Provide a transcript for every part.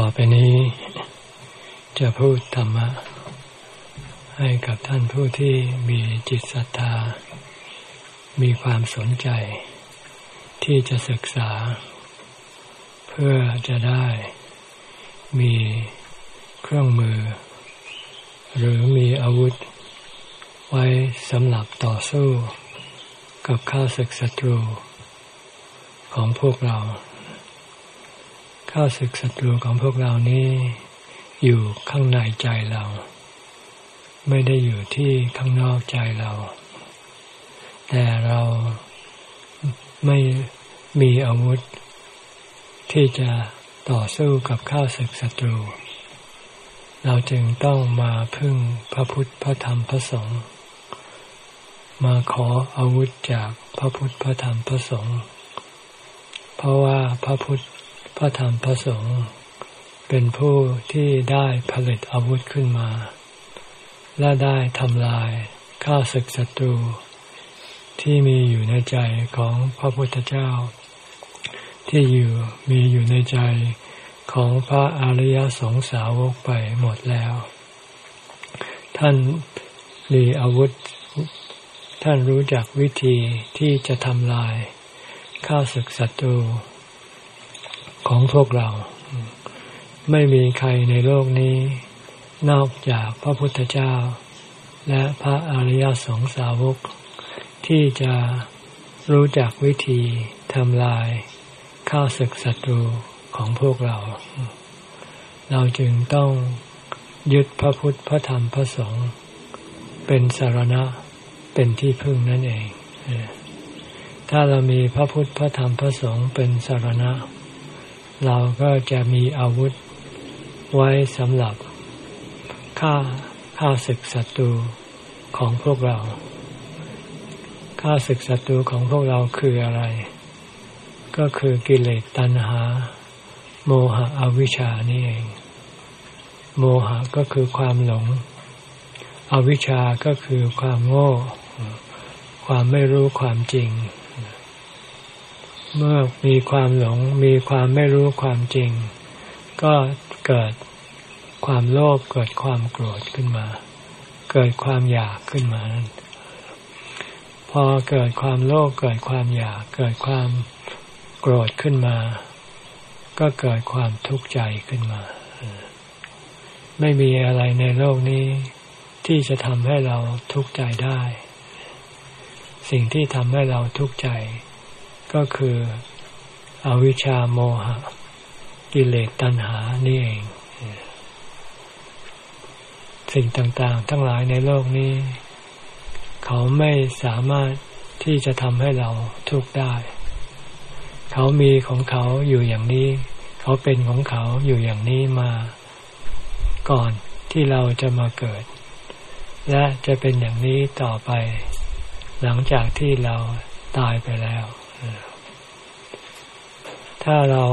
ต่อไปนี้ จะพูดธรรมะ ให้กับท่านผู้ที่มีจิตศรัทธา มีความสนใจ ที่จะศึกษา เพื่อจะได้มีเครื่องมือ หรือมีอาวุธ ไว้สำหรับต่อสู้ กับข้าศึกศัตรู ของพวกเรา ข้าศึกศัตรูของพวกเรานี้อยู่ข้างในใจเรา ไม่ได้อยู่ที่ข้างนอกใจเรา แต่เราไม่มีอาวุธ ที่จะต่อสู้กับข้าศึกศัตรู เราจึงต้องมาพึ่งพระพุทธพระธรรมพระสงฆ์มาขออาวุธจากพระพุทธพระธรรมพระสงฆ์เพราะว่าพระพุทธ พระธรรมพระสงฆ์เป็นผู้ที่ได้ผลิตอาวุธขึ้นมา และได้ทำลายข้าศึกศัตรู ที่มีอยู่ในใจของพระพุทธเจ้า ที่อยู่มีอยู่ในใจของพระอริยสงสาวกไปหมดแล้ว ท่านมีอาวุธ ท่านรู้จักวิธีที่จะทำลายข้าศึกศัตรู ของพวกเรา ไม่มีใครในโลกนี้ นอกจากพระพุทธเจ้า และพระอริยสงสาวก ที่จะรู้จักวิธีทำลายข้าศึกศัตรูของพวกเรา เราจึงต้องยึดพระพุทธพระธรรมพระสงฆ์เป็นสารณะเป็นที่พึ่งนั่นเอง ถ้าเรามีพระพุทธพระธรรมพระสงฆ์เป็นสารณะ เราก็จะมีอาวุธไว้สำหรับฆ่าฆ่าศึกศัตรูของพวกเราฆ่าศึกศัตรูของพวกเราคืออะไร ก็คือกิเลสตัณหา โมหะอวิชชานี่เอง โมหะก็คือความหลง อวิชชาก็คือความโง่ ความไม่รู้ความจริง เมื่อมีความหลง มีความไม่รู้ความจริง ก็เกิดความโลภเกิดความโกรธขึ้นมา เกิดความอยากขึ้นมา พอเกิดความโลภเกิดความอยาก เกิดความโกรธขึ้นมา ก็เกิดความทุกข์ใจขึ้นมา ไม่มีอะไรในโลกนี้ ที่จะทำให้เราทุกข์ใจได้ สิ่งที่ทำให้เราทุกข์ใจ ก็คืออวิชชาโมหะ กิเลสตัณหานี่เอง สิ่งต่างๆ ทั้งหลายในโลกนี้ เขาไม่สามารถที่จะทำให้เราทุกข์ได้ เขามีของเขาอยู่อย่างนี้ เขาเป็นของเขาอยู่อย่างนี้มาก่อนที่เราจะมาเกิด และจะเป็นอย่างนี้ต่อไป หลังจากที่เราตายไปแล้ว ถ้าเรา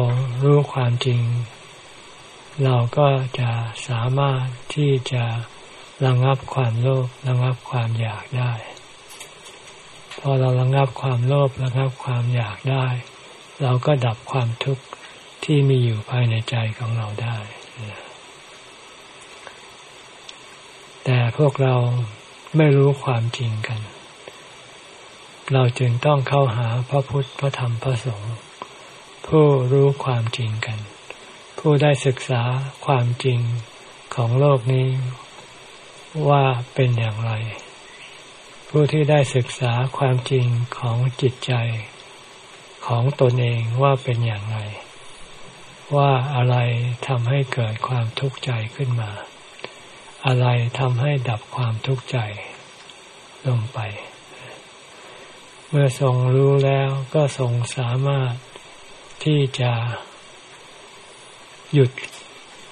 รู้ความจริง เราก็จะสามารถที่จะระงับความโลภระงับความอยากได้ พอเราระงับความโลภระงับความอยากได้ เราก็ดับความทุกข์ที่มีอยู่ภายในใจของเราได้ แต่พวกเราไม่รู้ความจริงกัน เราจึงต้องเข้าหาพระพุทธพระธรรมพระสงฆ์ ผู้รู้ความจริงกัน ผู้ได้ศึกษาความจริงของโลกนี้ว่าเป็นอย่างไร ผู้ที่ได้ศึกษาความจริงของจิตใจ ของตนเองว่าเป็นอย่างไร ว่าอะไรทำให้เกิดความทุกข์ใจขึ้นมา อะไรทำให้ดับความทุกข์ใจลงไป เมื่อทรงรู้แล้วก็ทรงสามารถ ที่จะหยุด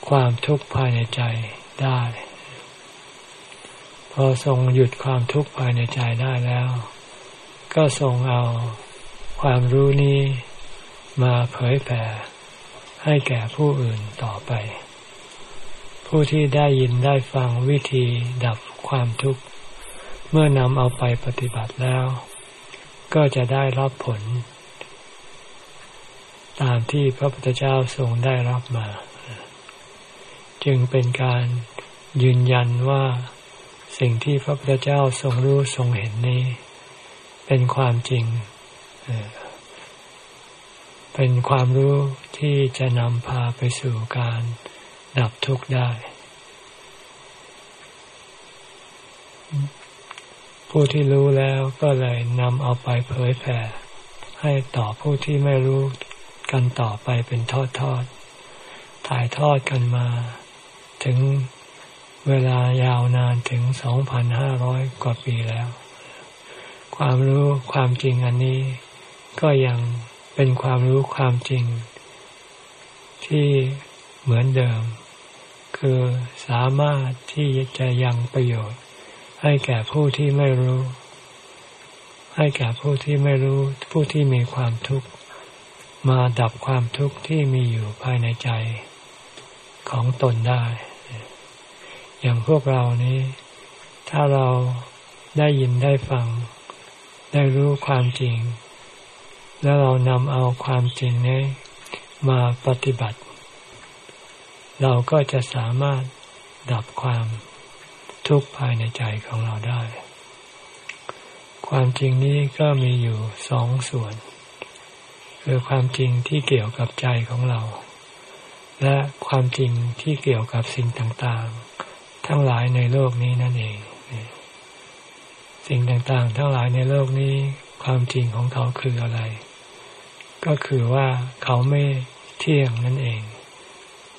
ความทุกข์ภายในใจได้ พอทรงหยุดความทุกข์ภายในใจได้แล้ว ก็ทรงเอาความรู้นี้มาเผยแผ่ให้แก่ผู้อื่นต่อไป ผู้ที่ได้ยินได้ฟังวิธีดับความทุกข์ เมื่อนำเอาไปปฏิบัติแล้ว ก็จะได้รับผล ตามที่พระพุทธเจ้าทรงได้รับมา จึงเป็นการยืนยันว่าสิ่งที่พระพุทธเจ้าทรงรู้ทรงเห็นนี้ เป็นความจริง เป็นความรู้ที่จะนำพาไปสู่การดับทุกข์ได้ ผู้ที่รู้แล้วก็เลยนำเอาไปเผยแผ่ให้ต่อผู้ที่ไม่รู้ กันต่อไปเป็นทอดทอดถ่ายทอดกันมา ถึงเวลายาวนานถึงสองพันห้าร้อยกว่าปีแล้ว ความรู้ความจริงอันนี้ ก็ยังเป็นความรู้ความจริง ที่เหมือนเดิม คือสามารถที่จะยังประโยชน์ ให้แก่ผู้ที่ไม่รู้ ให้แก่ผู้ที่ไม่รู้ผู้ที่มีความทุกข์ มาดับความทุกข์ที่มีอยู่ภายในใจของตนได้ อย่างพวกเรานี้ ถ้าเราได้ยินได้ฟัง ได้รู้ความจริง แล้วเรานำเอาความจริงนี้มาปฏิบัติ เราก็จะสามารถดับความทุกข์ภายในใจของเราได้ ความจริงนี้ก็มีอยู่สองส่วน คือความจริงที่เกี่ยวกับใจของเรา และความจริงที่เกี่ยวกับสิ่งต่างๆ ทั้งหลายในโลกนี้นั่นเอง สิ่งต่างๆ ทั้งหลายในโลกนี้ ความจริงของเขาคืออะไร ก็คือว่าเขาไม่เที่ยงนั่นเอง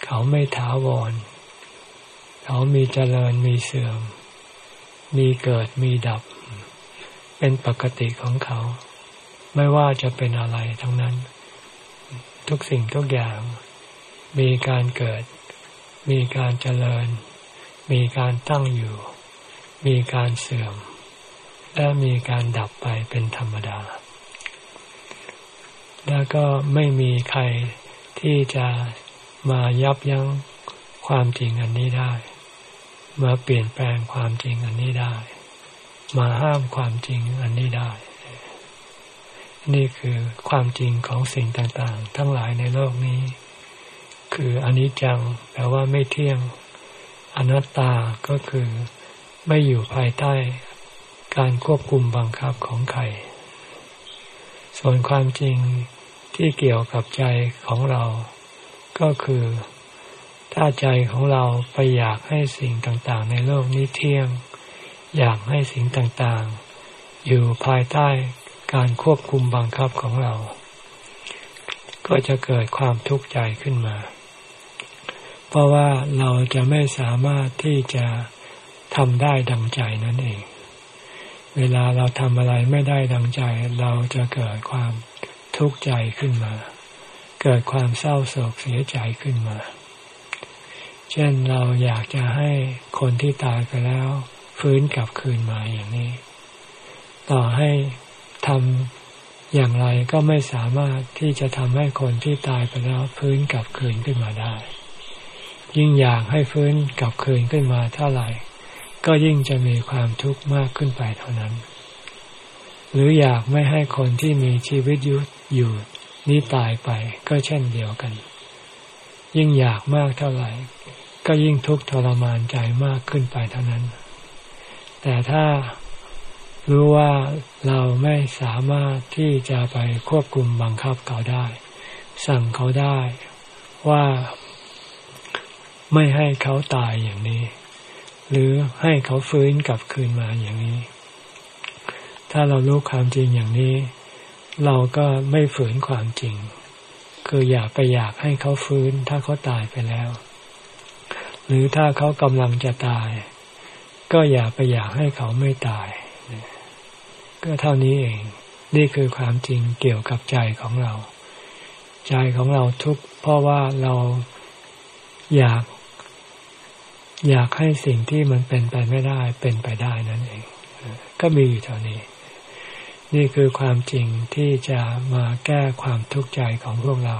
เขาไม่ถาวร เขามีเจริญมีเสื่อม มีเกิดมีดับ เป็นปกติของเขา ไม่ว่าจะเป็นอะไรทั้งนั้น ทุกสิ่งทุกอย่าง มีการเกิด มีการเจริญ มีการตั้งอยู่ มีการเสื่อม และมีการดับไปเป็นธรรมดา แล้วก็ไม่มีใครที่จะมายับยั้งความจริงอันนี้ได้ มาเปลี่ยนแปลงความจริงอันนี้ได้ มาห้ามความจริงอันนี้ได้ นี่คือความจริงของสิ่งต่างๆ ทั้งหลายในโลกนี้ คืออนิจจังแปลว่าไม่เที่ยง อนัตตาก็คือไม่อยู่ภายใต้ การควบคุมบังคับของใคร ส่วนความจริงที่เกี่ยวกับใจของเรา ก็คือ ถ้าใจของเราไปอยากให้สิ่งต่างๆ ในโลกนี้เที่ยง อยากให้สิ่งต่างๆ อยู่ภายใต้ การควบคุมบังคับของเรา ก็จะเกิดความทุกข์ใจขึ้นมา เพราะว่าเราจะไม่สามารถที่จะทำได้ดังใจนั่นเอง เวลาเราทำอะไรไม่ได้ดังใจ เราจะเกิดความทุกข์ใจขึ้นมา เกิดความเศร้าโศกเสียใจขึ้นมา เช่นเราอยากจะให้คนที่ตายไปแล้ว ฟื้นกลับคืนมาอย่างนี้ ต่อให้ ทำอย่างไรก็ไม่สามารถที่จะทำให้คนที่ตายไปแล้วฟื้นกลับคืนขึ้นมาได้ ยิ่งอยากให้ฟื้นกลับคืนขึ้นมาเท่าไหร่ ก็ยิ่งจะมีความทุกข์มากขึ้นไปเท่านั้น หรืออยากไม่ให้คนที่มีชีวิตยุอยู่นี้ตายไปก็เช่นเดียวกัน ยิ่งอยากมากเท่าไหร่ ก็ยิ่งทุกข์ทรมานใจมากขึ้นไปเท่านั้น แต่ถ้า รู้ว่าเราไม่สามารถที่จะไปควบคุมบังคับเขาได้ สั่งเขาได้ว่าไม่ให้เขาตายอย่างนี้ หรือให้เขาฟื้นกลับคืนมาอย่างนี้ ถ้าเรารู้ความจริงอย่างนี้ เราก็ไม่ฝืนความจริง คืออย่าไปอยากให้เขาฟื้น ถ้าเขาตายไปแล้ว หรือถ้าเขากำลังจะตาย ก็อย่าไปอยากให้เขาไม่ตาย ก็เท่านี้เอง นี่คือความจริงเกี่ยวกับใจของเรา ใจของเราทุกข์เพราะว่าเราอยาก อยากให้สิ่งที่มันเป็นไปไม่ได้เป็นไปได้นั่นเอง ก็มีอยู่เท่านี้ นี่คือความจริงที่จะมาแก้ความทุกข์ใจของพวกเรา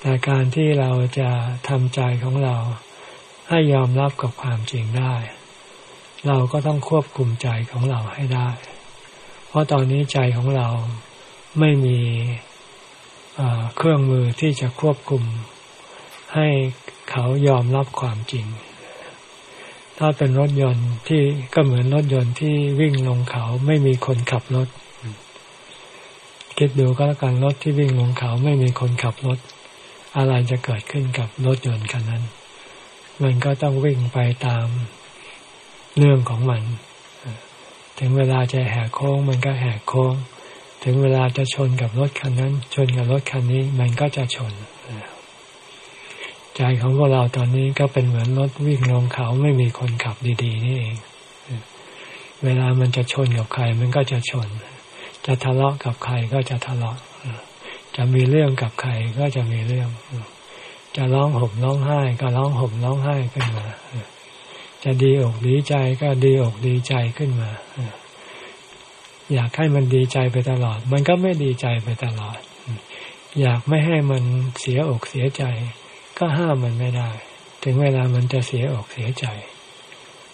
แต่การที่เราจะทำใจของเราให้ยอมรับกับความจริงได้ เราก็ต้องควบคุมใจของเราให้ได้ เพราะตอนนี้ใจของเราไม่มีเครื่องมือที่จะควบคุม ให้เขายอมรับความจริง ถ้าเป็นรถยนต์ที่ก็เหมือนรถยนต์ที่วิ่งลงเขาไม่มีคนขับรถ คิดดูก็แล้วกันรถที่วิ่งลงเขาไม่มีคนขับรถ อะไรจะเกิดขึ้นกับรถยนต์คันนั้น มันก็ต้องวิ่งไปตาม เรื่องของมัน ถึงเวลาจะแหกโค้ง มันก็แหกโค้ง ถึงเวลาจะชนกับรถคันนั้น ชนกับรถคันนี้ มันก็จะชน ใจของพวกเราตอนนี้ก็เป็นเหมือนรถวิ่งลงเขาไม่มีคนขับดีๆ นี่เอง เวลามันจะชนกับใคร มันก็จะชน จะทะเลาะกับใครก็จะทะเลาะ จะมีเรื่องกับใครก็จะมีเรื่อง จะร้องห่มร้องไห้ ก็ร้องห่มร้องไห้ขึ้นมา จะดีอกดีใจก็ดีอกดีใจขึ้นมา อยากให้มันดีใจไปตลอด มันก็ไม่ดีใจไปตลอด อยากไม่ให้มันเสียอกเสียใจ ก็ห้ามมันไม่ได้ ถึงเวลามันจะเสียอกเสียใจ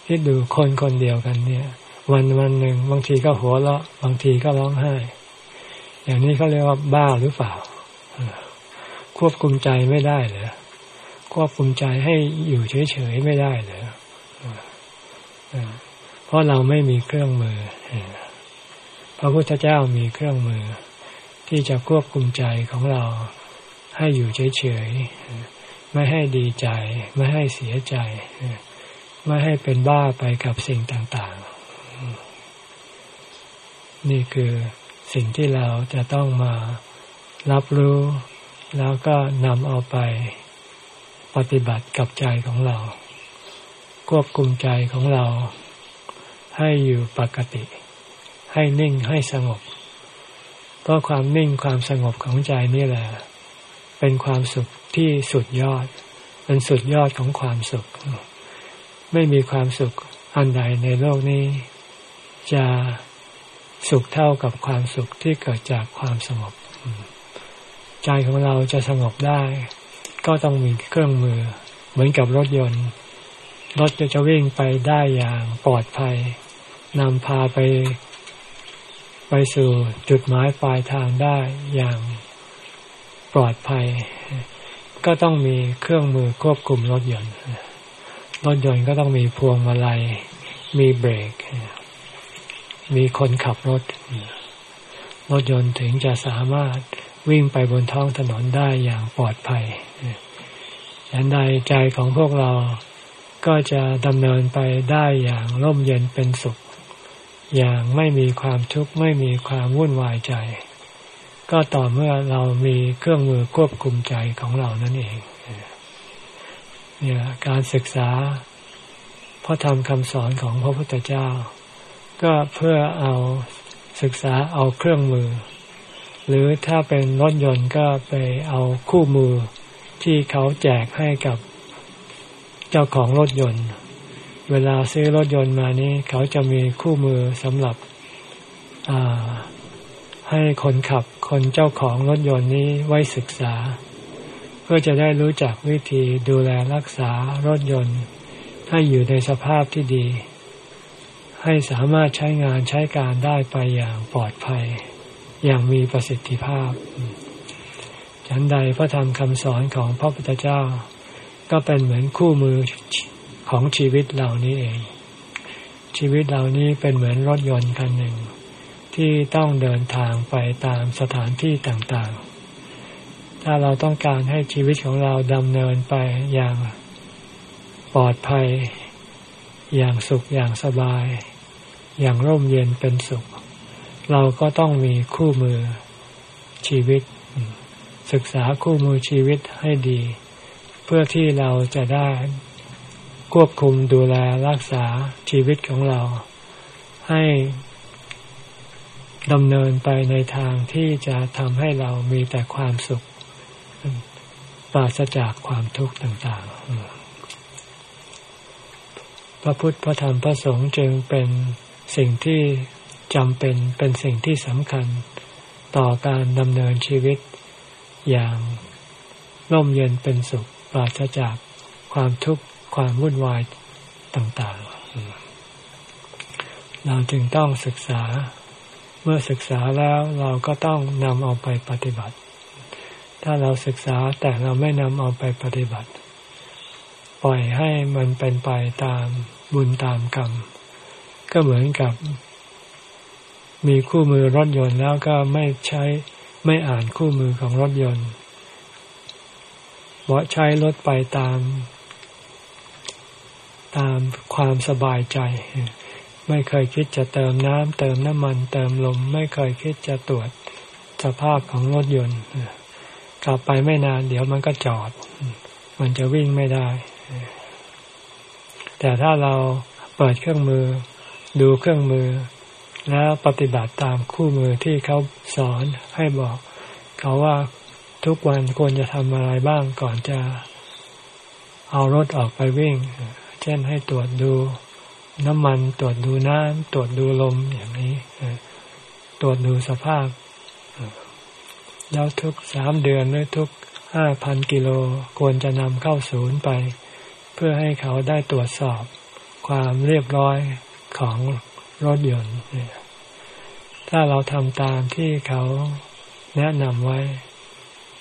คิดดูคนคนเดียวกันเนี่ย วันวันหนึ่งบางทีก็หัวเราะ บางทีก็ร้องไห้ อย่างนี้เขาเรียกว่าบ้าหรือเปล่า ควบคุมใจไม่ได้เหรอควบคุมใจให้อยู่เฉยๆไม่ได้เหรอ เพราะเราไม่มีเครื่องมือ พระพุทธเจ้ามีเครื่องมือ ที่จะควบคุมใจของเราให้อยู่เฉยๆ ไม่ให้ดีใจ ไม่ให้เสียใจ ไม่ให้เป็นบ้าไปกับสิ่งต่างๆ นี่คือสิ่งที่เราจะต้องมารับรู้ แล้วก็นำเอาไปปฏิบัติกับใจของเรา ควบคุมใจของเราให้อยู่ปกติ ให้นิ่งให้สงบ เพราะความนิ่งความสงบของใจนี่แหละ เป็นความสุขที่สุดยอด เป็นสุดยอดของความสุข ไม่มีความสุขอันใดในโลกนี้ จะสุขเท่ากับความสุขที่เกิดจากความสงบ ใจของเราจะสงบได้ ก็ต้องมีเครื่องมือ เหมือนกับรถยนต์ รถจะจะวิ่งไปได้อย่างปลอดภัยนำพาไป ไปสู่จุดหมายปลายทางได้อย่างปลอดภัย ก็ต้องมีเครื่องมือควบคุมรถยนต์รถยนต์ก็ต้องมีพวงมาลัย มีเบรก มีคนขับรถ รถยนต์ถึงจะสามารถวิ่งไปบนท้องถนนได้อย่างปลอดภัยฉันใดใจของพวกเรา ก็จะดำเนินไปได้อย่างร่มเย็นเป็นสุข อย่างไม่มีความทุกข์ไม่มีความวุ่นวายใจ ก็ต่อเมื่อเรามีเครื่องมือควบคุมใจของเรานั่นเองเนี่ยการศึกษาพระธรรมคำสอนของพระพุทธเจ้า ก็เพื่อเอาศึกษาเอาเครื่องมือ หรือถ้าเป็นรถยนต์ก็ไปเอาคู่มือที่เขาแจกให้กับ เจ้าของรถยนต์ เวลาซื้อรถยนต์มานี้ เขาจะมีคู่มือสำหรับให้คนขับคนเจ้าของรถยนต์นี้ไว้ศึกษา เพื่อจะได้รู้จักวิธีดูแลรักษารถยนต์ ให้อยู่ในสภาพที่ดี ให้สามารถใช้งานใช้การได้ไปอย่างปลอดภัย อย่างมีประสิทธิภาพ ฉันใดพระธรรมคำสอนของพระพุทธเจ้า ก็เป็นเหมือนคู่มือของชีวิตเหล่านี้เอง ชีวิตเหล่านี้เป็นเหมือนรถยนต์คันหนึ่ง ที่ต้องเดินทางไปตามสถานที่ต่างๆ ถ้าเราต้องการให้ชีวิตของเราดำเนินไปอย่างปลอดภัย อย่างสุขอย่างสบาย อย่างร่มเย็นเป็นสุข เราก็ต้องมีคู่มือชีวิต ศึกษาคู่มือชีวิตให้ดี เพื่อที่เราจะได้ควบคุมดูแลรักษาชีวิตของเรา ให้ดำเนินไปในทางที่จะทำให้เรามีแต่ความสุข ปราศจากความทุกข์ต่าง ๆ พระพุทธพระธรรมพระสงฆ์จึงเป็นสิ่งที่จำเป็นเป็นสิ่งที่สำคัญต่อการดำเนินชีวิตอย่างร่มเย็นเป็นสุข ปราศจากความทุกข์ความวุ่นวายต่างๆ เราจึงต้องศึกษา เมื่อศึกษาแล้วเราก็ต้องนำเอาไปปฏิบัติ ถ้าเราศึกษาแต่เราไม่นำเอาไปปฏิบัติ ปล่อยให้มันเป็นไปตามบุญตามกรรม ก็เหมือนกับ มีคู่มือรถยนต์แล้วก็ไม่ใช้ไม่อ่านคู่มือของรถยนต์ บอกใช้รถไปตาม ตามความสบายใจ ไม่เคยคิดจะเติมน้ำเติมน้ำมัน เติมลม ไม่เคยคิดจะตรวจสภาพของรถยนต์กลับไปไม่นาน เดี๋ยวมันก็จอด มันจะวิ่งไม่ได้ แต่ถ้าเราเปิดเครื่องมือ ดูเครื่องมือ แล้วปฏิบัติตามคู่มือที่เขาสอนให้บอก เขาว่า ทุกวันควรจะทำอะไรบ้างก่อนจะเอารถออกไปวิ่ง เช่นให้ตรวจดูน้ำมันตรวจดูน้ำตรวจดูลมอย่างนี้ตรวจดูสภาพ แล้วทุกสามเดือนหรือทุกห้าพันกิโลควรจะนำเข้าศูนย์ไป เพื่อให้เขาได้ตรวจสอบความเรียบร้อยของรถยนต์ ถ้าเราทำตามที่เขาแนะนำไว้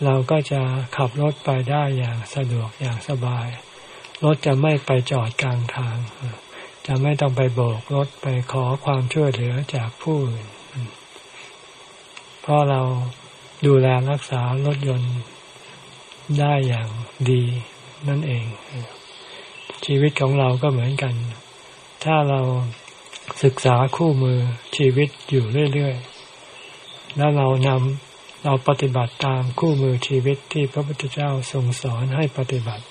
เราก็จะขับรถไปได้อย่างสะดวกอย่างสบาย รถจะไม่ไปจอดกลางทาง จะไม่ต้องไปโบกรถไปขอความช่วยเหลือจากผู้อื่น เพราะเราดูแลรักษารถยนต์ได้อย่างดีนั่นเอง ชีวิตของเราก็เหมือนกัน ถ้าเราศึกษาคู่มือชีวิตอยู่เรื่อย ๆ แล้วเรานำ เราปฏิบัติตามคู่มือชีวิตที่พระพุทธเจ้าทรงสอนให้ปฏิบัติ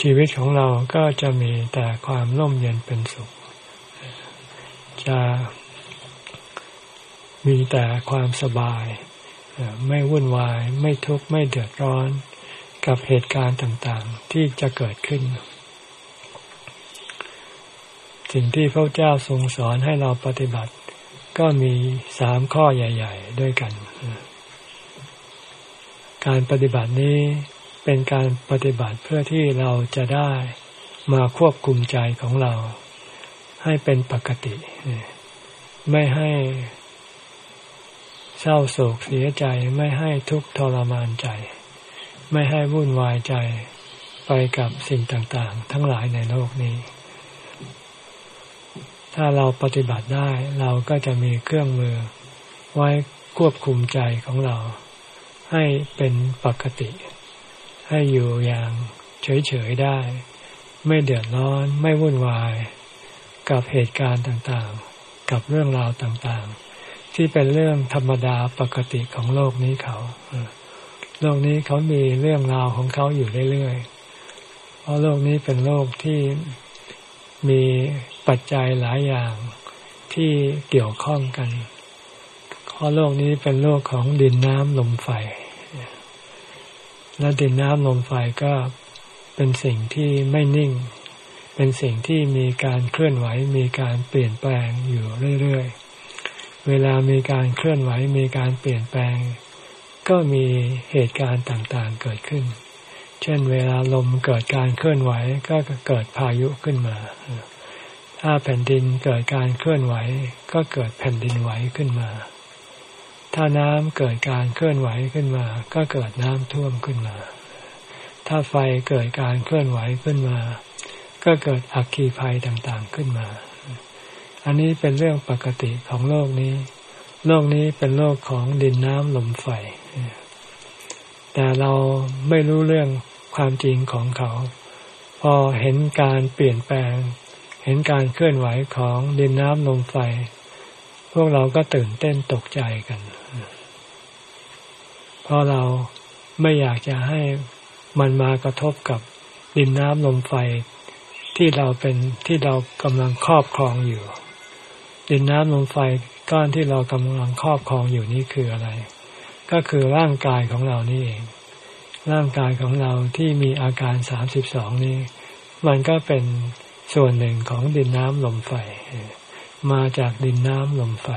ชีวิตของเราก็จะมีแต่ความร่มเย็นเป็นสุข จะมีแต่ความสบาย ไม่วุ่นวาย ไม่ทุกข์ไม่เดือดร้อนกับเหตุการณ์ต่างๆ ที่จะเกิดขึ้น สิ่งที่พระเจ้าทรงสอนให้เราปฏิบัติ ก็มีสามข้อใหญ่ ๆ ด้วยกัน การปฏิบัตินี้เป็นการปฏิบัติเพื่อที่เราจะได้มาควบคุมใจของเรา ให้เป็นปกติ ไม่ให้เศร้าโศกเสียใจไม่ให้ทุกข์ทรมานใจ ไม่ให้วุ่นวายใจไปกับสิ่งต่างๆ ทั้งหลายในโลกนี้ ถ้าเราปฏิบัติได้เราก็จะมีเครื่องมือ ไว้ควบคุมใจของเรา ให้เป็นปกติ ให้อยู่อย่างเฉยๆได้ ไม่เดือดร้อนไม่วุ่นวาย กับเหตุการณ์ต่างๆ กับเรื่องราวต่างๆ ที่เป็นเรื่องธรรมดาปกติของโลกนี้เขา โลกนี้เขามีเรื่องราวของเขาอยู่เรื่อยๆเพราะโลกนี้เป็นโลกที่มี ปัจจัยหลายอย่างที่เกี่ยวข้องกันเพราะโลกนี้เป็นโลกของดินน้ำลมไฟ และดินน้ำลมไฟก็เป็นสิ่งที่ไม่นิ่ง เป็นสิ่งที่มีการเคลื่อนไหวมีการเปลี่ยนแปลงอยู่เรื่อยๆ เวลามีการเคลื่อนไหวมีการเปลี่ยนแปลง ก็มีเหตุการณ์ต่างๆเกิดขึ้น เช่น เวลาลมเกิดการเคลื่อนไหวก็เกิดพายุขึ้นมา ถ้าแผ่นดินเกิดการเคลื่อนไหว ก็เกิดแผ่นดินไหวขึ้นมา ถ้าน้ำเกิดการเคลื่อนไหวขึ้นมา ก็เกิดน้ำท่วมขึ้นมา ถ้าไฟเกิดการเคลื่อนไหวขึ้นมา ก็เกิดอัคคีภัยต่างๆขึ้นมา อันนี้เป็นเรื่องปกติของโลกนี้ โลกนี้เป็นโลกของดินน้ำลมไฟ แต่เราไม่รู้เรื่องความจริงของเขา พอเห็นการเปลี่ยนแปลง เห็นการเคลื่อนไหวของดินน้ำลมไฟ พวกเราก็ตื่นเต้นตกใจกัน เพราะเราไม่อยากจะให้มันมากระทบกับดินน้ำลมไฟที่เราเป็นที่เรากำลังครอบครองอยู่ ดินน้ำลมไฟก้อนที่เรากำลังครอบครองอยู่นี้คืออะไร ก็คือร่างกายของเรานี่เอง ร่างกายของเราที่มีอาการสามสิบสองนี้ มันก็เป็น ส่วนหนึ่งของดินน้ำลมไฟ มาจากดินน้ำลมไฟ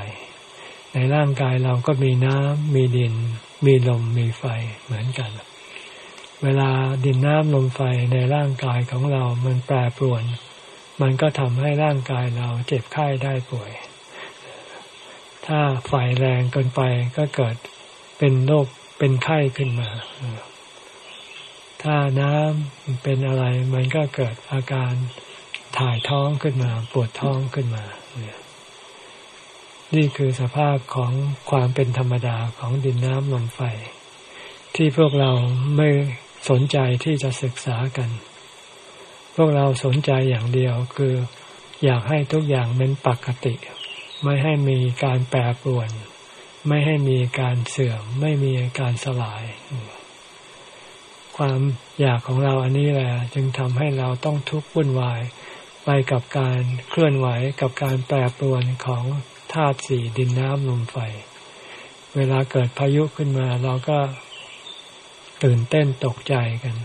ในร่างกายเราก็มีน้ำมีดิน มีลมมีไฟเหมือนกัน เวลาดินน้ำลมไฟในร่างกายของเรามันแปรปรวน มันก็ทำให้ร่างกายเราเจ็บไข้ได้ป่วย ถ้าไฟแรงเกินไปก็เกิดเป็นโรคเป็นไข้ขึ้นมา ถ้าน้ำเป็นอะไรมันก็เกิดอาการ ถ่ายท้องขึ้นมาปวดท้องขึ้นมานี่คือสภาพของความเป็นธรรมดาของดินน้ำลมไฟ ที่พวกเราไม่สนใจที่จะศึกษากัน พวกเราสนใจอย่างเดียวคือ อยากให้ทุกอย่างเป็นปกติ ไม่ให้มีการแปรปรวน ไม่ให้มีการเสื่อม ไม่มีการสลาย ความอยากของเราอันนี้แหละจึงทำให้เราต้องทุกข์วุ่นวาย ไปกับการเคลื่อนไหวกับการแปรปรวนของธาตุสี่ดินน้ำลมไฟ เวลาเกิดพายุขึ้นมาเราก็ตื่นเต้นตกใจกัน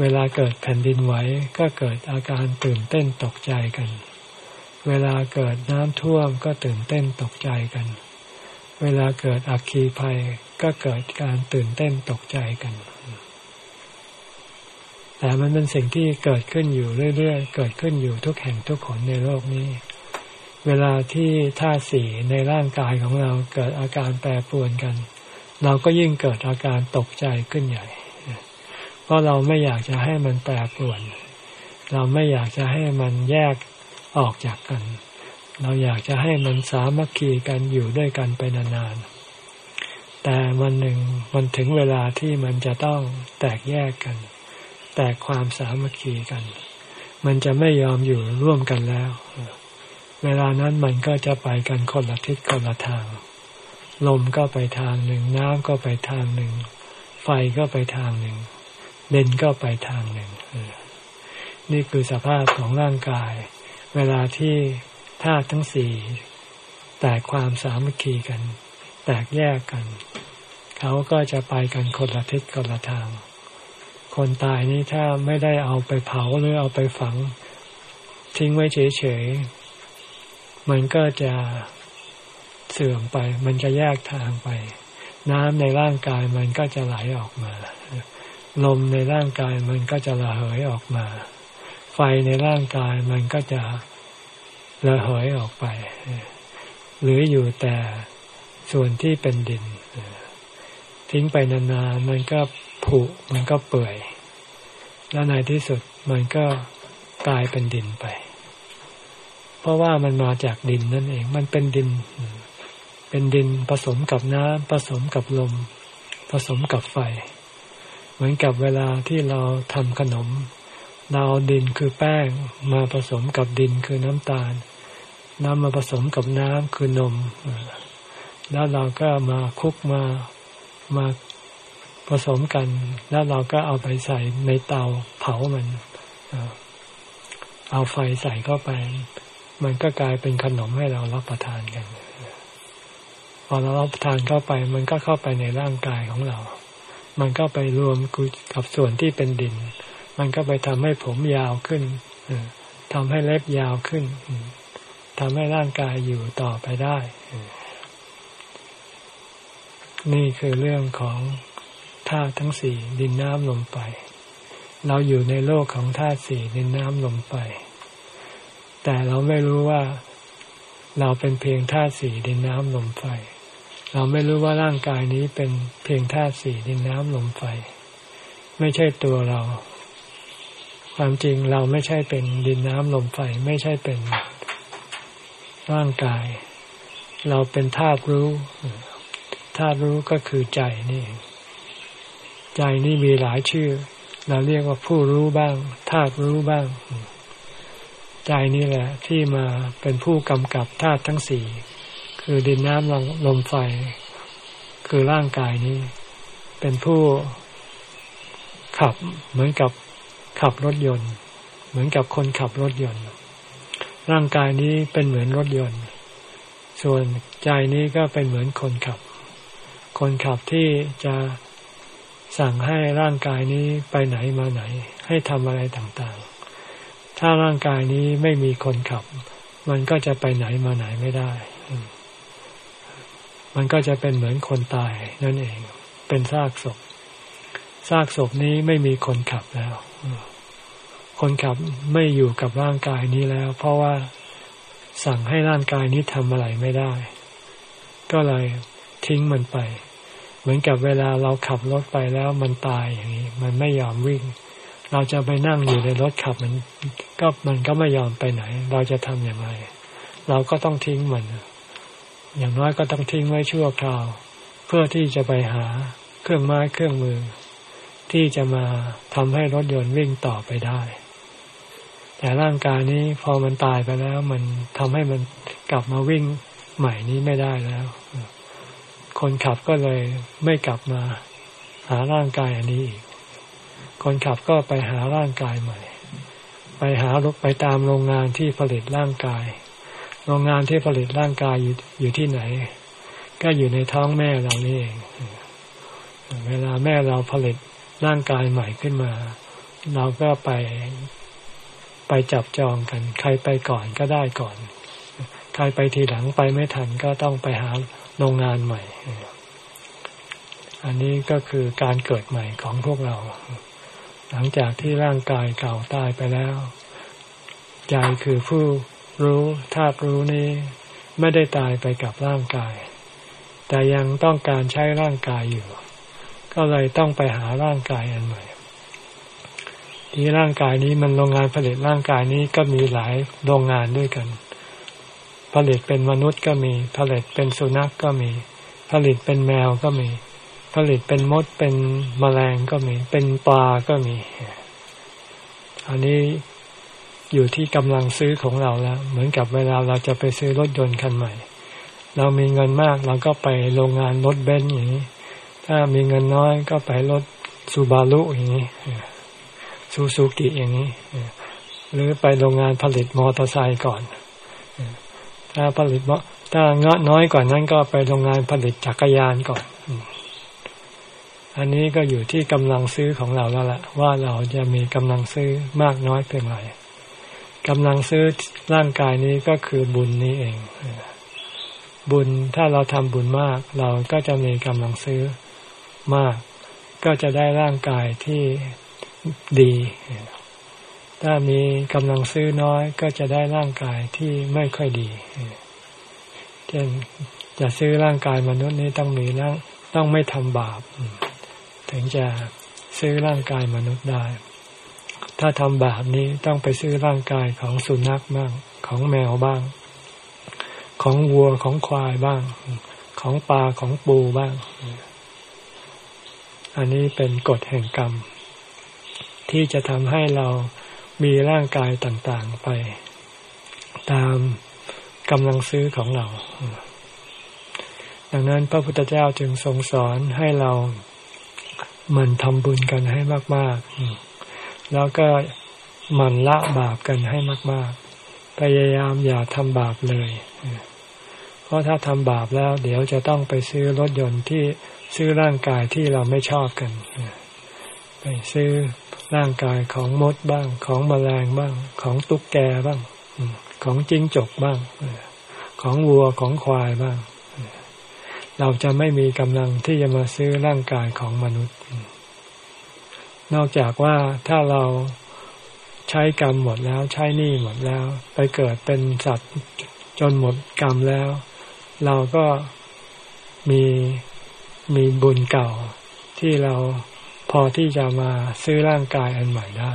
เวลาเกิดแผ่นดินไหวก็เกิดอาการตื่นเต้นตกใจกัน เวลาเกิดน้ำท่วมก็ตื่นเต้นตกใจกัน เวลาเกิดอัคคีภัยก็เกิดการตื่นเต้นตกใจกัน แต่มันเป็นสิ่งที่เกิดขึ้นอยู่เรื่อยๆ เกิดขึ้นอยู่ทุกแห่งทุกคนในโลกนี้ เวลาที่ธาตุสีในร่างกายของเราเกิดอาการแปรปรวนกัน เราก็ยิ่งเกิดอาการตกใจขึ้นใหญ่ เพราะเราไม่อยากจะให้มันแปรปรวน เราไม่อยากจะให้มันแยกออกจากกัน เราอยากจะให้มันสามัคคีกันอยู่ด้วยกันไปนานๆ แต่วันหนึ่งมันถึงเวลาที่มันจะต้องแตกแยกกัน แตกความสามัคคีกัน มันจะไม่ยอมอยู่ร่วมกันแล้ว เวลานั้นมันก็จะไปกันคนละทิศคนละทาง ลมก็ไปทางหนึ่ง น้ำก็ไปทางหนึ่ง ไฟก็ไปทางหนึ่งเด่นก็ไปทางหนึ่ง นี่คือสภาพของร่างกาย เวลาที่ธาตุทั้งสี่แตกความสามัคคีกัน แตกแยกกัน เขาก็จะไปกันคนละทิศคนละทาง คนตายนี่ถ้าไม่ได้เอาไปเผาหรือเอาไปฝัง ทิ้งไว้เฉยๆ มันก็จะเสื่อมไป มันจะแยกทางไป น้ำในร่างกายมันก็จะไหลออกมา ลมในร่างกายมันก็จะระเหยออกมา ไฟในร่างกายมันก็จะระเหยออกไป หรืออยู่แต่ส่วนที่เป็นดิน ทิ้งไปนานๆมันก็ ผุมันก็เปื่อย แล้วในที่สุดมันก็กลายเป็นดินไป เพราะว่ามันมาจากดินนั่นเอง มันเป็นดิน เป็นดินผสมกับน้ำผสมกับลม ผสมกับไฟ เหมือนกับเวลาที่เราทำขนม เราเอาดินคือแป้งมาผสมกับดินคือน้ำตาล น้ำมาผสมกับน้ำคือนม แล้วเราก็มาคุกมามา ผสมกัน แล้วเราก็เอาไปใส่ในเตาเผามัน เอาไฟใส่เข้าไป มันก็กลายเป็นขนมให้เรารับประทานกันพอเรารับประทานเข้าไป มันก็เข้าไปในร่างกายของเรา มันก็ไปรวมกับส่วนที่เป็นดิน มันก็ไปทำให้ผมยาวขึ้นทำให้เล็บยาวขึ้นทำให้ร่างกายอยู่ต่อไปได้ นี่คือเรื่องของ ธาตุทั้งสี่ดินน้ำลมไฟเราอยู่ในโลกของธาตุสี่ดินน้ำลมไฟแต่เราไม่รู้ว่า เราเป็นเพียงธาตุสี่ดินน้ำลมไฟ เราไม่รู้ว่าร่างกายนี้เป็นเพียงธาตุสี่ดินน้ำลมไฟ ไม่ใช่ตัวเรา ความจริงเราไม่ใช่เป็นดินน้ำลมไฟ ไม่ใช่เป็นร่างกาย เราเป็นธาตุรู้ธาตุรู้ก็คือใจนี่เอง ใจนี่มีหลายชื่อ เราเรียกว่าผู้รู้บ้างธาตุรู้บ้าง ใจนี่แหละ ที่มาเป็นผู้กำกับธาตุทั้งสี่ คือดินน้ำลมลมไฟ คือร่างกายนี้ เป็นผู้ขับเหมือนกับขับรถยนต์ เหมือนกับคนขับรถยนต์ ร่างกายนี้เป็นเหมือนรถยนต์ ส่วนใจนี้ก็เป็นเหมือนคนขับ คนขับที่จะ สั่งให้ร่างกายนี้ไปไหนมาไหน ให้ทำอะไรต่างๆ ถ้าร่างกายนี้ไม่มีคนขับ มันก็จะไปไหนมาไหนไม่ได้ มันก็จะเป็นเหมือนคนตายนั่นเอง เป็นซากศพ ซากศพนี้ไม่มีคนขับแล้ว คนขับไม่อยู่กับร่างกายนี้แล้ว เพราะว่าสั่งให้ร่างกายนี้ทำอะไรไม่ได้ ก็เลยทิ้งมันไป เหมือนกับเวลาเราขับรถไปแล้วมันตายอย่างนี้ มันไม่ยอมวิ่ง เราจะไปนั่งอยู่ในรถขับมัน ก็มันก็ไม่ยอมไปไหน เราจะทำอย่างไร เราก็ต้องทิ้งมัน อย่างน้อยก็ต้องทิ้งไว้ชั่วคราว เพื่อที่จะไปหาเครื่องไม้เครื่องมือ ที่จะมาทำให้รถยนต์วิ่งต่อไปได้ แต่ร่างกายนี้พอมันตายไปแล้ว มันทำให้มันกลับมาวิ่งใหม่นี้ไม่ได้แล้ว คนขับก็เลยไม่กลับมา หาร่างกายอันนี้อีกคนขับก็ไปหาร่างกายใหม่ ไปหาไปตามโรงงานที่ผลิตร่างกาย โรงงานที่ผลิตร่างกายอยู่อยู่ที่ไหน ก็อยู่ในท้องแม่เรานี่เอง เวลาแม่เราผลิตร่างกายใหม่ขึ้นมา เราก็ไปไปจับจองกัน ใครไปก่อนก็ได้ก่อน ใครไปทีหลังไปไม่ทันก็ต้องไปหา โรงงานใหม่ อันนี้ก็คือการเกิดใหม่ของพวกเรา หลังจากที่ร่างกายเก่าตายไปแล้ว ใจคือผู้รู้ธาตุรู้นี้ ไม่ได้ตายไปกับร่างกาย แต่ยังต้องการใช้ร่างกายอยู่ ก็เลยต้องไปหาร่างกายอันใหม่ ที่ร่างกายนี้มันโรงงานผลิตร่างกายนี้ก็มีหลายโรงงานด้วยกัน ผลิตเป็นมนุษย์ก็มี ผลิตเป็นสุนัขกก็มี ผลิตเป็นแมวก็มี ผลิตเป็นมดเป็นมแมลงก็มี เป็นปลาก็มี อันนี้อยู่ที่กำลังซื้อของเราแล้ว เหมือนกับเวลาเราจะไปซื้อรถยนต์คันใหม่ เรามีเงินมากเราก็ไปโรงงานรถเบนซ์อย่างนี้ ถ้ามีเงินน้อยก็ไปรถซูบารุอย่างนี้ซูซูกิอย่างนี้ หรือไปโรงงานผลิตมอเตอร์ไซค์ก่อน ถ้าผลิตถ้าเงาะน้อยกว่านั้นก็ไปโรงงานผลิตจักรยานก่อน อันนี้ก็อยู่ที่กำลังซื้อของเราแล้วละว่าเราจะมีกำลังซื้อมากน้อยเพียงไรกำลังซื้อร่างกายนี้ก็คือบุญนี้เอง บุญถ้าเราทำบุญมาก เราก็จะมีกำลังซื้อมาก ก็จะได้ร่างกายที่ดี ถ้ามีกำลังซื้อน้อยก็จะได้ร่างกายที่ไม่ค่อยดีเช่นจะซื้อร่างกายมนุษย์นี้ต้องมีร่างต้องไม่ทำบาป ถึงจะซื้อร่างกายมนุษย์ได้ ถ้าทำบาปนี้ต้องไปซื้อร่างกายของสุนัขบ้าง ของแมวบ้าง ของวัวของควายบ้าง ของปลาของปูบ้าง อันนี้เป็นกฎแห่งกรรม ที่จะทำให้เรา มีร่างกายต่างๆไป ตามกำลังซื้อของเรา ดังนั้นพระพุทธเจ้าจึงทรงสอนให้เรามันทำบุญกันให้มาก ๆ แล้วก็มันละบาปกันให้มาก ๆ พยายามอย่าทำบาปเลย เพราะถ้าทำบาปแล้ว เดี๋ยวจะต้องไปซื้อรถยนต์ที่ซื้อร่างกายที่เราไม่ชอบกัน ไปซื้อ ร่างกายของมดบ้าง ของมแมลงบ้าง ของตุ๊กแกบ้าง ของจิ้งจกบ้าง ของวัวของควายบ้าง เราจะไม่มีกำลังที่จะมาซื้อร่างกายของมนุษย์ นอกจากว่าถ้าเราใช้กรรมหมดแล้วใช้หนี้หมดแล้ว ไปเกิดเป็นสัตว์จนหมดกรรมแล้ว เราก็มีมีบุญเก่าที่เรา พอที่จะมาซื้อร่างกายอันใหม่ได้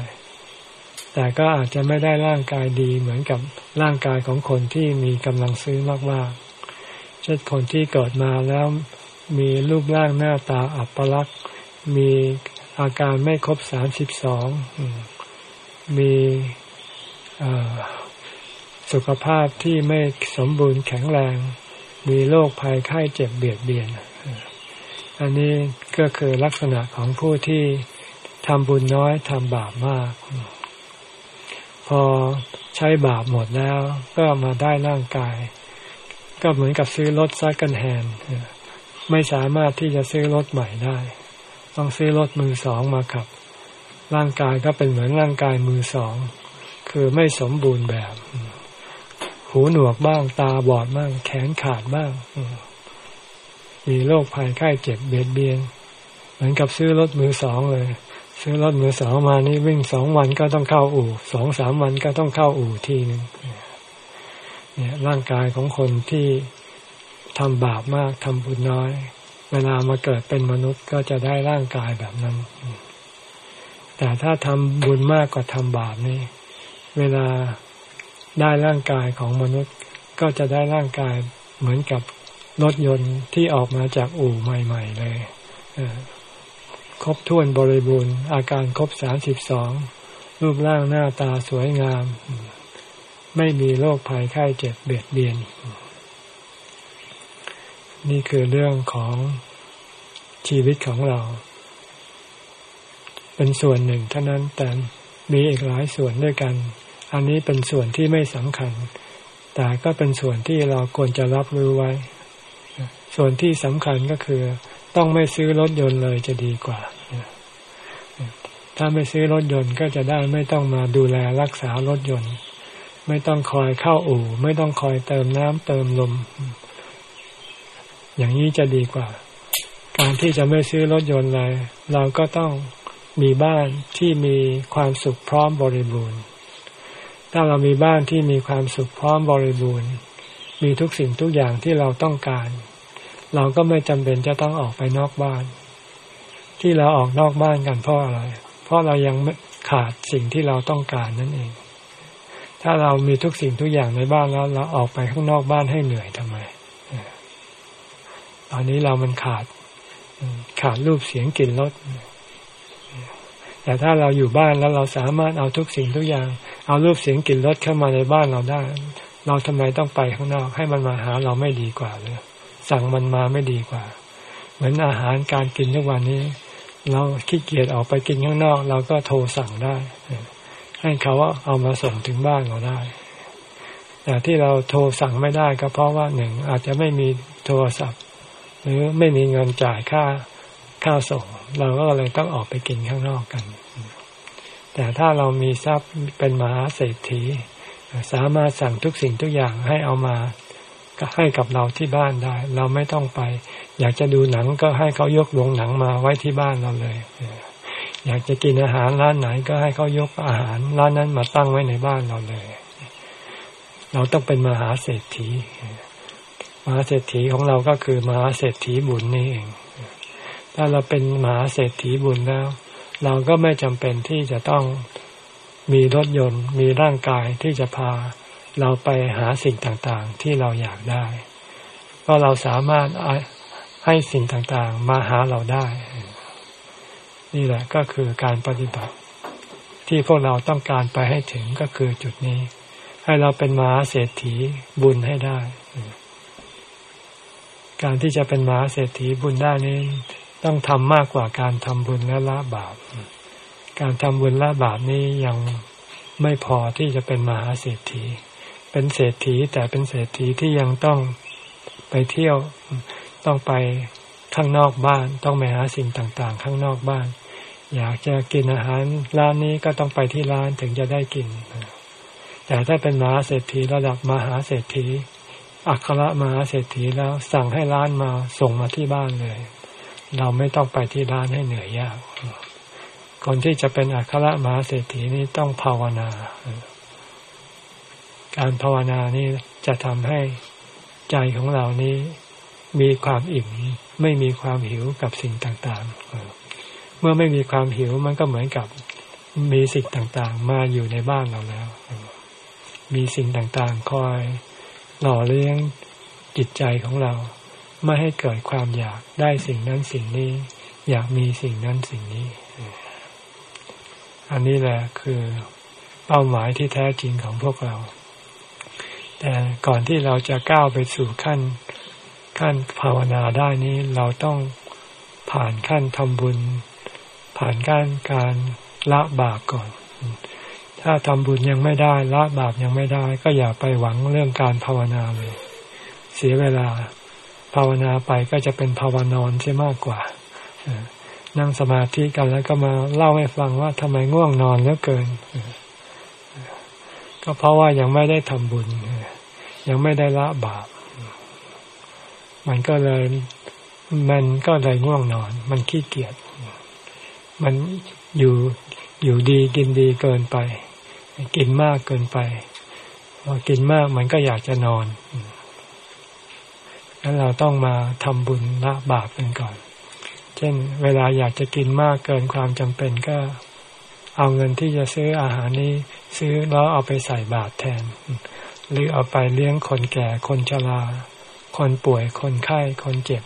แต่ก็อาจจะไม่ได้ร่างกายดีเหมือนกับร่างกายของคนที่มีกำลังซื้อมากๆ เช่นคนที่เกิดมาแล้วมีรูปร่างหน้าตาอัปลักษณ์ มีอาการไม่ครบสามสิบสอง มีสุขภาพที่ไม่สมบูรณ์แข็งแรง มีโรคภัยไข้เจ็บเบียดเบียน อันนี้ก็คือลักษณะของผู้ที่ทำบุญน้อยทำบาปมาก พอใช้บาปหมดแล้ว ก็มาได้ร่างกาย ก็เหมือนกับซื้อรถซักกันแฮนไม่สามารถที่จะซื้อรถใหม่ได้ ต้องซื้อรถมือสองมาขับ ร่างกายก็เป็นเหมือนร่างกายมือสอง คือไม่สมบูรณ์แบบ หูหนวกบ้างตาบอดบ้าง แขนขาดบ้าง มีโรคภัยไข้เจ็บเบียดเบียน เหมือนกับซื้อรถมือสองเลย ซื้อรถมือสองมานี่วิ่งสองวันก็ต้องเข้าอู่สองสามวันก็ต้องเข้าอู่ทีหนึ่งเนี่ยร่างกายของคนที่ทำบาปมากทำบุญน้อย เวลามาเกิดเป็นมนุษย์ก็จะได้ร่างกายแบบนั้น แต่ถ้าทำบุญมากกว่าทำบาปนี่ เวลาได้ร่างกายของมนุษย์ก็จะได้ร่างกายเหมือนกับ รถยนต์ที่ออกมาจากอู่ใหม่ ๆ เลยครบถ้วนบริบูรณ์ อาการครบสามสิบสองรูปร่างหน้าตาสวยงาม ไม่มีโรคภัยไข้เจ็บเบียดเบียน นี่คือเรื่องของชีวิตของเรา เป็นส่วนหนึ่งเท่านั้นแต่มีอีกหลายส่วนด้วยกัน อันนี้เป็นส่วนที่ไม่สำคัญ แต่ก็เป็นส่วนที่เราควรจะรับรู้ไว้ ส่วนที่สำคัญก็คือ ต้องไม่ซื้อรถยนต์เลยจะดีกว่า ถ้าไม่ซื้อรถยนต์ก็จะได้ไม่ต้องมาดูแลรักษารถยนต์ ไม่ต้องคอยเข้าอู่ ไม่ต้องคอยเติมน้ำเติมลม อย่างนี้จะดีกว่า การที่จะไม่ซื้อรถยนต์เลย เราก็ต้องมีบ้านที่มีความสุขพร้อมบริบูรณ์ถ้าเรามีบ้านที่มีความสุขพร้อมบริบูรณ์ มีทุกสิ่งทุกอย่างที่เราต้องการ เราก็ไม่จำเป็นจะต้องออกไปนอกบ้าน ที่เราออกนอกบ้านกันเพราะอะไร เพราะเรายังขาดสิ่งที่เราต้องการนั่นเอง ถ้าเรามีทุกสิ่งทุกอย่างในบ้านแล้ว เราออกไปข้างนอกบ้านให้เหนื่อยทำไมตอนนี้เรามันขาดขาดรูปเสียงกลิ่นรสแต่ถ้าเราอยู่บ้านแล้วเราสามารถเอาทุกสิ่งทุกอย่าง เอารูปเสียงกลิ่นรสเข้ามาในบ้านเราได้ เราทำไมต้องไปข้างนอก ให้มันมาหาเราไม่ดีกว่าเลย สั่งมันมาไม่ดีกว่า เหมือนอาหารการกินทุกวันนี้ เราขี้เกียจออกไปกินข้างนอก เราก็โทรสั่งได้ ให้เขาว่าเอามาส่งถึงบ้านเราได้แต่ที่เราโทรสั่งไม่ได้ก็เพราะว่าหนึ่งอาจจะไม่มีโทรศัพท์ หรือไม่มีเงินจ่ายค่าค่าส่ง เราก็เลยต้องออกไปกินข้างนอกกัน แต่ถ้าเรามีทรัพย์เป็นมหาเศรษฐี สามารถสั่งทุกสิ่งทุกอย่างให้เอามา ให้กับเราที่บ้านได้ เราไม่ต้องไป อยากจะดูหนังก็ให้เขายกโรงหนังมาไว้ที่บ้านเราเลยอยากจะกินอาหารร้านไหนก็ให้เขายกอาหารร้านนั้นมาตั้งไว้ในบ้านเราเลย เราต้องเป็นมหาเศรษฐีมหาเศรษฐีของเราก็คือมหาเศรษฐีบุญนี่เอง ถ้าเราเป็นมหาเศรษฐีบุญแล้ว เราก็ไม่จำเป็นที่จะต้องมีรถยนต์ มีร่างกายที่จะพา เราไปหาสิ่งต่างๆที่เราอยากได้เพราะเราสามารถให้สิ่งต่างๆ มาหาเราได้ นี่แหละก็คือการปฏิบัติ ที่พวกเราต้องการไปให้ถึงก็คือจุดนี้ ให้เราเป็นมหาเศรษฐีบุญให้ได้ การที่จะเป็นมหาเศรษฐีบุญได้นี้ต้องทำมากกว่าการทำบุญและละบาป การทำบุญละบาปนี้ยังไม่พอที่จะเป็นมหาเศรษฐี เป็นเศรษฐีแต่เป็นเศรษฐีที่ยังต้องไปเที่ยว ต้องไปข้างนอกบ้าน ต้องไปหาสิ่งต่างๆ ข้างนอกบ้าน อยากจะกินอาหารร้านนี้ก็ต้องไปที่ร้านถึงจะได้กิน แต่ถ้าเป็นมหาเศรษฐีระดับมหาเศรษฐีอัครมหาเศรษฐีแล้วสั่งให้ร้านมาส่งมาที่บ้านเลย เราไม่ต้องไปที่ร้านให้เหนื่อยยากคนที่จะเป็นอัครมหาเศรษฐีนี่ต้องภาวนา การภาวนานี้จะทำให้ใจของเรานี้มีความอิ่มไม่มีความหิวกับสิ่งต่างๆ เมื่อไม่มีความหิวมันก็เหมือนกับมีสิ่งต่างๆ มาอยู่ในบ้านเราแล้ว มีสิ่งต่างๆ คอยหล่อเลี้ยงจิตใจของเรา ไม่ให้เกิดความอยากได้สิ่งนั้นสิ่งนี้ อยากมีสิ่งนั้นสิ่งนี้ อันนี้แหละคือเป้าหมายที่แท้จริงของพวกเรา แต่ก่อนที่เราจะก้าวไปสู่ขั้นขั้นภาวนาได้นี้เราต้องผ่านขั้นทำบุญ ผ่านการการละบาปก่อน ถ้าทำบุญยังไม่ได้ละบาปยังไม่ได้ ก็อย่าไปหวังเรื่องการภาวนาเลย เสียเวลาภาวนาไปก็จะเป็นภาวนอนใช่มากกว่านั่งสมาธิกันแล้วก็มาเล่าให้ฟังว่าทำไมง่วงนอนเหลือเกิน ก็เพราะว่ายังไม่ได้ทำบุญ ยังไม่ได้ละบาป มันก็เลยมันก็เลยง่วงนอน มันขี้เกียจ มันอยู่อยู่ดีกินดีเกินไป กินมากเกินไปพอกินมากมันก็อยากจะนอนกงั้นเราต้องมาทำบุญละบาปกันก่อน เช่น เวลาอยากจะกินมากเกินความจำเป็นก็เอาเงินที่จะซื้ออาหารนี้ซื้อแล้วเอาไปใส่บาตรแทน หรือเอาไปเลี้ยงคนแก่คนชรา คนป่วยคนไข้คนเจ็บ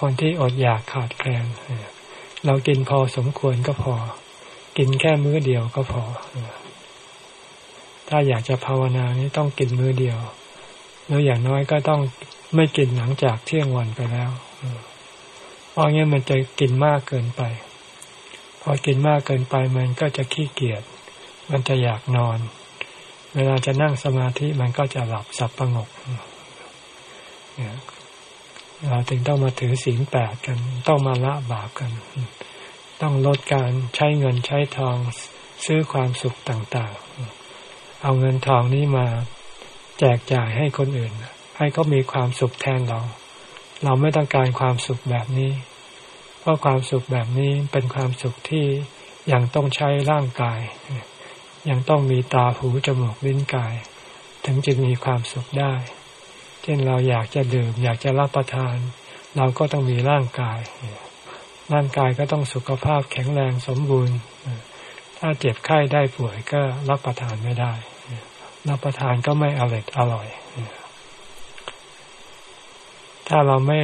คนที่อดอยากขาดแคลนเรากินพอสมควรก็พอ กินแค่มื้อเดียวก็พอ ถ้าอยากจะภาวนานี้ต้องกินมื้อเดียวแล้วอย่างน้อยก็ต้องไม่กินหลังจากเที่ยงวันไปแล้วเพราะงี้มันจะกินมากเกินไป พอกินมากเกินไปมันก็จะขี้เกียจ มันจะอยากนอน เวลาจะนั่งสมาธิมันก็จะหลับสับประงกเราถึงต้องมาถือศีลแปดกัน ต้องมาละบาปกัน ต้องลดการใช้เงินใช้ทองซื้อความสุขต่างๆ เอาเงินทองนี้มาแจกจ่ายให้คนอื่น ให้เขามีความสุขแทนเรา เราไม่ต้องการความสุขแบบนี้ เพราะความสุขแบบนี้เป็นความสุขที่ยังต้องใช้ร่างกาย ยังต้องมีตาหูจมูกลิ้นกาย ถึงจะมีความสุขได้ เช่นเราอยากจะดื่ม อยากจะรับประทาน เราก็ต้องมีร่างกาย ร่างกายก็ต้องสุขภาพแข็งแรงสมบูรณ์ ถ้าเจ็บไข้ได้ป่วยก็รับประทานไม่ได้ รับประทานก็ไม่อร่อยอร่อย ถ้าเราไม่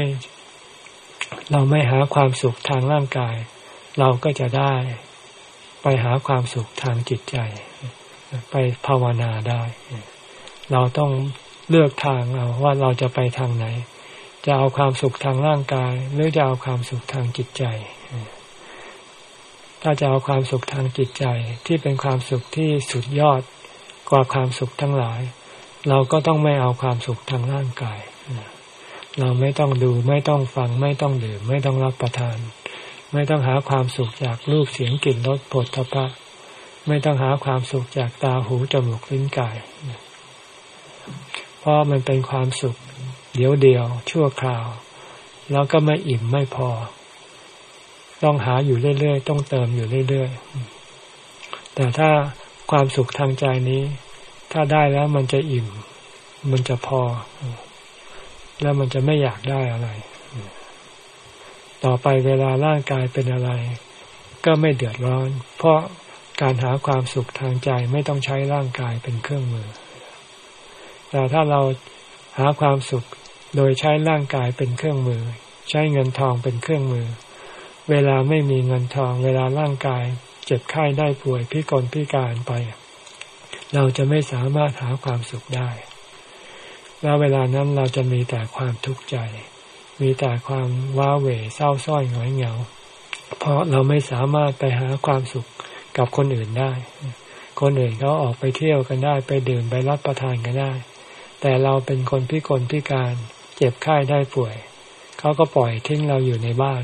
เราไม่หาความสุขทางร่างกาย เราก็จะได้ ไปหาความสุขทางจิตใจ ไปภาวนาได้ เราต้องเลือกทางเอาว่าเราจะไปทางไหน จะเอาความสุขทางร่างกาย หรือจะเอาความสุขทางจิตใจ ถ้าจะเอาความสุขทางจิตใจที่เป็นความสุขที่สุดยอดกว่าความสุขทั้งหลาย เราก็ต้องไม่เอาความสุขทางร่างกาย เราไม่ต้องดูไม่ต้องฟังไม่ต้องดื่มไม่ต้องรับประทาน ไม่ต้องหาความสุขจากรูปเสียงกลิ่นรสผลทพะ ไม่ต้องหาความสุขจากตาหูจมูกลิ้นกายเพราะมันเป็นความสุข เดียวเดียว ชั่วคราว แล้วก็ไม่อิ่มไม่พอ ต้องหาอยู่เรื่อยๆ ต้องเติมอยู่เรื่อยๆ แต่ถ้าความสุขทางใจนี้ ถ้าได้แล้วมันจะอิ่ม มันจะพอ แล้วมันจะไม่อยากได้อะไร ต่อไปเวลาร่างกายเป็นอะไร ก็ไม่เดือดร้อน เพราะการหาความสุขทางใจไม่ต้องใช้ร่างกายเป็นเครื่องมือ แต่ถ้าเราหาความสุขโดยใช้ร่างกายเป็นเครื่องมือ ใช้เงินทองเป็นเครื่องมือ เวลาไม่มีเงินทอง เวลาร่างกายเจ็บไข้ได้ป่วยพิกลพิการไป เราจะไม่สามารถหาความสุขได้ แล้วเวลานั้นเราจะมีแต่ความทุกข์ใจ มีแต่ความว้าเหวเศร้าส้อยหงอยเหงา เพราะเราไม่สามารถไปหาความสุขกับคนอื่นได้ คนอื่นเขาออกไปเที่ยวกันได้ ไปดื่มไปรับประทานกันได้ แต่เราเป็นคนพิกลพิการเจ็บไข้ได้ป่วย เขาก็ปล่อยทิ้งเราอยู่ในบ้าน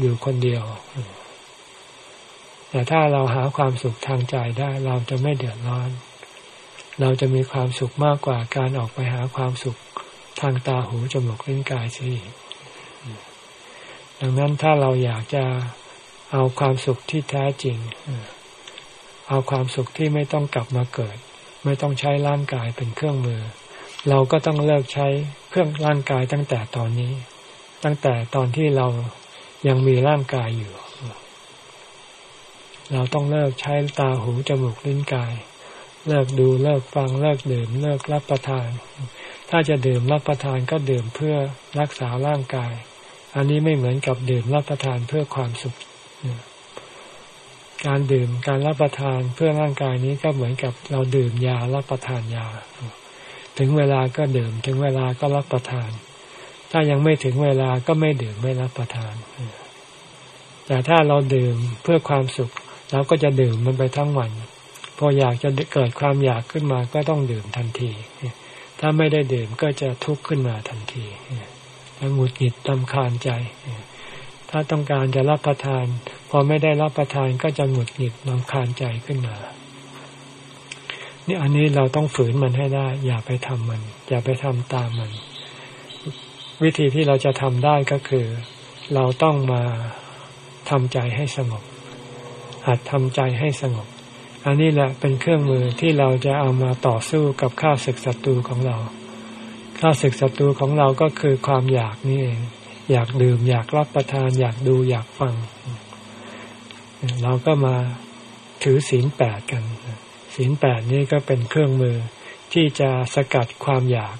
อยู่คนเดียว แต่ถ้าเราหาความสุขทางใจได้ เราจะไม่เดือดร้อน เราจะมีความสุขมากกว่าการออกไปหาความสุขทางตาหูจมูกลิ้นกายสิ ดังนั้นถ้าเราอยากจะเอาความสุขที่แท้จริง เอาความสุขที่ไม่ต้องกลับมาเกิด ไม่ต้องใช้ร่างกายเป็นเครื่องมือ เราก็ต้องเลิกใช้เครื่องร่างกายตั้งแต่ตอนนี้ ตั้งแต่ตอนที่เรายังมีร่างกายอยู่ เราต้องเลิกใช้ตาหูจมูกลิ้นกาย เลิกดูเลิกฟังเลิกดื่มเลิกรับประทาน ถ้าจะดื่มรับประทานก็ดื่มเพื่อรักษาร่างกาย อันนี้ไม่เหมือนกับดื่มรับประทานเพื่อความสุข การดื่มการรับประทานเพื่อร่างกายนี้ก็เหมือนกับเราดื่มยารับประทานยา ถึงเวลาก็ดื่ม ถึงเวลาก็รับประทาน ถ้ายังไม่ถึงเวลาก็ไม่ดื่มไม่รับประทาน แต่ถ้าเราดื่มเพื่อความสุขเราก็จะดื่มมันไปทั้งวัน พออยากจะเกิดความอยากขึ้นมาก็ต้องดื่มทันที ถ้าไม่ได้ดื่มก็จะทุกข์ขึ้นมาทันที หงุดหงิดตำคาญใจ ถ้าต้องการจะรับประทาน พอไม่ได้รับประทานก็จะหงุดหงิดตำคาญใจขึ้นมานี่อันนี้เราต้องฝืนมันให้ได้ อย่าไปทำมัน อย่าไปทำตามมัน วิธีที่เราจะทำได้ก็คือ เราต้องมาทำใจให้สงบหัดทำใจให้สงบ อันนี้แหละเป็นเครื่องมือที่เราจะเอามาต่อสู้กับข้าศึกศัตรูของเรา ข้าศึกศัตรูของเราก็คือความอยากนี่เอง อยากดื่ม อยากรับประทาน อยากดูอยากฟัง เราก็มาถือศีลแปดกันศีลแปดนี้ก็เป็นเครื่องมือที่จะสกัดความอยาก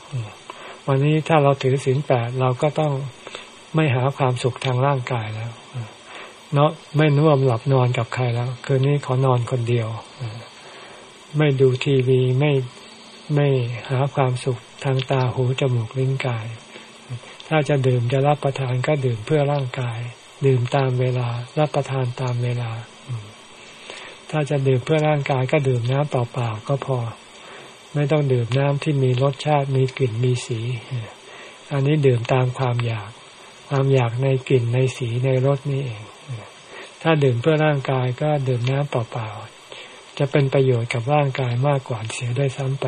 วันนี้ถ้าเราถือศีลแปดเราก็ต้องไม่หาความสุขทางร่างกายแล้วเนาะไม่น่วมหลับนอนกับใครแล้ว คืนนี้ขอนอนคนเดียว ไม่ดูทีวีไม่ไม่หาความสุข ทางตาหูจมูกลิ้นกาย ถ้าจะดื่มจะรับประทานก็ดื่มเพื่อร่างกาย ดื่มตามเวลา รับประทานตามเวลา ถ้าจะดื่มเพื่อร่างกายก็ดื่มน้ำเปล่าๆก็พอ ไม่ต้องดื่มน้ำที่มีรสชาติมีกลิ่นมีสี อันนี้ดื่มตามความอยาก ความอยากในกลิ่นในสีในรสนี่เอง ถ้าดื่มเพื่อร่างกายก็ดื่มน้ำเปล่าๆจะเป็นประโยชน์กับร่างกายมากกว่าเสียด้วยซ้ำไป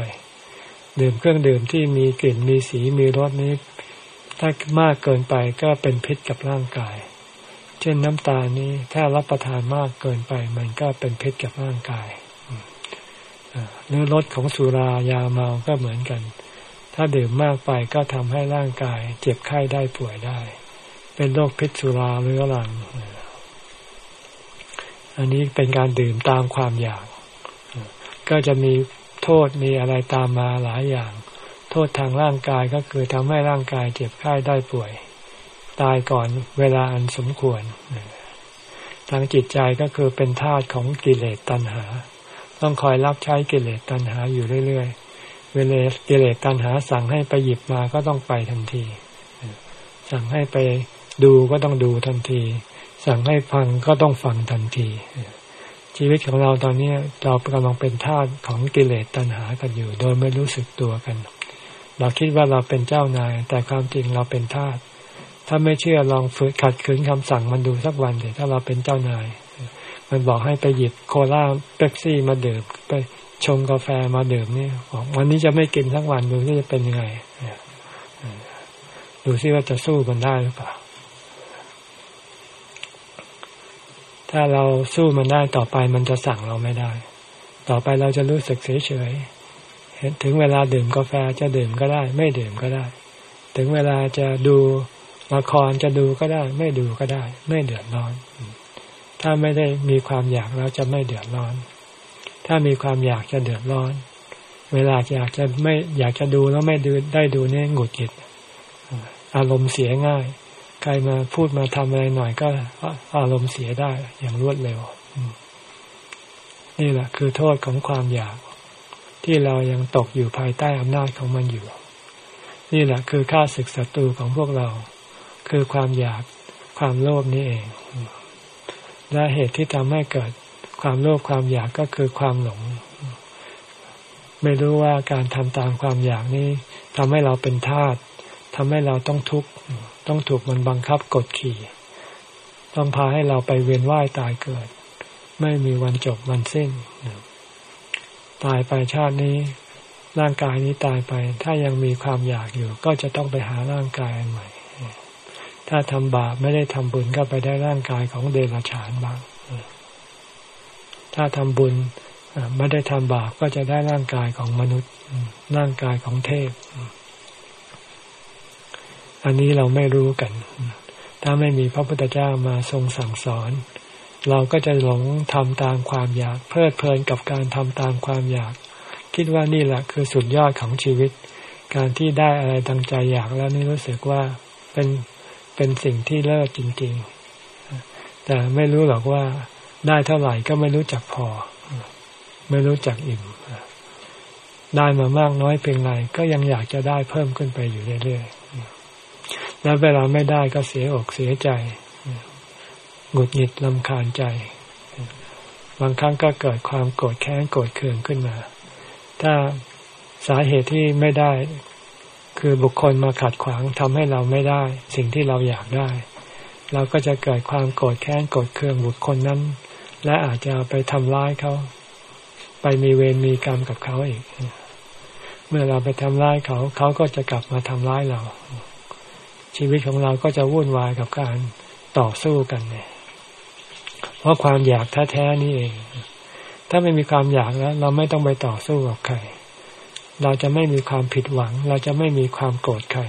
ดื่มเครื่องดื่มที่มีกลิ่นมีสีมีรสนี้ถ้ามากเกินไปก็เป็นพิษกับร่างกาย เช่นน้ำตาลนี้ถ้ารับประทานมากเกินไป มันก็เป็นพิษกับร่างกายเนื้อรสของสุรายาเมาก็เหมือนกัน ถ้าดื่มมากไปก็ทำให้ร่างกาย เจ็บไข้ได้ป่วยได้ เป็นโรคพิษสุราเรื้อรัง อันนี้เป็นการดื่มตามความอยาก ก็จะมี โทษมีอะไรตามมาหลายอย่าง โทษทางร่างกายก็คือทำให้ร่างกายเจ็บไข้ได้ป่วย ตายก่อนเวลาอันสมควร ทางจิตใจก็คือเป็นทาสของกิเลสตัณหา ต้องคอยรับใช้กิเลสตัณหาอยู่เรื่อยๆ เวลากิเลสตัณหาสั่งให้ไปหยิบมาก็ต้องไปทันที สั่งให้ไปดูก็ต้องดูทันที สั่งให้ฟังก็ต้องฟังทันที ชีวิตของเราตอนนี้เรากำลังเป็นทาสของกิเลสตัณหากันอยู่ โดยไม่รู้สึกตัวกัน เราคิดว่าเราเป็นเจ้านาย แต่ความจริงเราเป็นทาสถ้าไม่เชื่อลองฝึกขัดขืนคำสั่งมันดูสักวันเดี๋ยวถ้าเราเป็นเจ้านาย มันบอกให้ไปหยิบโคลาเป๊ปซี่มาดื่มไปชงกาแฟมาดื่มนี่วันนี้จะไม่กินทั้งวันดูจะเป็นยังไงดูซิว่าจะสู้กันได้หรือเปล่า ถ้าเราสู้มันได้ต่อไปมันจะสั่งเราไม่ได้ ต่อไปเราจะรู้สึกเฉยเฉยถึงเวลาดื่มกาแฟจะดื่มก็ได้ ไม่ดื่มก็ได้ ถึงเวลาจะดูละครจะดูก็ได้ ไม่ดูก็ได้ ไม่เดือดร้อน ถ้าไม่ได้มีความอยากเราจะไม่เดือดร้อน ถ้ามีความอยากจะเดือดร้อน เวลาอยากจะไม่อยากจะดูแล้วไม่ดูได้ดูเนี่ยหงุดหงิดอารมณ์เสียง่าย ใครมาพูดมาทำอะไรหน่อยก็อารมณ์เสียได้อย่างรวดเร็ว นี่แหละคือโทษของความอยาก ที่เรายังตกอยู่ภายใต้อำนาจของมันอยู่ นี่แหละคือค่าศึกศัตรูของพวกเรา คือความอยากความโลภนี่เอง และเหตุที่ทำให้เกิดความโลภความอยากก็คือความหลง ไม่รู้ว่าการทำตามความอยากนี้ทำให้เราเป็นทาสทำให้เราต้องทุกข์ ต้องถูกมันบังคับกดขี่ ต้องพาให้เราไปเวียนว่ายตายเกิด ไม่มีวันจบวันสิ้น ตายไปชาตินี้ ร่างกายนี้ตายไป ถ้ายังมีความอยากอยู่ ก็จะต้องไปหาร่างกายใหม่ ถ้าทำบาปไม่ได้ทำบุญก็ไปได้ร่างกายของเดรัจฉานบ้าง ถ้าทำบุญไม่ได้ทำบาปก็จะได้ร่างกายของมนุษย์ ร่างกายของเทพ อันนี้เราไม่รู้กัน ถ้าไม่มีพระพุทธเจ้ามาทรงสั่งสอน เราก็จะหลงทำตามความอยาก เพลิดเพลินกับการทำตามความอยาก คิดว่านี่แหละคือสุดยอดของชีวิต การที่ได้อะไรตั้งใจอยากแล้วนี่รู้สึกว่าเป็นเป็นสิ่งที่เลิศจริง ๆ แต่ไม่รู้หรอกว่าได้เท่าไหร่ก็ไม่รู้จักพอ ไม่รู้จักอิ่มได้มามากน้อยเพียงไรก็ยังอยากจะได้เพิ่มขึ้นไปอยู่เรื่อยๆ แล้วเวลาไม่ได้ก็เสียอกเสียใจหงุดหงิดลำคาญใจ บางครั้งก็เกิดความโกรธแค้นโกรธเคืองขึ้นมา ถ้าสาเหตุที่ไม่ได้ คือบุคคลมาขัดขวางทำให้เราไม่ได้ สิ่งที่เราอยากได้ เราก็จะเกิดความโกรธแค้นโกรธเคืองบุคคลนั้น และอาจจะไปทำร้ายเขา ไปมีเวรมีกรรมกับเขาอีก เมื่อเราไปทำร้ายเขา เขาก็จะกลับมาทำร้ายเรา ชีวิตของเราก็จะวุ่นวายกับการต่อสู้กันเนี่ยเพราะความอยากแท้ๆนี่เอง ถ้าไม่มีความอยากแล้ว เราไม่ต้องไปต่อสู้กับใคร เราจะไม่มีความผิดหวัง เราจะไม่มีความโกรธใคร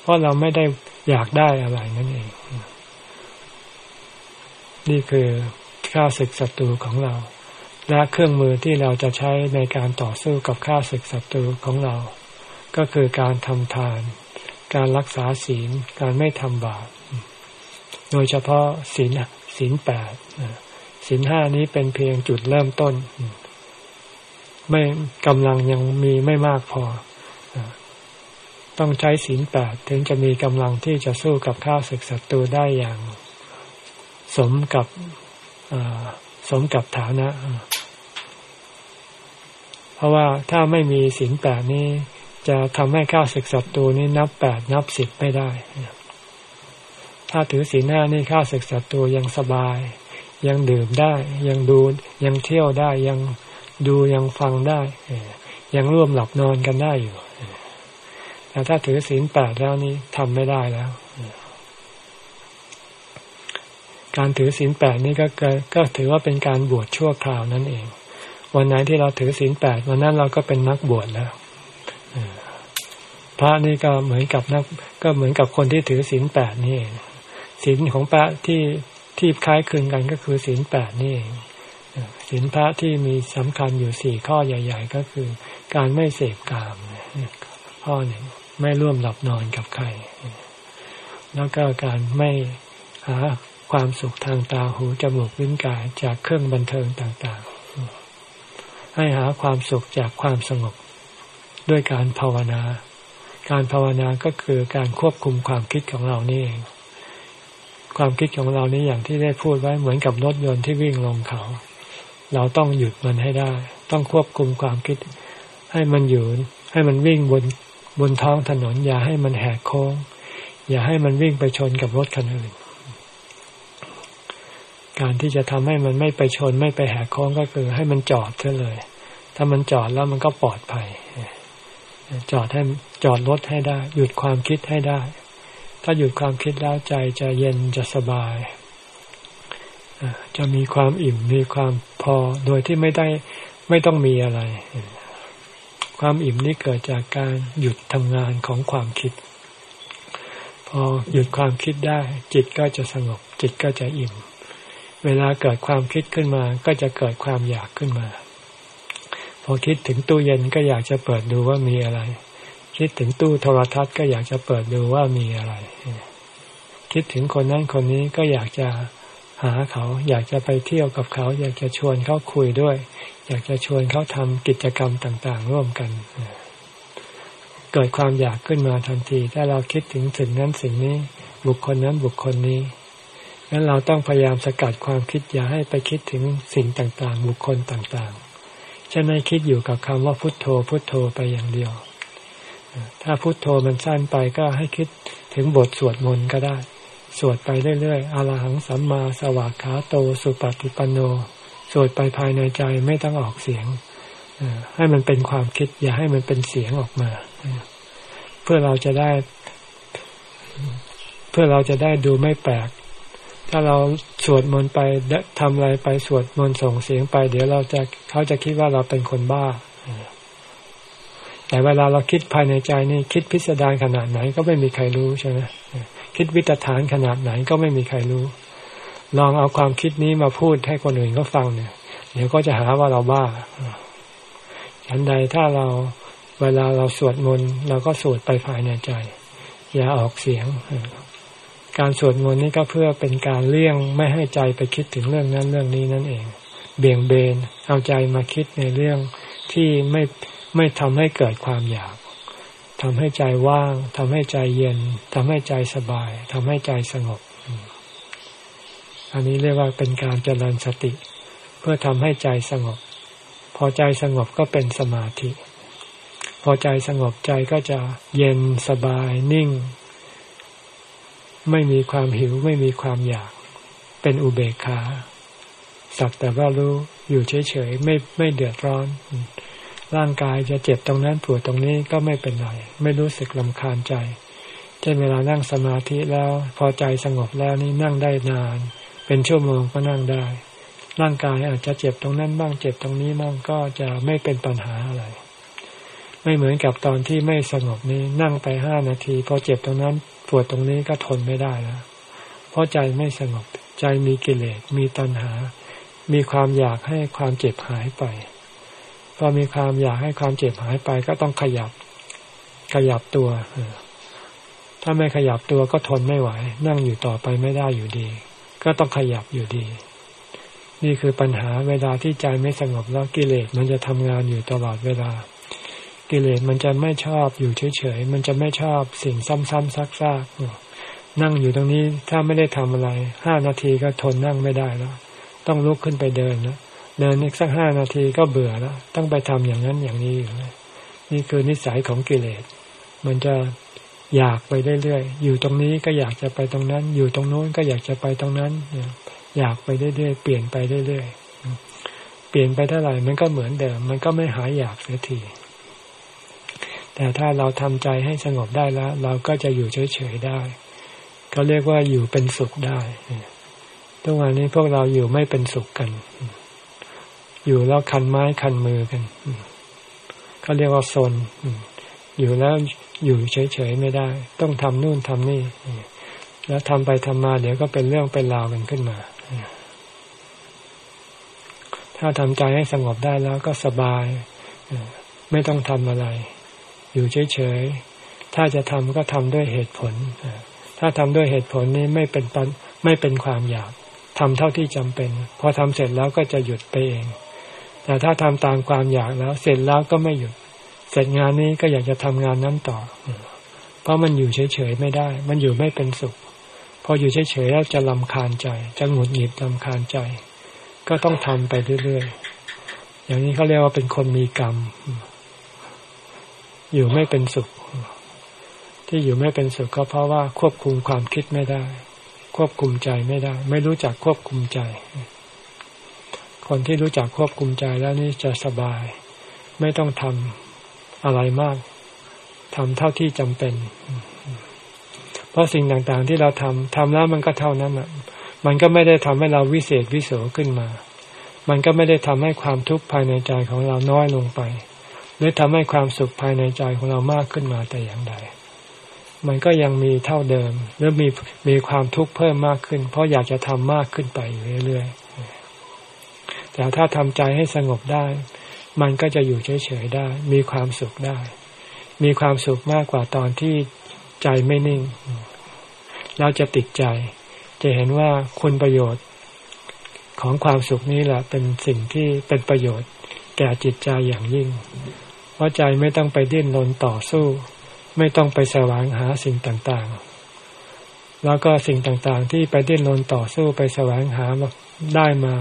เพราะเราไม่ได้อยากได้อะไรนั่นเอง นี่คือข้าศึกศัตรูของเรา และเครื่องมือที่เราจะใช้ในการต่อสู้กับข้าศึกศัตรูของเรา ก็คือการทำทาน การรักษาศีลการไม่ทำบาปโดยเฉพาะศีลศีลแปดศีลห้านี้เป็นเพียงจุดเริ่มต้น ไม่กำลังยังมีไม่มากพอ ต้องใช้ศีลแปดถึงจะมีกำลังที่จะสู้กับข้าศึกศัตรูได้อย่างสมกับสมกับฐานะ เพราะว่าถ้าไม่มีศีลแปดนี้ จะทำให้ข้าศึกศัตรูนี้นับแปดนับสิบไม่ได้ ถ้าถือศีลห้านี่ข้าศึกศัตรูยังสบาย ยังดื่มได้ ยังดูยังเที่ยวได้ ยังดูยังฟังได้ ยังร่วมหลับนอนกันได้อยู่แต่ถ้าถือศีลแปดแล้วนี่ทำไม่ได้แล้ว การถือศีลแปดนี่ก็ก็ถือว่าเป็นการบวชชั่วคราวนั่นเอง วันไหนที่เราถือศีลแปดวันนั้นเราก็เป็นนักบวชแล้ว พระนี่ก็เหมือนกับนัก ก็เหมือนกับคนที่ถือศีลแปดนี่ศีลของพระที่ที่คล้ายคลึงกันก็คือศีลแปดนี่ศีลพระที่มีสำคัญอยู่สี่ข้อใหญ่ ๆ ก็คือ การไม่เสพกามข้อหนึ่งไม่ร่วมหลับนอนกับใคร แล้วก็การไม่หาความสุขทางตาหูจมูกลิ้นกายจากเครื่องบันเทิงต่างๆ ให้หาความสุขจากความสงบด้วยการภาวนา การภาวนาก็คือการควบคุมความคิดของเรานี่เองความคิดของเรานี่อย่างที่ได้พูดไว้เหมือนกับรถยนต์ที่วิ่งลงเขา เราต้องหยุดมันให้ได้ ต้องควบคุมความคิด ให้มันอยู่ให้มันวิ่งบนบนท้องถนน อย่าให้มันแหกโค้ง อย่าให้มันวิ่งไปชนกับรถคันอื่น การที่จะทำให้มันไม่ไปชนไม่ไปแหกโค้งก็คือ ให้มันจอดเท่เลย ถ้ามันจอดแล้วมันก็ปลอดภัย จอดให้จอดรถให้ได้ หยุดความคิดให้ได้ ถ้าหยุดความคิดแล้วใจจะเย็นจะสบายจะมีความอิ่มมีความพอโดยที่ไม่ได้ไม่ต้องมีอะไร ความอิ่มนี้เกิดจากการหยุดทำงานของความคิด พอหยุดความคิดได้ จิตก็จะสงบ จิตก็จะอิ่ม เวลาเกิดความคิดขึ้นมา ก็จะเกิดความอยากขึ้นมา พอคิดถึงตู้เย็นก็อยากจะเปิดดูว่ามีอะไร คิดถึงตู้โทรทัศน์ก็อยากจะเปิดดูว่ามีอะไร คิดถึงคนนั้นคนนี้ก็อยากจะหาเขา อยากจะไปเที่ยวกับเขา อยากจะชวนเขาคุยด้วย อยากจะชวนเขาทำกิจกรรมต่าง ๆ ร่วมกัน เกิดความอยากขึ้นมาทันที ถ้าเราคิดถึงสิ่งนั้นสิ่งนี้ บุคคลนั้นบุคคลนี้งั้นเราต้องพยายามสกัดความคิดอย่าให้ไปคิดถึงสิ่งต่างๆ บุคคลต่างๆ จะไม่คิดอยู่กับคำว่าพุทโธ พุทโธไปอย่างเดียว ถ้าพุทโธมันสั้นไปก็ให้คิดถึงบทสวดมนต์ก็ได้ สวดไปเรื่อยๆอรหังสัมมาสวากขาโตสุปฏิปันโน สวดไปภายในใจไม่ต้องออกเสียงให้มันเป็นความคิด อย่าให้มันเป็นเสียงออกมา เพื่อเราจะได้ เพื่อเราจะได้ดูไม่แปลก ถ้าเราสวดมนต์ไปทำอะไรไปสวดมนต์ส่งเสียงไป เดี๋ยวเราจะเขาจะคิดว่าเราเป็นคนบ้า แต่เวลาเราคิดภายในใจนี่คิดพิสดารขนาดไหนก็ไม่มีใครรู้ใช่ไหมคิดวิตฐานขนาดไหนก็ไม่มีใครรู้ ลองเอาความคิดนี้มาพูดให้คนอื่นเขาฟังเนี่ย เดี๋ยวก็จะหาว่าเราบ้าฉันใดถ้าเราเวลาเราสวดมนต์เราก็สวดไปภายในใจ อย่าออกเสียง การสวดมนต์นี้ก็เพื่อเป็นการเลี่ยงไม่ให้ใจไปคิดถึงเรื่องนั้นเรื่องนี้นั่นเอง เบี่ยงเบนเอาใจมาคิดในเรื่องที่ไม่ไม่ทำให้เกิดความอยากทำให้ใจว่าง ทำให้ใจเย็น ทำให้ใจสบาย ทำให้ใจสงบ อันนี้เรียกว่าเป็นการเจริญสติ เพื่อทำให้ใจสงบ พอใจสงบก็เป็นสมาธิ พอใจสงบใจก็จะเย็นสบายนิ่ง ไม่มีความหิวไม่มีความอยาก เป็นอุเบกขา สักแต่ว่ารู้อยู่เฉยๆไม่ไม่เดือดร้อน ร่างกายจะเจ็บตรงนั้นปวดตรงนี้ก็ไม่เป็นไร ไม่รู้สึกลำคาญใจเช่นเวลานั่งสมาธิแล้วพอใจสงบแล้วนี่นั่งได้นาน เป็นชั่วโมงก็นั่งได้ ร่างกายอาจจะเจ็บตรงนั้นบ้างเจ็บตรงนี้บ้างก็จะไม่เป็นปัญหาอะไรไม่เหมือนกับตอนที่ไม่สงบนี้นั่งไปห้านาที พอเจ็บตรงนั้น ปวดตรงนี้ก็ทนไม่ได้แล้ว เพราะใจไม่สงบ ใจมีกิเลส มีตัณหา มีความอยากให้ความเจ็บหายไป พอมีความอยากให้ความเจ็บหายไป ก็ต้องขยับ ขยับตัว ถ้าไม่ขยับตัวก็ทนไม่ไหว นั่งอยู่ต่อไปไม่ได้อยู่ดี ก็ต้องขยับอยู่ดี นี่คือปัญหาเวลาที่ใจไม่สงบแล้วกิเลสมันจะทำงานอยู่ตลอดเวลา กิเลสมันจะไม่ชอบอยู่เฉยๆ มันจะไม่ชอบสิ่งซ้ำๆซักๆนั่งอยู่ตรงนี้ถ้าไม่ได้ทำอะไรห้านาทีก็ทนนั่งไม่ได้แล้ว ต้องลุกขึ้นไปเดินแล้วเดินอีกสักห้านาทีก็เบื่อแล้ว ต้องไปทำอย่างนั้นอย่างนี้อยู่นี่คือนิสัยของกิเลส มันจะอยากไปเรื่อยๆ อยู่ตรงนี้ก็อยากจะไปตรงนั้น อยู่ตรงโน้นก็อยากจะไปตรงนั้น อยากไปเรื่อยๆ เปลี่ยนไปเรื่อยๆ เปลี่ยนไปเท่าไหร่ มันก็เหมือนเดิม มันก็ไม่หายอยากเสียที แต่ถ้าเราทำใจให้สงบได้แล้ว เราก็จะอยู่เฉยๆได้เขาเรียกว่าอยู่เป็นสุขได้ทุกวันนี้พวกเราอยู่ไม่เป็นสุขกัน อยู่แล้วคันไม้คันมือกันเขาเรียกว่าโซนอยู่แล้วอยู่เฉยๆไม่ได้ ต้องทำนู่นทำนี่ แล้วทำไปทำมา เดี๋ยวก็เป็นเรื่องเป็นราวกันขึ้นมา ถ้าทำใจให้สงบได้แล้วก็สบาย ไม่ต้องทำอะไร อยู่เฉยๆ ถ้าจะทำก็ทำด้วยเหตุผล ถ้าทำด้วยเหตุผลนี้ไม่เป็นปันไม่เป็นความอยากทำเท่าที่จำเป็น พอทำเสร็จแล้วก็จะหยุดไปเอง แต่ถ้าทำตามความอยากแล้ว เสร็จแล้วก็ไม่หยุด เสร็จงานนี้ก็อยากจะทำงานนั้นต่อ เพราะมันอยู่เฉยๆไม่ได้ มันอยู่ไม่เป็นสุข พออยู่เฉยๆแล้วจะลำคาญใจ จะหงุดหงิดลำคาญใจ ก็ต้องทำไปเรื่อยๆ อย่างนี้เขาเรียกว่าเป็นคนมีกรรม อยู่ไม่เป็นสุข ที่อยู่ไม่เป็นสุขก็เพราะว่าควบคุมความคิดไม่ได้ ควบคุมใจไม่ได้ ไม่รู้จักควบคุมใจ คนที่รู้จักควบคุมใจแล้วนี่จะสบาย ไม่ต้องทำอะไรมากทำเท่าที่จำเป็น เพราะสิ่งต่างๆที่เราทำทำแล้วมันก็เท่านั้นอะ มันก็ไม่ได้ทำให้เราวิเศษวิโสขึ้นมา มันก็ไม่ได้ทำให้ความทุกข์ภายในใจของเราน้อยลงไป หรือทำให้ความสุขภายในใจของเรามากขึ้นมาแต่อย่างใด มันก็ยังมีเท่าเดิม หรือมีมีความทุกข์เพิ่มมากขึ้น เพราะอยากจะทำมากขึ้นไปเรื่อยๆแต่ถ้าทำใจให้สงบได้ มันก็จะอยู่เฉยๆได้ มีความสุขได้ มีความสุขมากกว่าตอนที่ใจไม่นิ่ง เราจะติดใจ จะเห็นว่าคุณประโยชน์ของความสุขนี้แหละเป็นสิ่งที่เป็นประโยชน์แก่จิตใจอย่างยิ่ง เพราะใจไม่ต้องไปดิ้นรนต่อสู้ ไม่ต้องไปแสวงหาสิ่งต่างๆ แล้วก็สิ่งต่างๆ ที่ไปดิ้นรนต่อสู้ไปแสวงหาได้มา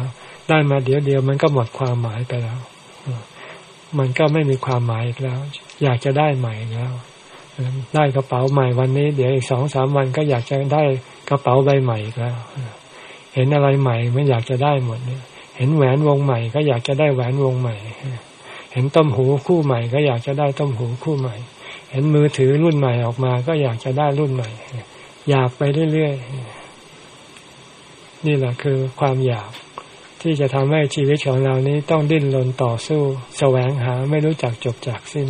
ได้มาเดี๋ยวเดียวมันก็หมดความหมายไปแล้ว มันก็ไม่มีความหมายอีกแล้ว อยากจะได้ใหม่แล้ว ได้กระเป๋าใหม่วันนี้ เดี๋ยวอีกสองสามวันก็อยากจะได้กระเป๋าใบใหม่อีกแล้ว เห็นอะไรใหม่ไม่อยากจะได้หมดเนี่ยเห็นแหวนวงใหม่ก็อยากจะได้แหวนวงใหม่ เห็นต้มหูคู่ใหม่ ก็อยากจะได้ต้มหูคู่ใหม่ เห็นมือถือรุ่นใหม่ออกมา ก็อยากจะได้รุ่นใหม่ อยากไปเรื่อยๆ นี่แหละคือความอยากที่จะทำให้ชีวิตของเรานี้ต้องดิ้นรนต่อสู้ แสวงหาไม่รู้จักจบจากสิ้น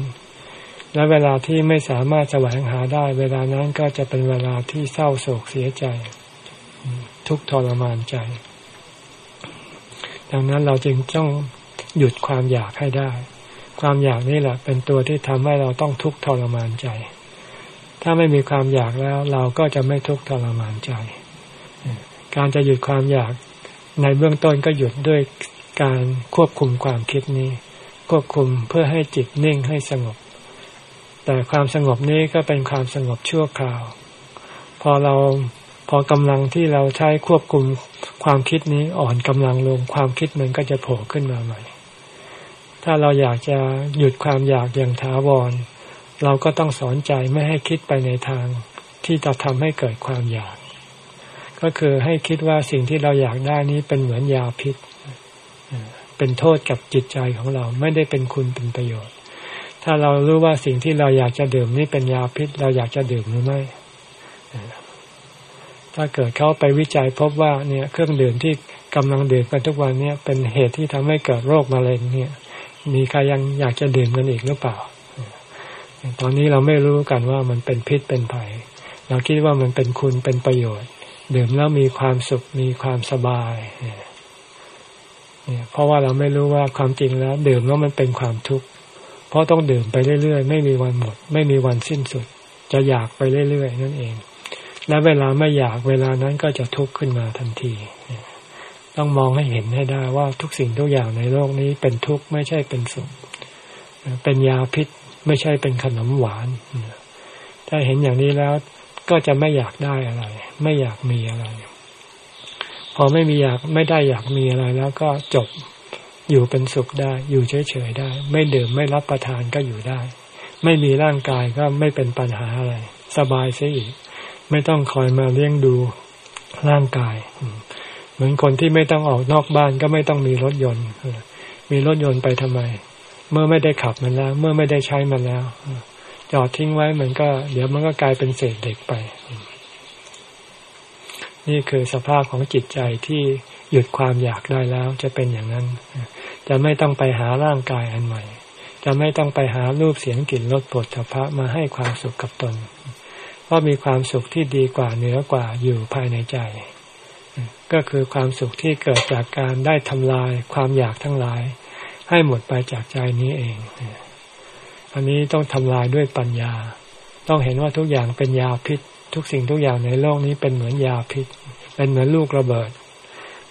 และเวลาที่ไม่สามารถแสวงหาได้ เวลานั้นก็จะเป็นเวลาที่เศร้าโศกเสียใจ ทุกทรมานใจ ดังนั้นเราจึงต้อง หยุดความอยากให้ได้ ความอยากนี่แหละ เป็นตัวที่ทำให้เราต้องทุกข์ทรมานใจ ถ้าไม่มีความอยากแล้วเราก็จะไม่ทุกข์ทรมานใจ การจะหยุดความอยากในเบื้องต้นก็หยุดด้วยการควบคุมความคิดนี้ ควบคุมเพื่อให้จิตนิ่งให้สงบ แต่ความสงบนี้ก็เป็นความสงบชั่วคราว พอเราพอกำลังที่เราใช้ควบคุมความคิดนี้อ่อนกำลังลงความคิดมันก็จะโผล่ขึ้นมาใหม่ ถ้าเราอยากจะหยุดความอยากอย่างถาวร เราก็ต้องสอนใจไม่ให้คิดไปในทางที่จะทำให้เกิดความอยาก ก็คือให้คิดว่าสิ่งที่เราอยากได้นี้เป็นเหมือนยาพิษ เป็นโทษกับจิตใจของเราไม่ได้เป็นคุณเป็นประโยชน์ ถ้าเรารู้ว่าสิ่งที่เราอยากจะดื่มนี้เป็นยาพิษ เราอยากจะดื่มหรือไม่ ถ้าเกิดเขาไปวิจัยพบว่าเนี่ยเครื่องดื่มที่กำลังดื่มกันทุกวันเนี่ยเป็นเหตุที่ทำให้เกิดโรคมะเร็งเนี่ย มีใครยังอยากจะดื่มกันอีกหรือเปล่า ตอนนี้เราไม่รู้กันว่ามันเป็นพิษเป็นภัย เราคิดว่ามันเป็นคุณเป็นประโยชน์ ดื่มแล้วมีความสุขมีความสบายเนี่ยเพราะว่าเราไม่รู้ว่าความจริงแล้ว ดื่มแล้วมันเป็นความทุกข์เพราะต้องดื่มไปเรื่อยๆ ไม่มีวันหมด ไม่มีวันสิ้นสุด จะอยากไปเรื่อยๆ นั่นเอง และเวลาไม่อยากเวลานั้นก็จะทุกข์ขึ้นมาทันที ต้องมองให้เห็นให้ได้ว่าทุกสิ่งทุกอย่างในโลกนี้เป็นทุกข์ไม่ใช่เป็นสุขเป็นยาพิษไม่ใช่เป็นขนมหวาน ถ้าเห็นอย่างนี้แล้วก็จะไม่อยากได้อะไร ไม่อยากมีอะไร พอไม่มีอยากไม่ได้อยากมีอะไรแล้วก็จบอยู่เป็นสุขได้ อยู่เฉยๆได้ ไม่ดื่มไม่รับประทานก็อยู่ได้ ไม่มีร่างกายก็ไม่เป็นปัญหาอะไร สบายเสียอีก ไม่ต้องคอยมาเลี้ยงดูร่างกาย เหมือนคนที่ไม่ต้องออกนอกบ้านก็ไม่ต้องมีรถยนต์ มีรถยนต์ไปทำไม เมื่อไม่ได้ขับมันแล้ว เมื่อไม่ได้ใช้มันแล้วจอดทิ้งไว้มันก็ เดี๋ยวมันก็กลายเป็นเศษเด็กไป นี่คือสภาพของจิตใจที่หยุดความอยากได้แล้วจะเป็นอย่างนั้น จะไม่ต้องไปหาร่างกายอันใหม่ จะไม่ต้องไปหารูปเสียงกลิ่นรสปวดทพะมาให้ความสุขกับตน เพราะมีความสุขที่ดีกว่าเหนือกว่าอยู่ภายในใจ ก็คือความสุขที่เกิดจากการได้ทำลายความอยากทั้งหลาย ให้หมดไปจากใจนี้เอง อันนี้ต้องทำลายด้วยปัญญา ต้องเห็นว่าทุกอย่างเป็นยาพิษ ทุกสิ่งทุกอย่างในโลกนี้เป็นเหมือนยาพิษ เป็นเหมือนลูกระเบิด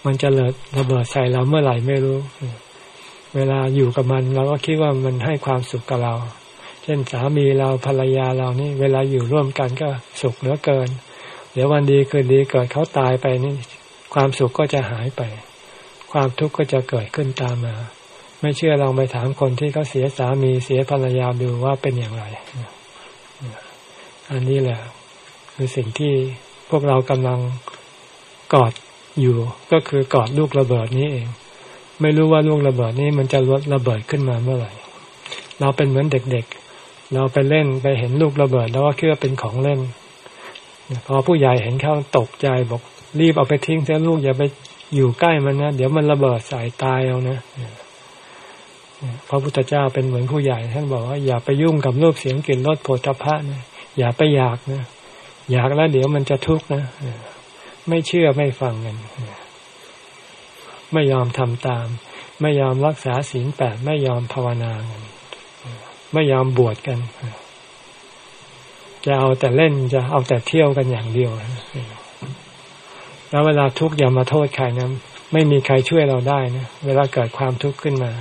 มันจะเลิดระเบิดใส่เราเมื่อไหร่ไม่รู้ เวลาอยู่กับมันเราก็คิดว่ามันให้ความสุขกับเรา เช่นสามีเราภรรยาเรานี่ เวลาอยู่ร่วมกันก็สุขเหลือเกินเดี๋ยววันดีคืนดีเกิดเขาตายไปนี่ ความสุขก็จะหายไป ความทุกข์ก็จะเกิดขึ้นตามมา ไม่เชื่อลองไปถามคนที่เขาเสียสามีเสียภรรยาดูว่าเป็นอย่างไรอันนี้แหละคือสิ่งที่พวกเรากำลังกอดอยู่ ก็คือกอดลูกระเบิดนี้เอง ไม่รู้ว่าลูกระเบิดนี้มันจะลดระเบิดขึ้นมาเมื่อไหร่ เราเป็นเหมือนเด็กๆ เราไปเล่นไปเห็นลูกระเบิด แล้วก็คิดว่าเป็นของเล่น พอผู้ใหญ่เห็นเข้าตกใจบอก รีบเอาไปทิ้งเสียลูกอย่าไปอยู่ใกล้มันนะ เดี๋ยวมันระเบิดใส่ตายเอานะพระพุทธเจ้าเป็นเหมือนผู้ใหญ่ ท่านบอกว่าอย่าไปยุ่งกับรูปเสียงกลิ่นรสโผฏฐพะนะอย่าไปอยากนะอยากแล้วเดี๋ยวมันจะทุกข์นะไม่เชื่อไม่ฟังกันไม่ยอมทำตาม ไม่ยอมรักษาศีลแปดไม่ยอมภาวนากันไม่ยอมบวชกัน จะเอาแต่เล่นจะเอาแต่เที่ยวกันอย่างเดียว แล้วเวลาทุกข์อย่ามาโทษใครนะไม่มีใครช่วยเราได้นะเวลาเกิดความทุกข์ขึ้นมา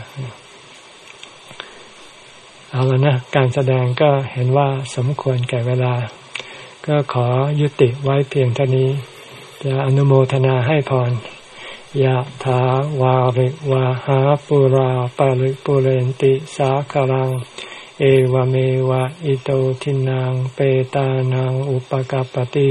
เอาละนะการแสดงก็เห็นว่าสมควรแก่เวลา ก็ขอยุติไว้เพียงเท่านี้ จะอนุโมทนาให้พรยะถาวาริวาหาปุราปาริปุเรนติสาคลัง เอวเมวะอิโตทินังเปตานังอุปกปติ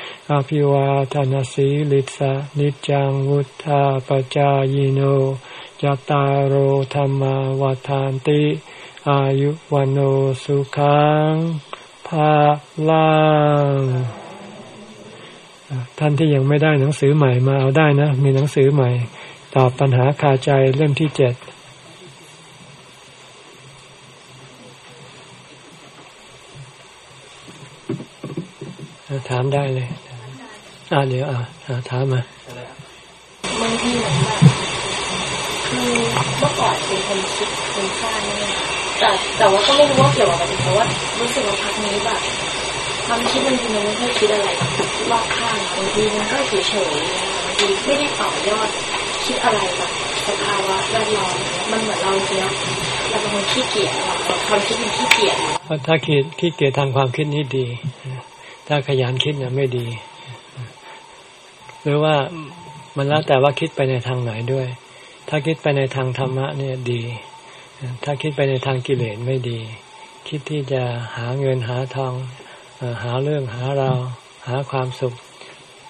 อภิวาทานสีลิสะนิจังวุธาปจายโนจตารโหธรรมวาทานติ อายุวันโอสุขังภาลังท่านที่ยังไม่ได้หนังสือใหม่มาเอาได้นะ มีหนังสือใหม่ ตอบปัญหาคาใจเล่มที่เจ็ดถามได้เลย อ่าเดี๋ยวอ่าถามมาบางทีเหมือนแบบคือเมื่อก่อนเป็นคนคิดคนสร้างเนี่ยแต่แต่ว่าก็ไม่รู้ว่าเกี่ยวกับอะไรเพราะว่ารู้สึกว่าพักนี้แบบความคิดมันมันไม่ค่อยคิดอะไรรอบข้างบางทีมันก็เฉยเฉยบางทีไม่ได้ต่อยอดคิดอะไรแบบสภาวะแวดล้อมมันเหมือนเราเนี้ยเราเป็นคนขี้เกียจเราความคิดมันขี้เกียจถ้าคิดขี้เกียจทางความคิดนี้ดี ถ้าขยันคิดเนี่ยไม่ดี หรือว่ามันแล้วแต่ว่าคิดไปในทางไหนด้วย ถ้าคิดไปในทางธรรมะเนี่ยดี ถ้าคิดไปในทางกิเลสไม่ดี คิดที่จะหาเงินหาทองหาเรื่องหาเราหาความสุข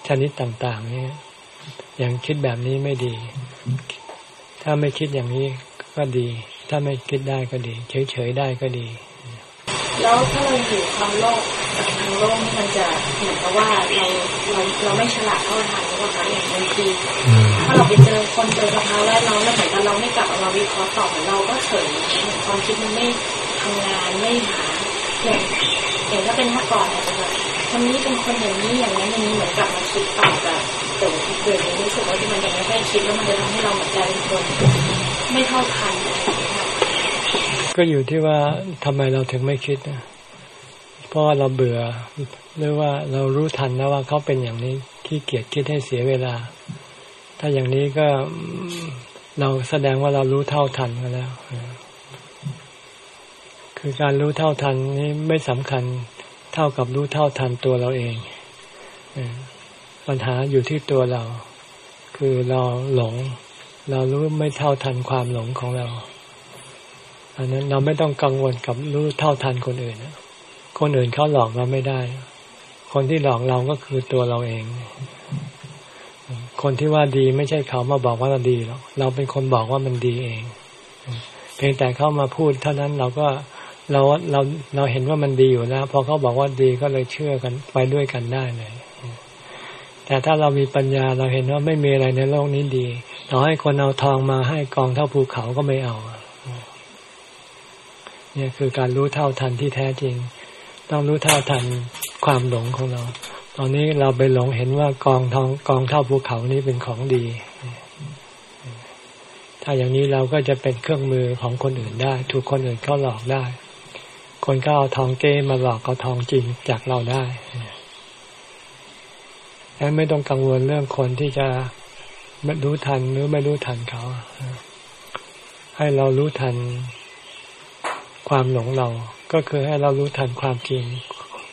ชนิดต่างๆนี่อย่างคิดแบบนี้ไม่ดี ถ้าไม่คิดอย่างนี้ก็ดี ถ้าไม่คิดได้ก็ดี เฉยๆได้ก็ดี แล้วถ้าเราอยู่ความโลกกับทางโลกนี่มันจะเหมือนกับว่าเราเราเราไม่ฉลาดเท่าทางหรือเปล่าคะอย่างบางทีถ้าเราไปเจอคนเจอสภาวะแวดล้อมแล้วเหมือนกับเราไม่กลับมาวิเคราะห์ต่อเหมือนเราก็เฉยความคิดมันไม่ทำงานไม่หาอย่างอย่างถ้าเป็นเมื่อก่อนเนี่ยแบบคนนี้เป็นคนอย่างนี้อย่างนั้นอย่างนี้เหมือนกลับมาคิดต่อแต่แต่เดี๋ยวนี้รู้สึกว่าที่มันยังไม่ค่อยคิดแล้วมันจะทำให้เราเหมือนใจเป็นคนไม่เท่าทัน ก็อยู่ที่ว่าทำไมเราถึงไม่คิดเพราะว่าเราเบื่อหรือว่าเรารู้ทันแล้วว่าเขาเป็นอย่างนี้ขี้เกียจคิดให้เสียเวลา ถ้าอย่างนี้ก็เราแสดงว่าเรารู้เท่าทันกันแล้ว คือการรู้เท่าทันนี้ไม่สำคัญเท่ากับรู้เท่าทันตัวเราเอง ปัญหาอยู่ที่ตัวเรา คือเราหลง เรารู้ไม่เท่าทันความหลงของเรา อันนั้นเราไม่ต้องกังวลกับรู้เท่าทันคนอื่นคนอื่นเขาหลอกเราไม่ได้ คนที่หลอกเราก็คือตัวเราเอง คนที่ว่าดีไม่ใช่เขามาบอกว่าเราดีหรอกเราเป็นคนบอกว่ามันดีเอง เพียงแต่เขามาพูด เท่านั้นเราก็เราเราเราเห็นว่ามันดีอยู่แล้วพอเขาบอกว่าดีก็เลยเชื่อกันไปด้วยกันได้เลยแต่ถ้าเรามีปัญญาเราเห็นว่าไม่มีอะไรในโลกนี้ดี ต่อให้คนเอาทองมาให้กองเท่าภูเขาก็ไม่เอา เนี่ยคือการรู้เท่าทันที่แท้จริง ต้องรู้เท่าทันความหลงของเรา ตอนนี้เราไปหลงเห็นว่ากองทองกองเท่าภูเขานี้เป็นของดี ถ้าอย่างนี้เราก็จะเป็นเครื่องมือของคนอื่นได้ ถูกคนอื่นเขาหลอกได้ คนก็เอาทองเก้มาหลอกเอาทองจริงจากเราได้ดังนั้นไม่ต้องกังวลเรื่องคนที่จะไม่รู้ทันหรือไม่รู้ทันเขา ให้เรารู้ทัน ความหลงเรา ก็คือให้เรารู้ทันความจริง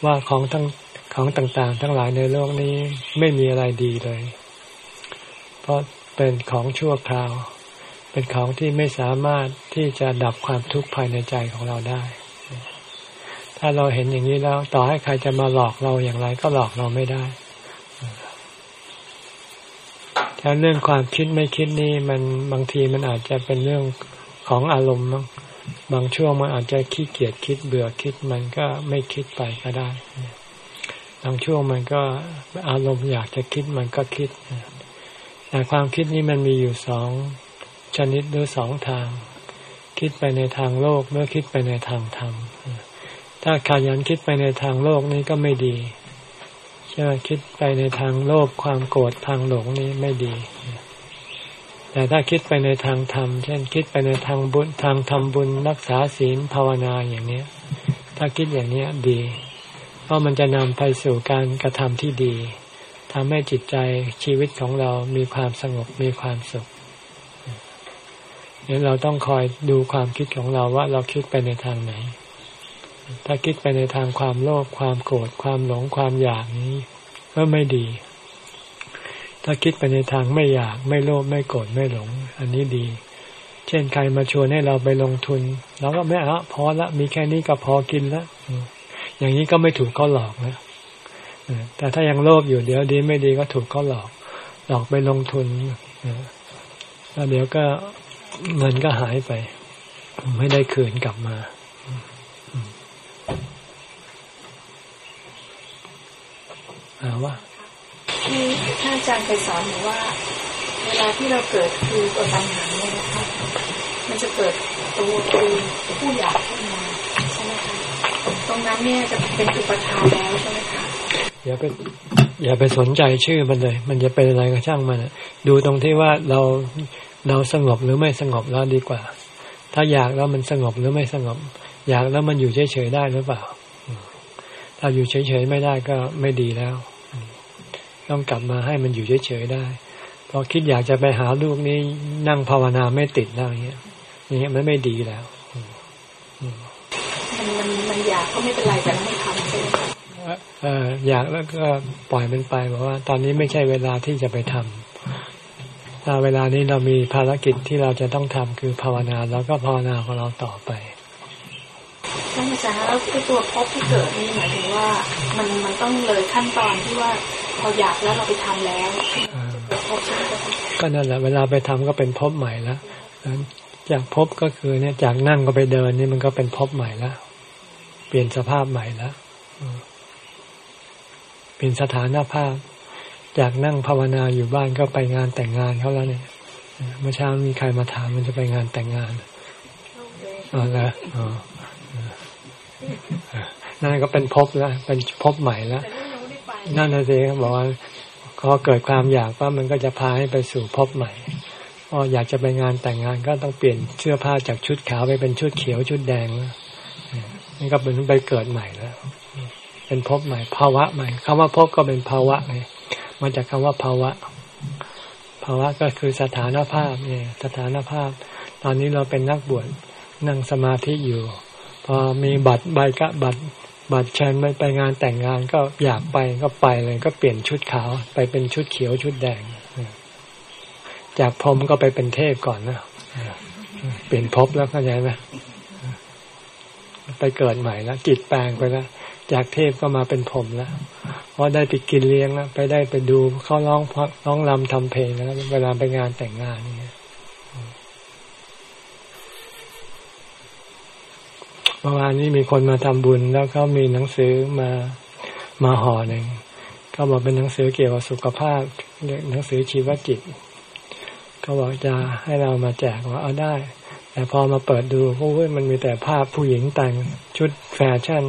ว่าของทั้งของต่างๆ ทั้งหลายในโลกนี้ไม่มีอะไรดีเลย เพราะเป็นของชั่วคราว เป็นของที่ไม่สามารถที่จะดับความทุกข์ภายในใจของเราได้ ถ้าเราเห็นอย่างนี้แล้ว ต่อให้ใครจะมาหลอกเราอย่างไร ก็หลอกเราไม่ได้แต่เรื่องความคิดไม่คิดนี่มันบางทีมันอาจจะเป็นเรื่องของอารมณ์ บางช่วงมันอาจจะขี้เกียจคิดเบื่อคิดมันก็ไม่คิดไปก็ได้ บางช่วงมันก็อารมณ์อยากจะคิดมันก็คิด แต่ความคิดนี้มันมีอยู่สองชนิดหรือสองทาง คิดไปในทางโลกเมื่อคิดไปในทางธรรม ถ้าขยันคิดไปในทางโลกนี้ก็ไม่ดีใช่ไหมคิดไปในทางโลภความโกรธทางหลงนี้ไม่ดี แต่ถ้าคิดไปในทางธรรม เช่นคิดไปในทางบุญทางทำบุญรักษาศีลภาวนาอย่างเนี้ยถ้าคิดอย่างเนี้ยดี เพราะมันจะนำไปสู่การกระทำที่ดีทำให้จิตใจชีวิตของเรามีความสงบมีความสุขเนี่ยเราต้องคอยดูความคิดของเราว่าเราคิดไปในทางไหน ถ้าคิดไปในทางความโลภความโกรธความหลงความอยากนี้ ก็ไม่ดี ถ้าคิดไปในทางไม่อยากไม่โลภไม่โกรธไม่หลง อันนี้ดี เช่นใครมาชวนให้เราไปลงทุนเราก็ไม่เอาพอละมีแค่นี้ก็พอกินล้วอย่างนี้ก็ไม่ถูกเขาหลอกนะแต่ถ้ายังโลภอยู่เดี๋ยวดีไม่ดีก็ถูกเขาหลอก หลอกไปลงทุนแล้วเดี๋ยวก็เงินก็หายไป ไม่ได้คืนกลับมาอาว่า ที่ท่านอาจารย์เคยสอนหนูว่า เวลาที่เราเกิดคือตัวตัณหาเนี่ยนะคะมันจะเกิดตัวตัวผู้อยากขึ้นมาใช่ไหมคะตรงนั้นเนี่ยจะเป็นอุปทานแล้วใช่ไหมคะอย่าไปอย่าไปสนใจชื่อมันเลย มันจะเป็นอะไรก็ช่างมันดูตรงที่ว่าเราเราสงบหรือไม่สงบแล้วดีกว่า ถ้าอยากแล้วมันสงบหรือไม่สงบ อยากแล้วมันอยู่เฉยๆได้หรือเปล่า ถ้าอยู่เฉยๆไม่ได้ก็ไม่ดีแล้ว ต้องกลับมาให้มันอยู่เฉยๆได้พอคิดอยากจะไปหาลูกนี้นั่งภาวนาไม่ติดแล้วอย่างเงี้ยอย่างเงี้ยมันไม่ดีแล้วมันมันมันอยากก็ไม่เป็นไรแต่ไม่ทำใช่ไหมเอออยากแล้วก็ปล่อยมันไปบอกว่า ตอนนี้ไม่ใช่เวลาที่จะไปทำถ้าเวลานี้เรามีภารกิจที่เราจะต้องทำคือภาวนาแล้วก็ภาวนาของเราต่อไปท่านอาจารย์แล้วไอ้ตัวพบที่เกิดนี่หมายถึงว่า มันมันต้องเลยขั้นตอนที่ว่า พออยากแล้วเราไปทำแล้วก็นั่นแหละเวลาไปทำก็เป็นพบใหม่แล้วจากพบก็คือเนี่ยจากนั่งก็ไปเดินนี่มันก็เป็นพบใหม่แล้วเปลี่ยนสภาพใหม่แล้วเปลี่ยนสถานภาพ จากนั่งภาวนาอยู่บ้านก็ไปงานแต่งงานเขาแล้วเนี่ยเมื่อเช้ามีใครมาถามมันจะไปงานแต่งงานอ๋อแล้วอ๋อนั่นก็เป็นพบแล้วเป็นพบใหม่แล้ว นั่นนะสิเขาบอกว่าก็เกิดความอยากว่ามันก็จะพาให้ไปสู่พบใหม่พออยากจะไปงานแต่งงานก็ต้องเปลี่ยนเสื้อผ้าจากชุดขาวไปเป็นชุดเขียวชุดแดงนี่ก็เป็นไปเกิดใหม่แล้ว เป็นพบใหม่ ภาวะใหม่คำว่าพบก็เป็นภาวะไงมาจากคำว่าภาวะ ภาวะก็คือสถานภาพเนี่ยสถานภาพ ตอนนี้เราเป็นนักบวชนั่งสมาธิอยู่ พอมีบัตรใบกะบัตร บัตรเชิญไม่ไปงานแต่งงานก็อยากไปก็ไปเลย ก็เปลี่ยนชุดขาว ไปเป็นชุดเขียวชุดแดง จากพรมก็ไปเป็นเทพก่อนนะเปลี่ยนภพแล้วเข้าใจไหมไปเกิดใหม่แล้วจิตแปลงไปแล้วจากเทพก็มาเป็นผมแล้วเพราะได้ไปกินเลี้ยงแล้วไปได้ไปดูเขาร้องร้องรำทำเพลงแล้วเวลาไปงานแต่งงานนี่ เมื่อวานนี้มีคนมาทำบุญ แล้วเขามีหนังสือมามาห่อหนึ่งก็บอกเป็นหนังสือเกี่ยวกับสุขภาพหนังสือชีวจิตเขาบอกจะให้เรามาแจกว่าเอาได้ แต่พอมาเปิดดูโอ้ยมันมีแต่ภาพผู้หญิงแต่งชุดแฟชั่น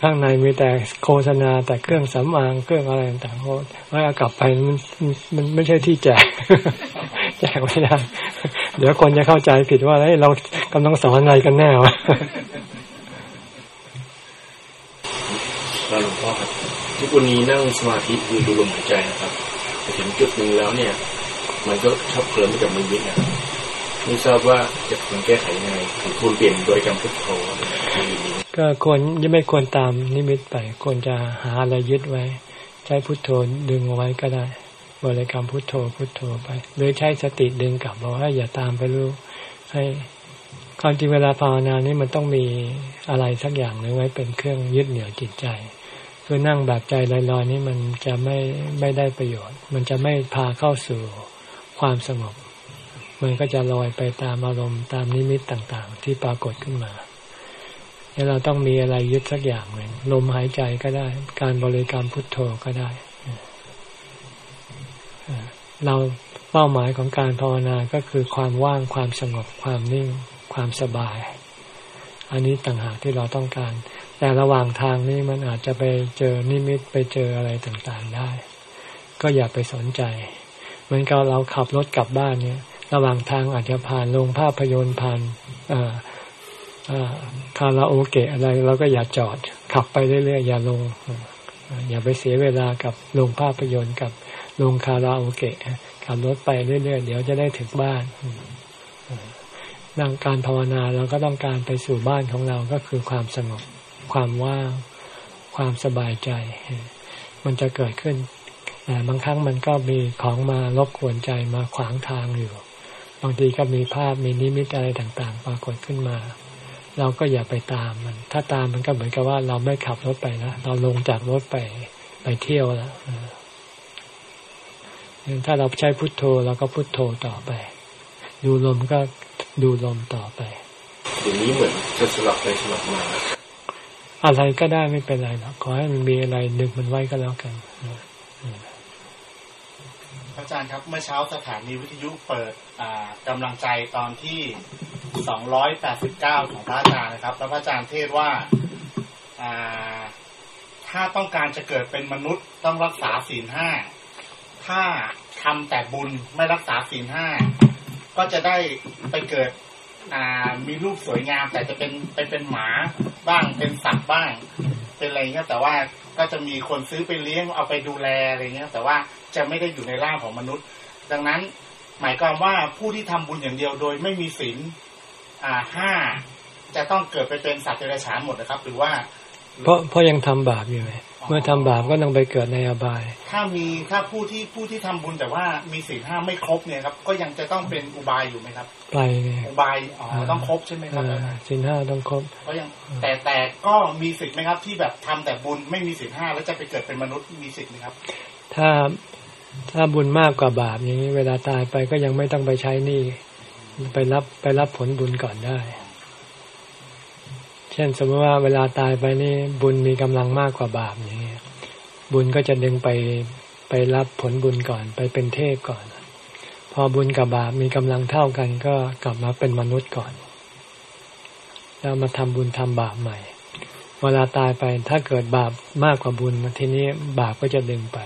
ข้างในมีแต่โฆษณาแต่เครื่องสำอางเครื่องอะไรต่างๆว่าเอากลับไปมันมันไม่ใช่ที่แจก แจกไม่ได้ เดี๋ยวคนจะเข้าใจผิดว่าเฮ้ยเรากำลังสอนอะไรกันแน่วะหลวงพ่อครับทุกวันนี้นั่งสมาธิดูดูลมหายใจนะครับถึงจุดหนึ่งแล้วเนี่ย มันก็ชอบเคลิ้มกับมันยึดนะไม่ทราบว่าจะควรแก้ไขยังไงถึงควรเปลี่ยนโดยการพุทโธก็ควรยังไม่ควรตามนิมิตไปควรจะหาอะไรยึดไว้ ใช้พุทโธดึงเอาไว้ก็ได้ บริกรรมพุทโธพุทโธไป หรือใช้สติดึงกลับบอกว่าอย่าตามไปรู้ ให้ความจริงเวลาภาวนานี้มันต้องมีอะไรสักอย่างหนึ่งไว้เป็นเครื่องยึดเหนี่ยวจิตใจ คือนั่งแบบใจลอยๆนี่มันจะไม่ไม่ได้ประโยชน์ มันจะไม่พาเข้าสู่ความสงบ มันก็จะลอยไปตามอารมณ์ตามนิมิตต่างๆ ที่ปรากฏขึ้นมาเราต้องมีอะไรยึดสักอย่างหนึ่งลมหายใจก็ได้ การบริกรรมพุทโธก็ได้ เราเป้าหมายของการภาวนาก็คือความว่างความสงบความนิ่งความสบาย อันนี้ต่างหากที่เราต้องการ แต่ระหว่างทางนี้มันอาจจะไปเจอนิมิตไปเจออะไรต่างๆได้ ก็อย่าไปสนใจ เหมือนกับเราขับรถกลับบ้านเนี่ย ระหว่างทางอาจจะผ่านโรงภาพยนตร์ผ่านคาราโอเกะอะไรเราก็อย่าจอด ขับไปเรื่อยๆอย่าลง อย่าไปเสียเวลากับโรงภาพยนตร์กับ โรงคาราโอเกะขับรถไปเรื่อยๆ เดี๋ยวจะได้ถึงบ้านดังการภาวนาเราก็ต้องการไปสู่บ้านของเราก็คือความสงบ ความว่าง ความสบายใจ มันจะเกิดขึ้นแต่บางครั้งมันก็มีของมารบกวนใจมาขวางทางอยู่ บางทีก็มีภาพมีนิมิตอะไรต่างๆ ปรากฏขึ้นมา เราก็อย่าไปตามมัน ถ้าตามมันก็เหมือนกับว่าเราไม่ขับรถไปแล้วเราลงจากรถไปไปเที่ยวแล้ว ถ้าเราใช้พุทโธเราก็พุทโธต่อไป ดูลมก็ดูลมต่อไปอย่างนี้เหมือนจะสลับไปสลับมาอะไรก็ได้ไม่เป็นไรหรอกขอให้มันมีอะไรดึงมันไว้ก็แล้วกันพระอาจารย์ครับเมื่อเช้าสถานีวิทยุเปิดกำลังใจตอนที่สองร้อยแปดสิบเก้าของพระอาจารย์นะครับ แล้วพระอาจารย์เทศว่าถ้าต้องการจะเกิดเป็นมนุษย์ต้องรักษาศีลห้า ถ้าทำแต่บุญไม่รักษาศีลห้าก็จะได้ไปเกิดมีรูปสวยงาม แต่จะเป็นไปเป็นหมาบ้างเป็นสัตว์บ้าง เป็นอะไรเงี้ยแต่ว่าก็จะมีคนซื้อไปเลี้ยงเอาไปดูแลอะไรเงี้ย แต่ว่าจะไม่ได้อยู่ในร่างของมนุษย์ ดังนั้น หมายความว่าผู้ที่ทำบุญอย่างเดียวโดยไม่มีศีลห้าจะต้องเกิดไปเป็นสัตว์เดรัจฉานหมดนะครับ หรือว่า เพราะเพราะยังทำบาปอยู่ไง เมื่อทำบาปก็ต้องไปเกิดในอบาย ถ้ามีถ้าผู้ที่ผู้ที่ทำบุญแต่ว่ามีศีลห้าไม่ครบเนี่ยครับ ก็ยังจะต้องเป็นอุบายอยู่ไหมครับไปไงอุบายอ๋อต้องครบใช่ไหมครับอ่าสินห้าต้องครบก็ยังแต่แต่ก็มีสิทธิ์ไหมครับ ที่แบบทำแต่บุญไม่มีศีลห้าแล้วจะไปเกิดเป็นมนุษย์มีสิทธิ์ไหมครับ ถ้าถ้าบุญมากกว่าบาปอย่างนี้เวลาตายไปก็ยังไม่ต้องไปใช้หนี้ไปรับไปรับผลบุญก่อนได้ เช่นสมมติว่าเวลาตายไปนี่บุญมีกำลังมากกว่าบาปอย่างนี้บุญก็จะดึงไปไปรับผลบุญก่อน ไปเป็นเทพก่อน พอบุญกับบาปมีกำลังเท่ากัน ก็กลับมาเป็นมนุษย์ก่อน แล้วมาทำบุญทำบาปใหม่ เวลาตายไปถ้าเกิดบาปมากกว่าบุญทีนี้บาปก็จะดึงไป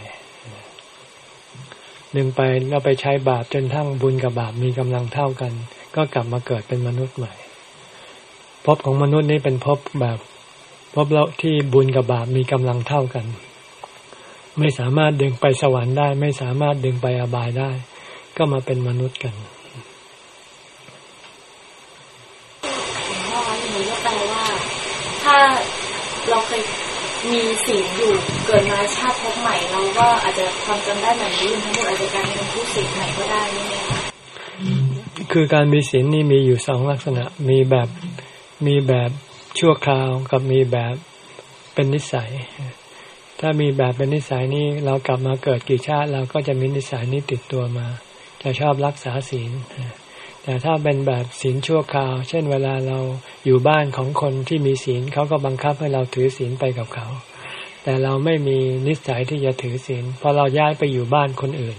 ดึงไปแล้วไปใช้บาปจนทั้งบุญกับบาปมีกำลังเท่ากัน ก็กลับมาเกิดเป็นมนุษย์ใหม่ ภพของมนุษย์นี้เป็นภพแบบภพเราที่บุญกับบาปมีกำลังเท่ากัน ไม่สามารถดึงไปสวรรค์ได้ ไม่สามารถดึงไปอบายได้ ก็มาเป็นมนุษย์กันหลวงพ่ออย่างนี้ก็แปลว่าถ้าเราเคยมีศีลอยู่เกิดมาชาติภพใหม่เราก็อาจจะความจำได้แบบนี้ทั้งหมดอาจจะกลายเป็นผู้ศีลใหม่ก็ได้นี่ไหมคะคือการมีศีลนี่มีอยู่สองลักษณะ มีแบบ มีแบบชั่วคราวกับมีแบบเป็นนิสัย ถ้ามีแบบเป็นนิสัยนี่เรากลับมาเกิดกี่ชาติ เราก็จะมีนิสัยนี้ติดตัวมา จะชอบรักษาศีลแต่ถ้าเป็นแบบศีลชั่วคราว เช่นเวลาเราอยู่บ้านของคนที่มีศีลเขาก็บังคับให้เราถือศีลไปกับเขา แต่เราไม่มีนิสัยที่จะถือศีลพอเราย้ายไปอยู่บ้านคนอื่น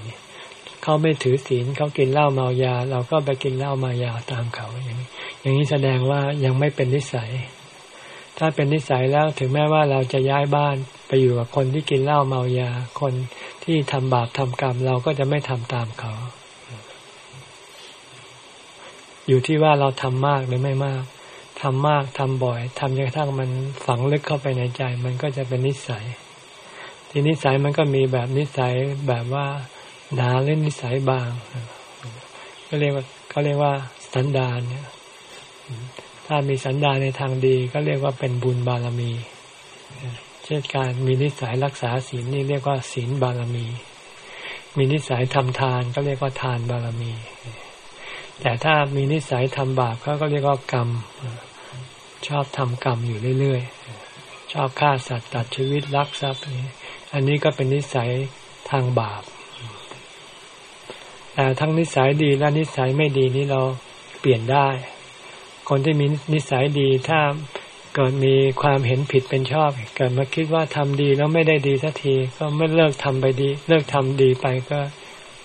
เขาไม่ถือศีลเขากินเหล้าเมายา เราก็ไปกินเหล้าเมายาตามเขาอย่าง อย่างนี้แสดงว่ายังไม่เป็นนิสัย ถ้าเป็นนิสัยแล้วถึงแม้ว่าเราจะย้ายบ้านไปอยู่กับคนที่กินเหล้าเมายา คนที่ทำบาปทำกรรม เราก็จะไม่ทำตามเขา อยู่ที่ว่าเราทำมากหรือไม่มากทำมากทำบ่อยทำจนกระทั่งมันฝังลึกเข้าไปในใจ มันก็จะเป็นนิสัย ทีนิสัยมันก็มีแบบนิสัยแบบว่าหนาเล่นนิสัยบางก็เรียกว่าเขาเรียกว่าสันดานเนี่ย ถ้ามีสันดานในทางดีก็เรียกว่าเป็นบุญบารมี เช่นการมีนิสัยรักษาศีลนี่เรียกว่าศีลบารมี มีนิสัยทำทานก็เรียกว่าทานบารมี แต่ถ้ามีนิสัยทำบาปเขาก็เรียกว่ากรรม ชอบทำกรรมอยู่เรื่อยๆ ชอบฆ่าสัตว์ตัดชีวิตลักทรัพย์นี้อันนี้ก็เป็นนิสัยทางบาป แต่ทั้งนิสัยดีและนิสัยไม่ดีนี้เราเปลี่ยนได้ คนที่มีนิสัยดีถ้าเกิดมีความเห็นผิดเป็นชอบ เกิดมาคิดว่าทำดีแล้วไม่ได้ดีสักที ก็ไม่เลิกทำไปดี เลิกทำดีไปก็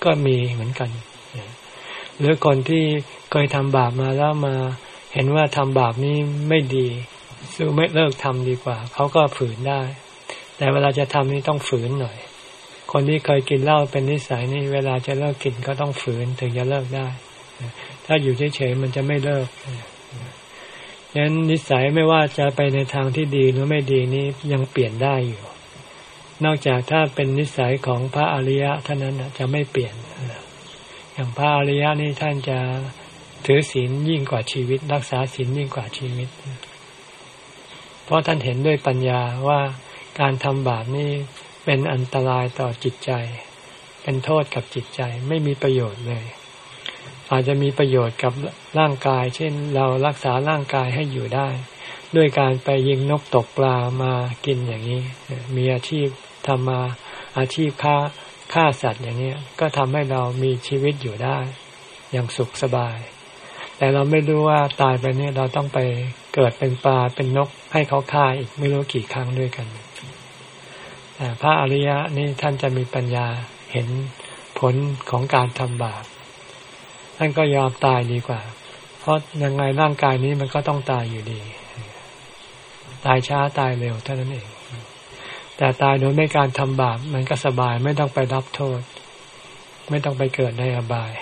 ก็มีเหมือนกัน หรือคนที่เคยทำบาปมาแล้วมาเห็นว่าทำบาปนี้ไม่ดีสู้ไม่เลิกทำดีกว่า เขาก็ฝืนได้ แต่เวลาจะทำนี่ต้องฝืนหน่อย คนที่เคยกินเหล้าเป็นนิสัยนี่เวลาจะเลิกกินก็ต้องฝืนถึงจะเลิกได้ ถ้าอยู่เฉยๆมันจะไม่เลิก ฉะนั้นนิสัยไม่ว่าจะไปในทางที่ดีหรือไม่ดีนี้ยังเปลี่ยนได้อยู่ นอกจากถ้าเป็นนิสัยของพระอริยะเท่านั้นจะไม่เปลี่ยน อย่างพระอริยะนี่ท่านจะถือศีลยิ่งกว่าชีวิต รักษาศีลยิ่งกว่าชีวิต เพราะท่านเห็นด้วยปัญญาว่าการทำบาปนี่เป็นอันตรายต่อจิตใจ เป็นโทษกับจิตใจไม่มีประโยชน์เลย อาจจะมีประโยชน์กับร่างกาย เช่น เรารักษาร่างกายให้อยู่ได้ ด้วยการไปยิงนกตกปลามากินอย่างนี้ มีอาชีพทำมาอาชีพค้าฆ่าสัตว์อย่างนี้ก็ทำให้เรามีชีวิตอยู่ได้ อย่างสุขสบาย แต่เราไม่รู้ว่าตายไปเนี่ยเราต้องไปเกิดเป็นปลาเป็นนกให้เขาฆ่าอีกไม่รู้กี่ครั้งด้วยกันแต่พระอริยะนี่ท่านจะมีปัญญาเห็นผลของการทำบาป ท่านก็ยอมตายดีกว่า เพราะยังไงร่างกายนี้มันก็ต้องตายอยู่ดี ตายช้าตายเร็วเท่านั้นเอง แต่ตายโดยไม่การทำบาปมันก็สบายไม่ต้องไปรับโทษ ไม่ต้องไปเกิดในอบาย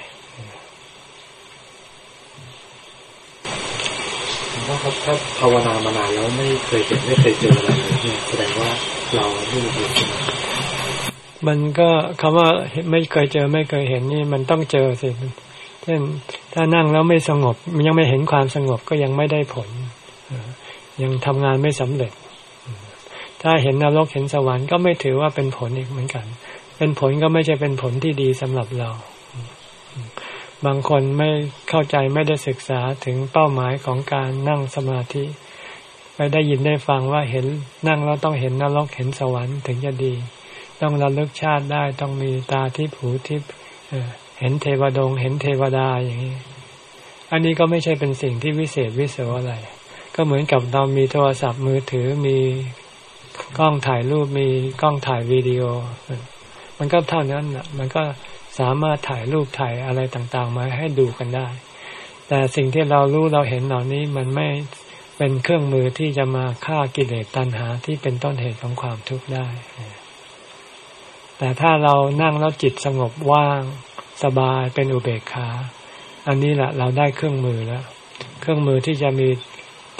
ว่าครับถ้าภาวนามานานแล้วไม่เคยเห็นไม่เคยเจออะไรเลยเนี่ยแสดงว่าเราไม่มีบุญใช่ไหมมันก็คำว่าไม่เคยเจอไม่เคยเห็นนี่มันต้องเจอสิ เช่น ถ้านั่งแล้วไม่สงบยังไม่เห็นความสงบก็ยังไม่ได้ผล ยังทำงานไม่สำเร็จ ถ้าเห็นนรกเห็นสวรรค์ก็ไม่ถือว่าเป็นผลอีกเหมือนกัน เป็นผลก็ไม่ใช่เป็นผลที่ดีสำหรับเรา บางคนไม่เข้าใจไม่ได้ศึกษาถึงเป้าหมายของการนั่งสมาธิไปได้ยินได้ฟังว่าเห็นนั่งแล้วต้องเห็นนรกเห็นสวรรค์ถึงจะดี ต้องระลึกชาติได้ต้องมีตาทิพหูทิพ ห็นเทวดง เห็นเทวดาอย่างนี้ อันนี้ก็ไม่ใช่เป็นสิ่งที่วิเศษวิโสอะไร ก็เหมือนกับเรามีโทรศัพท์มือถือมีกล้องถ่ายรูปมีกล้องถ่ายวิดีโอ มันก็เท่านั้นแหละมันก็สามารถถ่ายรูปถ่ายอะไรต่างๆ มาให้ดูกันได้ แต่สิ่งที่เรารู้เราเห็นเหล่านี้มันไม่เป็นเครื่องมือที่จะมาฆ่ากิเลสตัณหาที่เป็นต้นเหตุของความทุกข์ได้ แต่ถ้าเรานั่งแล้วจิตสงบว่าง สบายเป็นอุเบกขา อันนี้แหละเราได้เครื่องมือแล้ว เครื่องมือที่จะมี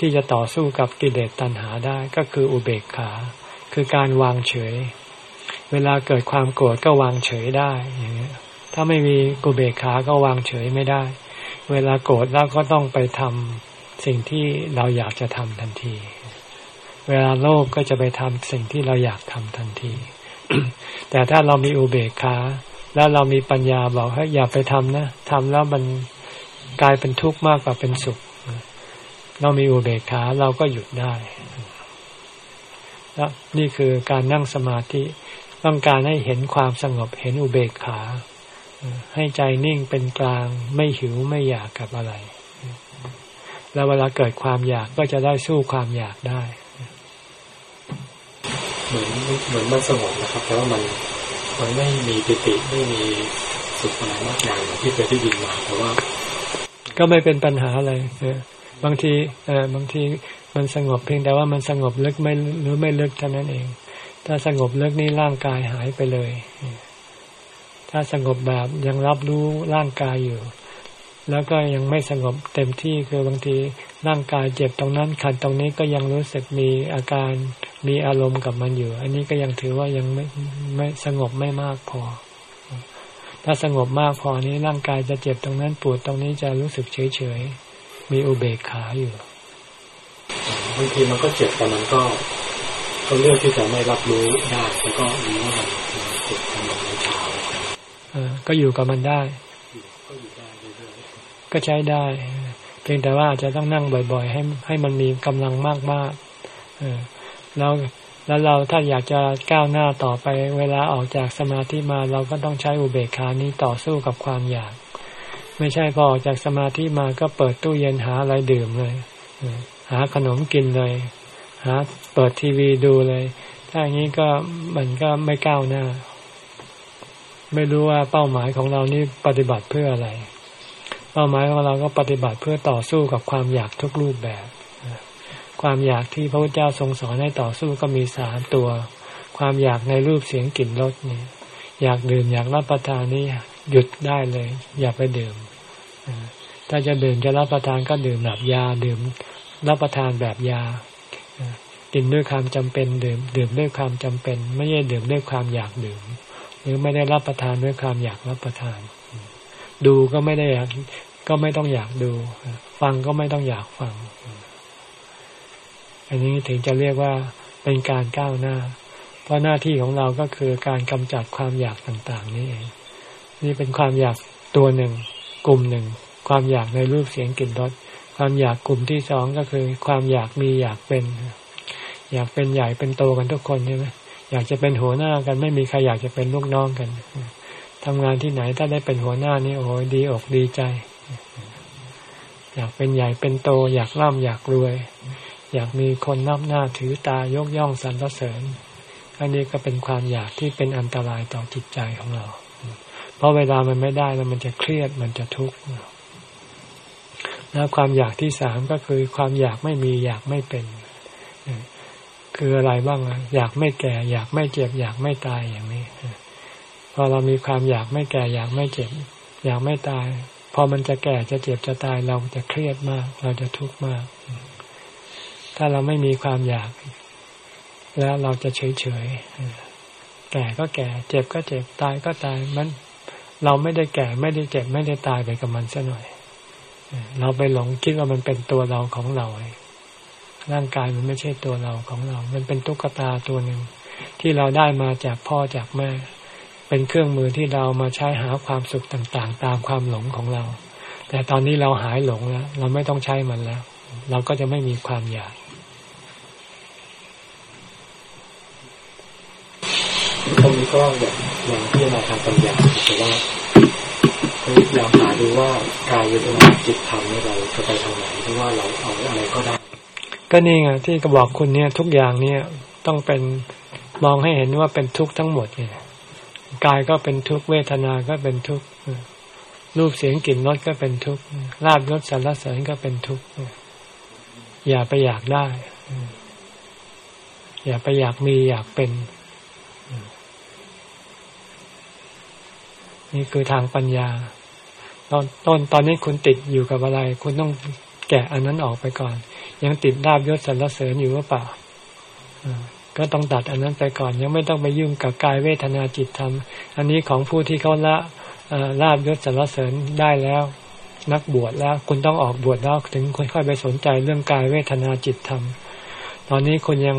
ที่จะต่อสู้กับกิเลสตัณหาได้ก็คืออุเบกขา คือการวางเฉย เวลาเกิดความโกรธก็วางเฉยได้อย่างนี้ถ้าไม่มีอุเบกขาก็วางเฉยไม่ได้ เวลาโกรธแล้วก็ต้องไปทำสิ่งที่เราอยากจะทำทันที เวลาโลภกก็จะไปทำสิ่งที่เราอยากทำทันที แต่ถ้าเรามีอุเบกขา แล้วเรามีปัญญาบอกให้อย่าไปทำนะทำแล้วมันกลายเป็นทุกข์มากกว่าเป็นสุข เรามีอุเบกขาเราก็หยุดได้แล้วนี่คือการนั่งสมาธิต้องการให้เห็นความสงบเห็นอุเบกขา ให้ใจนิ่งเป็นกลางไม่หิวไม่อยากกับอะไร แล้วเวลาเกิดความอยากก็จะได้สู้ความอยากได้ เหมือนเหมือนมันสงบนะครับแต่ว่ามัน มันไม่มีปิติไม่มีสุขอะไรมากมายที่เคยได้ยินมาแต่ว่า ก็ไม่เป็นปัญหาอะไรบางทีเออบางทีมันสงบเพียงแต่ว่ามันสงบลึกไม่หรือไม่ลึกเท่านั้นเอง ถ้าสงบลึกนี่ร่างกายหายไปเลย ถ้าสงบแบบยังรับรู้ร่างกายอยู่ แล้วก็ยังไม่สงบเต็มที่คือบางทีร่างกายเจ็บตรงนั้นขันตรงนี้ก็ยังรู้สึกมีอาการมีอารมณ์กับมันอยู่ อันนี้ก็ยังถือว่ายังไม่ไม่สงบไม่มากพอ ถ้าสงบมากพอนี้ร่างกายจะเจ็บตรงนั้นปวดตรงนี้จะรู้สึกเฉยเฉยมีอุเบกขาอยู่บางทีมันก็เจ็บแต่มันก็ก็เลือกที่จะไม่รับรู้ได้แล้วก็รู้ว่ามันเจ็บทำแบบในเช้าก็อยู่กับมันได้ ก็ใช้ได้ เพียงแต่ว่าจะต้องนั่งบ่อยๆ ให้ให้มันมีกำลังมากๆแล้วแล้วเราถ้าอยากจะก้าวหน้าต่อไป เวลาออกจากสมาธิมาเราก็ต้องใช้อุเบกขานี้ต่อสู้กับความอยาก ไม่ใช่พอออกจากสมาธิมาก็เปิดตู้เย็นหาอะไรดื่มเลย หาขนมกินเลย หาเปิดทีวีดูเลย ถ้าอย่างนี้ก็มันก็ไม่ก้าวหน้า ไม่รู้ว่าเป้าหมายของเรานี่ปฏิบัติเพื่ออะไร เป้าหมายของเราก็ปฏิบัติเพื่อต่อสู้กับความอยากทุกรูปแบบ ความอยากที่พระพุทธเจ้าทรงสอนให้ต่อสู้ก็มีสามตัว ความอยากในรูปเสียงกลิ่นรสนี่อยากดื่มอยากรับประทานนี่หยุดได้เลย อย่าไปดื่มถ้าจะดื่มจะรับประทานก็ดื่มแบบยาดื่มรับประทานแบบยากินด้วยความจำเป็นดื่มดื่มด้วยความจำเป็น ไม่ใช่ดื่มด้วยความอยากดื่ม หรือไม่ได้รับประทานด้วยความอยากรับประทาน ดูก็ไม่ได้อยากก็ไม่ต้องอยากดู ฟังก็ไม่ต้องอยากฟัง อันนี้ถึงจะเรียกว่าเป็นการก้าวหน้า เพราะหน้าที่ของเราก็คือการกำจัดความอยากต่างๆ นี่เองนี่เป็นความอยากตัวหนึ่ง กลุ่มหนึ่ง ความอยากในรูปเสียงกลิ่นรสความอยากกลุ่มที่สองก็คือ ความอยากมีอยากเป็น อยากเป็นใหญ่เป็นโตกันทุกคนใช่ไหมอยากจะเป็นหัวหน้ากันไม่มีใครอยากจะเป็นลูกน้องกัน ทำงานที่ไหนถ้าได้เป็นหัวหน้านี่โอ้ดีอกดีใจ อยากเป็นใหญ่เป็นโต อยากร่ำอยากรวย อยากมีคนนับหน้าถือตายกย่องสรรเสริญอันนี้ก็เป็นความอยากที่เป็นอันตรายต่อจิตใจของเรา เพราะเวลามันไม่ได้แล้วมันจะเครียดมันจะทุกข์แล้วความอยากที่สามก็คือความอยากไม่มีอยากไม่เป็น คืออะไรบ้างอยากไม่แก่ อยากไม่เจ็บ อยากไม่ตายอย่างนี้ พอเรามีความอยากไม่แก่อยากไม่เจ็บ อยากไม่ตาย พอมันจะแก่จะเจ็บจะตายเราจะเครียดมาก เราจะทุกข์มาก ถ้าเราไม่มีความอยาก แล้วเราจะเฉยเฉยแก่ก็แก่ เจ็บก็เจ็บตายก็ตายมันเราไม่ได้แก่ไม่ได้เจ็บไม่ได้ตายไปกับมันซะหน่อยเราไปหลงคิดว่ามันเป็นตัวเราของเราร่างกายมันไม่ใช่ตัวเราของเรา มันเป็นตุ๊กตาตัวหนึ่งที่เราได้มาจากพ่อจากแม่ เป็นเครื่องมือที่เรามาใช้หาความสุขต่างๆ ตามความหลงของเรา แต่ตอนนี้เราหายหลงแล้ว เราไม่ต้องใช้มันแล้ว เราก็จะไม่มีความอยากตรงนี้ก็แบบอย่างที่มาทางปัญญาแต่ว่าพยายามหาดูว่ากายเวทนาจิตธรรมนี่เราจะไปทางไหนเพราะว่าเราเอาอะไรก็ได้ ก็นี่ไงที่ก็บอกคุณเนี่ยทุกอย่างเนี่ยต้องเป็นมองให้เห็นว่าเป็นทุกข์ทั้งหมดเนี่ย กายก็เป็นทุกข์เวทนาก็เป็นทุกข์รูปเสียงกลิ่นรสก็เป็นทุกข์ลาบยศสรรเสริญก็เป็นทุกข์อย่าไปอยากได้ อย่าไปอยากมีอยากเป็น นี่คือทางปัญญา ตอนต้นตอนนี้คุณติดอยู่กับอะไร คุณต้องแกะอันนั้นออกไปก่อน ยังติดลาบยศสรรเสริญอยู่หรือเปล่า ก็ต้องตัดอันนั้นไปก่อน ยังไม่ต้องไปยุ่งกับกายเวทนาจิตธรรม อันนี้ของผู้ที่เขาละลาบยศสรรเสริญได้แล้ว นักบวชแล้ว คุณต้องออกบวชแล้วถึงค่อยไปสนใจเรื่องกายเวทนาจิตธรรม ตอนนี้คุณยัง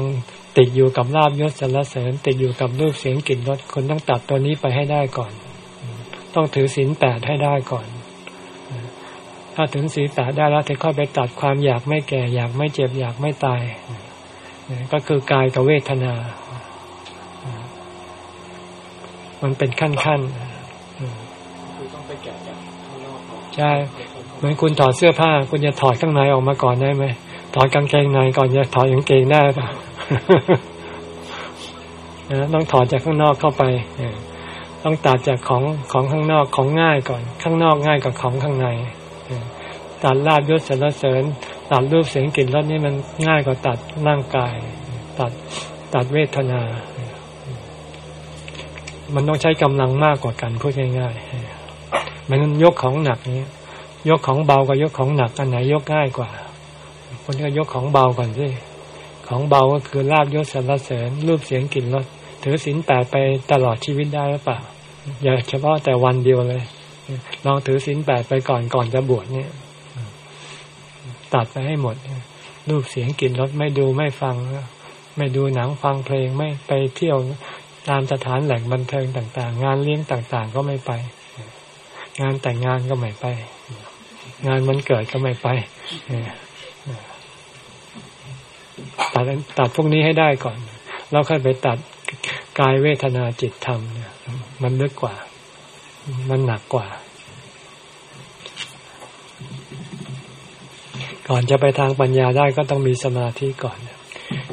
ติดอยู่กับลาบยศสรรเสริญ ติดอยู่กับรูปเสียงกลิ่นรสคุณต้องตัดตัวนี้ไปให้ได้ก่อน ต้องถือศีลแปดให้ได้ก่อน ถ้าถึงศีลแปดได้แล้วถึงค่อยไปตัดความอยากไม่แก่อยากไม่เจ็บอยากไม่ตาย ก็คือกายกับเวทนา มันเป็นขั้นขั้นใช่เหมือนคุณถอดเสื้อผ้า คุณจะถอดข้างในออกมาก่อนได้ไหมถอดกางเกงในก่อนจะถอดกางเกงได้ป่ะต้องถอดจากข้างนอกเข้าไปต้องตัดจากของของข้างนอกของง่ายก่อน ข้างนอกง่ายกว่าของข้างในตัดลาบยศสรรเสริญ ตัดรูปเสียงกลิ่นรสนี่มันง่ายกว่าตัดร่างกาย ตัดตัดเวทนา มันต้องใช้กำลังมากกว่ากันพูดง่ายๆมันยกของหนักนี้ยกของเบากับยกของหนักอันไหนยกง่ายกว่า คนก็ยกของเบาก่อนสิของเบาก็คือลาบยศสรรเสริญรูปเสียงกลิ่นรสถือศีลแปดไปตลอดชีวิตได้หรือเปล่าอย่าเฉพาะแต่วันเดียวเลยลองถือศีลแปดไปก่อนก่อนจะบวชเนี่ย ตัดไปให้หมดรูปเสียงกลิ่นรสไม่ดูไม่ฟัง ไม่ดูหนังฟังเพลงไม่ไปเที่ยวตามสถานแหล่งบันเทิงต่าง ๆ งานเลี้ยงต่างๆ ก็ไม่ไป งานแต่งงานก็ไม่ไป งานวันเกิดก็ไม่ไปตัดตัดพวกนี้ให้ได้ก่อน แล้วค่อยไปตัดกายเวทนาจิตธรรมเนี่ยมันลึกกว่า มันหนักกว่า ก่อนจะไปทางปัญญาได้ก็ต้องมีสมาธิก่อน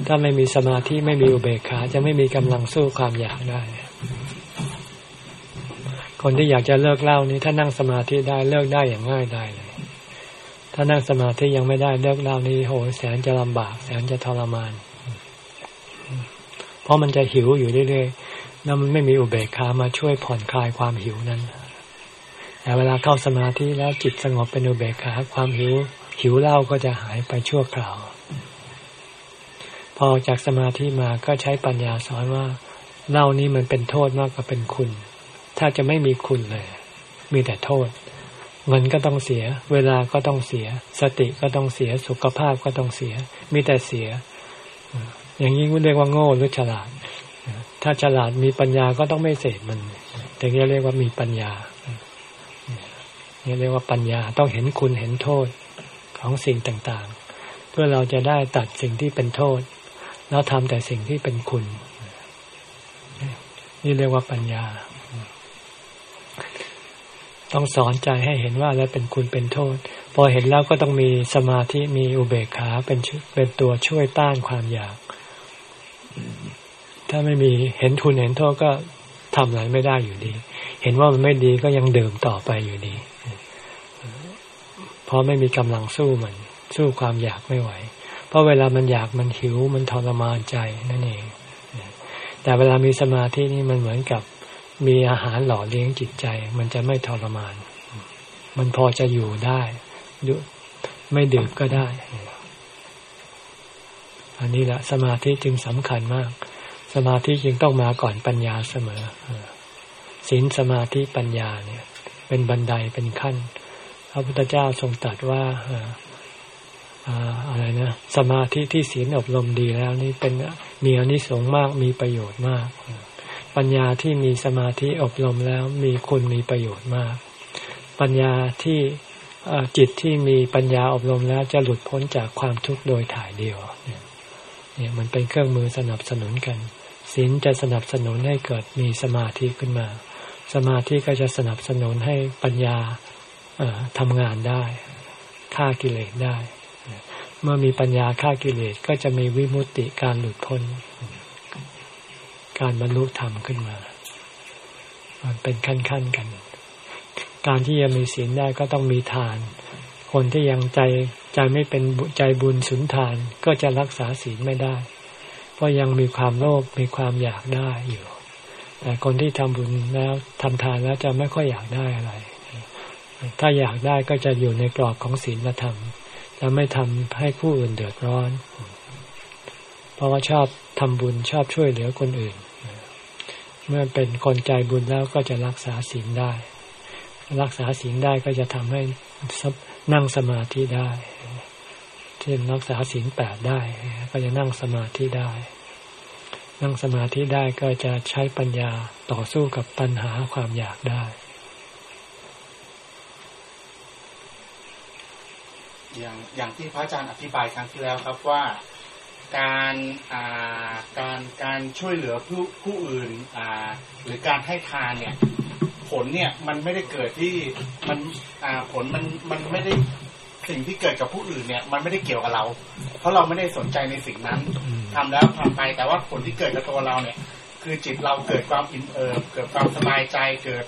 ถ้าไม่มีสมาธิไม่มีอุเบกขาจะไม่มีกำลังสู้ความอยากได้ คนที่อยากจะเลิกเล่านี้ ถ้านั่งสมาธิได้เลิกได้อย่างง่ายได้เลย ถ้านั่งสมาธิยังไม่ได้เลิกเล่านี้โหแสนจะลำบาก แสนจะทรมาน เพราะมันจะหิวอยู่เรื่อยๆแล้วมันไม่มีอุเบกขามาช่วยผ่อนคลายความหิวนั้นแต่เวลาเข้าสมาธิแล้วจิตสงบเป็นอุเบกขาความหิว หิวเหล้าก็จะหายไปชั่วคราว พอจากสมาธิมาก็ใช้ปัญญาสอนว่าเหล้านี้มันเป็นโทษมากกว่าเป็นคุณ ถ้าจะไม่มีคุณเลย มีแต่โทษเงินก็ต้องเสีย เวลาก็ต้องเสีย สติก็ต้องเสียสุขภาพก็ต้องเสีย มีแต่เสีย อย่างนี้เรียกว่าโง่หรือฉลาด ถ้าฉลาดมีปัญญาก็ต้องไม่เสพมันถึงจะเรียกว่ามีปัญญานี่เรียกว่าปัญญาต้องเห็นคุณเห็นโทษ ของสิ่งต่างๆ เพื่อเราจะได้ตัดสิ่งที่เป็นโทษ แล้วทำแต่สิ่งที่เป็นคุณ นี่เรียกว่าปัญญา ต้องสอนใจให้เห็นว่าแล้วเป็นคุณเป็นโทษ พอเห็นแล้วก็ต้องมีสมาธิมีอุเบกขาเป็นเป็นตัวช่วยต้านความอยาก ถ้าไม่มีเห็นทุนเห็นโทษก็ทำอะไรไม่ได้อยู่ดี เห็นว่ามันไม่ดีก็ยังเดื่มต่อไปอยู่ดี ราะไม่มีกำลังสู้มัน สู้ความอยากไม่ไหว เพราะเวลามันอยากมันหิวมันทรมานใจนั่นเอง แต่เวลามีสมาธินี่มันเหมือนกับมีอาหารหล่อเลี้ยงจิตใจ มันจะไม่ทรมาน มันพอจะอยู่ได้ไม่ดื่มก็ได้ อันนี้แหละสมาธิจึงสำคัญมาก สมาธิจึงต้องมาก่อนปัญญาเสมอศีลสมาธิปัญญาเนี่ย เป็นบันไดเป็นขั้น พระพุทธเจ้าทรงตรัสว่าอะไรนะสมาธิที่ศีลอบรมดีแล้ว นี่เป็นมีอนิสงส์มากมีประโยชน์มาก ปัญญาที่มีสมาธิอบรมแล้วมีคุณมีประโยชน์มาก ปัญญาที่จิตที่มีปัญญาอบรมแล้วจะหลุดพ้นจากความทุกข์โดยถ่ายเดียวเนี่ยมันเป็นเครื่องมือสนับสนุนกันศีลจะสนับสนุนให้เกิดมีสมาธิขึ้นมา สมาธิก็จะสนับสนุนให้ปัญญา ทำงานได้ฆ่ากิเลสได้ เมื่อมีปัญญาฆ่ากิเลสก็จะมีวิมุตติการหลุดพ้น การบรรลุธรรมขึ้นมา มันเป็นขั้นๆกัน การที่จะมีศีลได้ก็ต้องมีทาน คนที่ยังใจใจไม่เป็นใจบุญสุนทานก็จะรักษาศีลไม่ได้ เพราะยังมีความโลภมีความอยากได้อยู่ แต่คนที่ทำบุญแล้วทำทานแล้วจะไม่ค่อยอยากได้อะไร ถ้าอยากได้ก็จะอยู่ในกรอบของศีลธรรมจะไม่ทำให้ผู้อื่นเดือดร้อน เพราะว่าชอบทำบุญชอบช่วยเหลือคนอื่น เมื่อเป็นคนใจบุญแล้วก็จะรักษาศีลได้ รักษาศีลได้ก็จะทำให้นั่งสมาธิได้เช่นรักษาศีลแปดได้ ก็จะนั่งสมาธิได้ นั่งสมาธิได้ก็จะใช้ปัญญาต่อสู้กับปัญหาความอยากได้ อย่างอย่างที่พระอาจารย์อธิบายครั้งที่แล้วครับว่าการอ่าการการช่วยเหลือผู้ผู้อื่นอ่าหรือการให้ทานเนี่ยผลเนี่ยมันไม่ได้เกิดที่มันอ่าผลมันมันไม่ได้สิ่งที่เกิดกับผู้อื่นเนี่ยมันไม่ได้เกี่ยวกับเรา เพราะเราไม่ได้สนใจในสิ่งนั้นทำแล้วทำไปแต่ว่าผลที่เกิดกับตัวเราเนี่ย คือจิตเราเกิดความอิ่มเอิบเกิดความสบายใจเกิด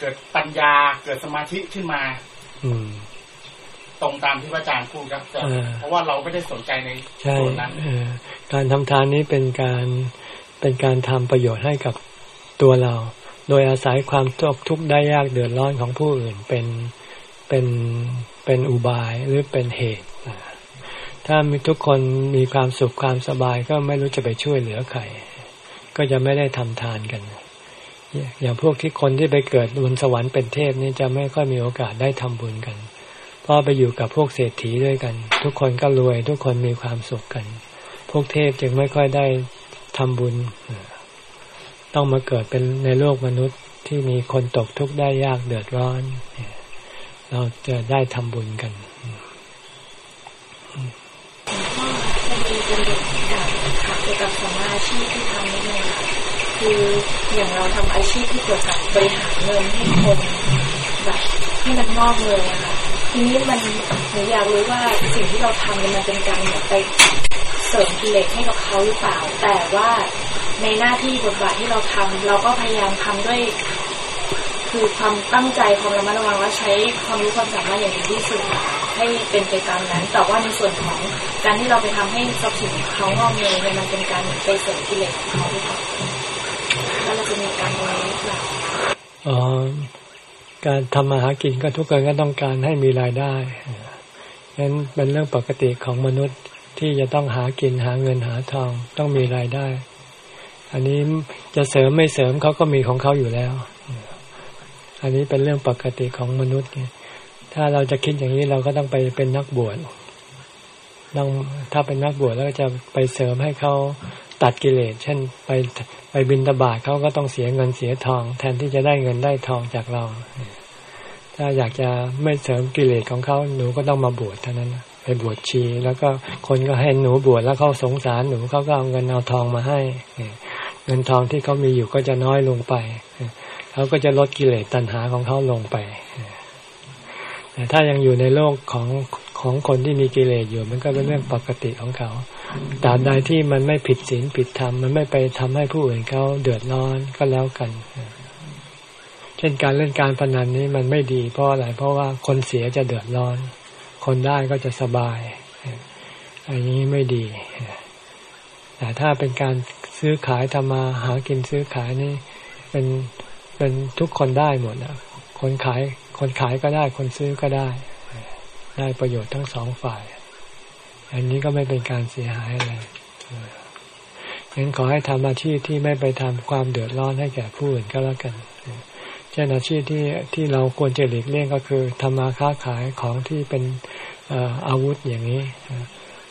เกิดปัญญาเกิดสมาธิขึ้นมา อื ตรงตามที่พระอาจารย์พูดครับเพราะว่าเราไม่ได้สนใจในส่วนนั้นการทำทานนี้เป็นการเป็นการทำประโยชน์ให้กับตัวเรา โดยอาศัยความทุกทุกข์ได้ยากเดือดร้อนของผู้อื่นเป็นเป็นเป็นอุบายหรือเป็นเหตุถ้ามีทุกคนมีความสุขความสบายก็ไม่รู้จะไปช่วยเหลือใครก็จะไม่ได้ทำทานกัน อย่างพวกที่คนที่ไปเกิดบนสวรรค์เป็นเทพนี่จะไม่ค่อยมีโอกาสได้ทำบุญกัน พราไปอยู่กับพวกเศรษฐีด้วยกัน ทุกคนก็รวย ทุกคนมีความสุขกัน พวกเทพจึงไม่ค่อยได้ทำบุญ ต้องมาเกิดเป็นในโลกมนุษย์ที่มีคนตกทุกข์ได้ยากเดือดร้อน เราจะได้ทำบุญกันเป็นเด็กกับเกี่ยวกับสมาชีพที่ทำนี่ไงคืออย่างเราทำอาชีพที่เกี่ยวกับบริหารเงินให้คนแบบให้มันงอกเลยอะค่ะ ทีนี้มันหนูอยากรู้ว่าสิ่งที่เราทำมันเป็นการเหมือนไปเสริมกิเลสให้กับเขาหรือเปล่า แต่ว่าในหน้าที่บทบาทที่เราทำเราก็พยายามทำด้วย คือความตั้งใจความระมัดระวังว่าใช้ความรู้ความสามารถอย่างดีที่สุดให้เป็นไปตามนั้น แต่ว่าในส่วนของการที่เราไปทำให้ทรัพย์สินเขางอกเงยมันเป็นการไปเสริมกิเลสของเขาหรือเปล่าแล้วเราจะมีการตรงนี้หรือเปล่าอ๋อ การทำมาหากินก็ทุกคนก็ต้องการให้มีรายได้ฉะนั้นเป็นเรื่องปกติของมนุษย์ที่จะต้องหากินหาเงินหาทองต้องมีรายได้ อันนี้จะเสริมไม่เสริมเขาก็มีของเขาอยู่แล้ว อันนี้เป็นเรื่องปกติของมนุษย์ ถ้าเราจะคิดอย่างนี้เราก็ต้องไปเป็นนักบวชต้องถ้าเป็นนักบวชแล้วจะไปเสริมให้เขาตัดกิเลส เช่นไปไปบินตบาทเขาก็ต้องเสียเงินเสียทอง แทนที่จะได้เงินได้ทองจากเรา ถ้าอยากจะไม่เสริมกิเลสของเขาหนูก็ต้องมาบวชเท่านั้นไปบวชชี แล้วก็คนก็ให้หนูบวชแล้วเขาสงสารหนูเขาก็เอาเงินเอาทองมาให้เงินทองที่เขามีอยู่ก็จะน้อยลงไปเขาก็จะลดกิเลสตัณหาของเขาลงไปแต่ถ้ายังอยู่ในโลกของของคนที่มีกิเลสอยู่ มันก็เป็นเรื่องปกติของเขาตราบใดที่มันไม่ผิดศีลผิดธรรมมันไม่ไปทำให้ผู้อื่นเขาเดือดร้อนก็แล้วกัน เช่นการเล่นการพนันนี้มันไม่ดี เพราะอะไรเพราะว่าคนเสียจะเดือดร้อน คนได้ก็จะสบาย อันนี้ไม่ดี แต่ถ้าเป็นการซื้อขายทำมาหากินซื้อขายนี่ เป็นเป็นทุกคนได้หมดอะคนขายคนขายก็ได้คนซื้อก็ได้ ได้ประโยชน์ทั้งสองฝ่าย อันนี้ก็ไม่เป็นการเสียหายอะไรงั้นขอให้ทำอาชีพที่ไม่ไปทำความเดือดร้อนให้แก่ผู้อื่นก็แล้วกัน ช่นอาชีพที่ที่เราควรจะหลีกเลี่ยงก็คือทำมาค้าขายของที่เป็นอาวุธอย่างนี้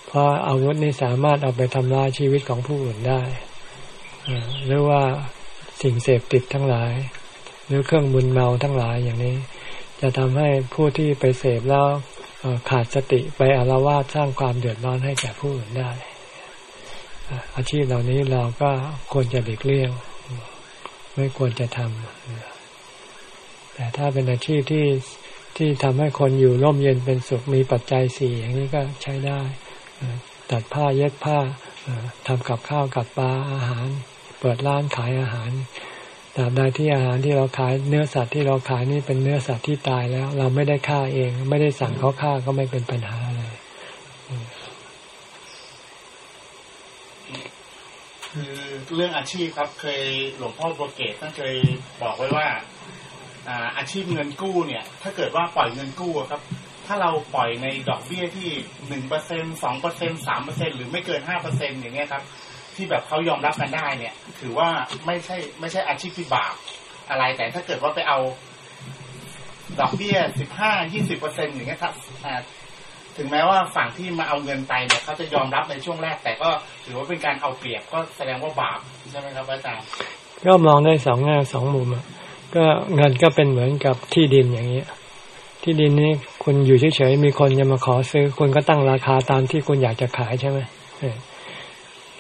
เพราะอาวุธนี้สามารถเอาไปทำลายชีวิตของผู้อื่นได้ หรือว่าสิ่งเสพติดทั้งหลาย หรือเครื่องมึนเมาทั้งหลายอย่างนี้ จะทำให้ผู้ที่ไปเสพแล้วขาดสติไปอารวาสสร้างความเดือดร้อนให้แก่ผู้อื่นได้ อาชีพเหล่านี้เราก็ควรจะหลีกเลี่ยง ไม่ควรจะทำ แต่ถ้าเป็นอาชีพที่ที่ทำให้คนอยู่ร่มเย็นเป็นสุขมีปัจจัยสี่อย่างนี้ก็ใช้ได้ตัดผ้าเย็บผ้าทำกับข้าวกับปลาอาหาร เปิดร้านขายอาหารตราบใดที่อาหารที่เราขายเนื้อสัตว์ที่เราขายนี่เป็นเนื้อสัตว์ที่ตายแล้ว เราไม่ได้ฆ่าเอง ไม่ได้สั่งเขาฆ่าก็ไม่เป็นปัญหาอะไรคือเรื่องอาชีพครับเคยหลวงพ่อโปรเกตท่านเคยบอกไว้ว่า อาชีพเงินกู้เนี่ย ถ้าเกิดว่าปล่อยเงินกู้ครับ ถ้าเราปล่อยในดอกเบี้ยที่หนึ่งเปอร์เซ็นสองเปอร์เซ็นสามเปอร์เซ็นหรือไม่เกินห้าเปอร์เซ็นอย่างเงี้ยครับ ที่แบบเขายอมรับกันได้เนี่ย ถือว่าไม่ใช่ไม่ใช่อาชีพที่บาปอะไรแต่ถ้าเกิดว่าไปเอาดอกเบี้ยสิบห้ายี่สิบเปอร์เซ็นอย่างเงี้ยครับถึงแม้ว่าฝั่งที่มาเอาเงินไปเนี่ยเขาจะยอมรับในช่วงแรก แต่ก็ถือว่าเป็นการเอาเปรียบก็แสดงว่าบาปใช่ไหมครับอาจารย์ก็มองได้สองแง่สองมุมอะ ก็เงินก็เป็นเหมือนกับที่ดินอย่างนี้ที่ดินนี้คุณอยู่เฉยๆมีคนจะมาขอซื้อคุณก็ตั้งราคาตามที่คุณอยากจะขายใช่ไหม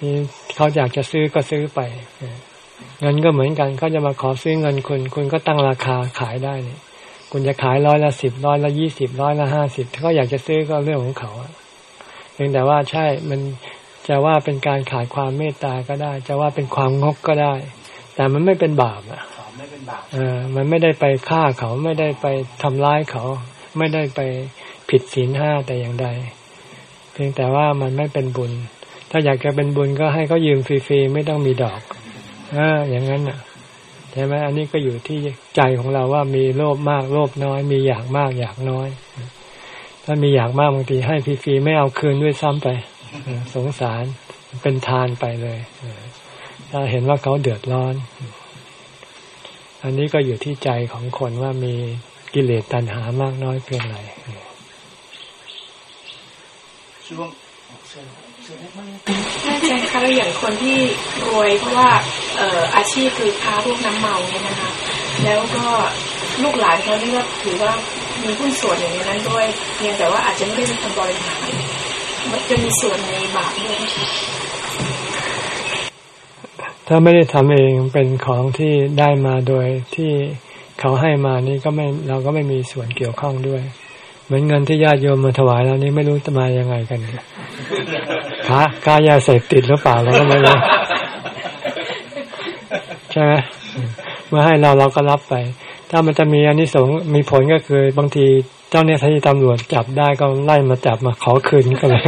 นี่เขาอยากจะซื้อก็ซื้อไปเงินก็เหมือนกันเขาจะมาขอซื้อเงินคุณ คุณก็ตั้งราคาขายได้เนี่ยคุณจะขายร้อยละสิบร้อยละยี่สิบร้อยละห้าสิบถ้าเขาอยากจะซื้อก็เรื่องของเขาเพียงแต่ว่าใช่มันจะว่าเป็นการขายความเมตตาก็ได้ จะว่าเป็นความงกก็ได้ แต่มันไม่เป็นบาปอะ เออมันไม่ได้ไปฆ่าเขาไม่ได้ไปทำร้ายเขา ไม่ได้ไปผิดศีลห้าแต่อย่างใด เพียงแต่ว่ามันไม่เป็นบุญ ถ้าอยากจะเป็นบุญก็ให้เขายืมฟรีๆไม่ต้องมีดอกอ่าอย่างนั้นอะใช่ไหมอันนี้ก็อยู่ที่ใจของเราว่ามีโลภมากโลภน้อย มีอยากมากอยากน้อย ถ้ามีอยากมากบางทีให้ฟรีๆไม่เอาคืนด้วยซ้ำไปสงสารเป็นทานไปเลยถ้าเห็นว่าเขาเดือดร้อน อันนี้ก็อยู่ที่ใจของคนว่ามีกิเลสตัณหามากน้อยเพียงไรช่วงน่าจะคะแล้วอย่างคนที่รวยเพราะว่าเอ่ออาชีพคือค้าพวกน้ำเมาเนี่ยนะคะ แล้วก็ลูกหลานเขานี่ก็ถือว่ามีหุ้นส่วนอย่างนั้นด้วยเพียงแต่ว่าอาจจะไม่ได้เป็นคนบริหารมันจะมีส่วนในบาปด้วย ถ้าไม่ได้ทำเองเป็นของที่ได้มาโดยที่เขาให้มานี่ก็ไม่เราก็ไม่มีส่วนเกี่ยวข้องด้วย เหมือนเงินที่ญาติโยมมาถวายแล้วนี่ไม่รู้จะมายังไงกันค้าค้ายาเสพติดหรือเปล่าเราก็ไม่รู้ใช่ไหมเมื่อให้เราเราก็รับไป ถ้ามันจะมีอันนี้สงมีผลก็คือบางทีเจ้าเนี่ยที่ตำรวจจับได้ก็ไล่มาจับมาขอคืนก็เลย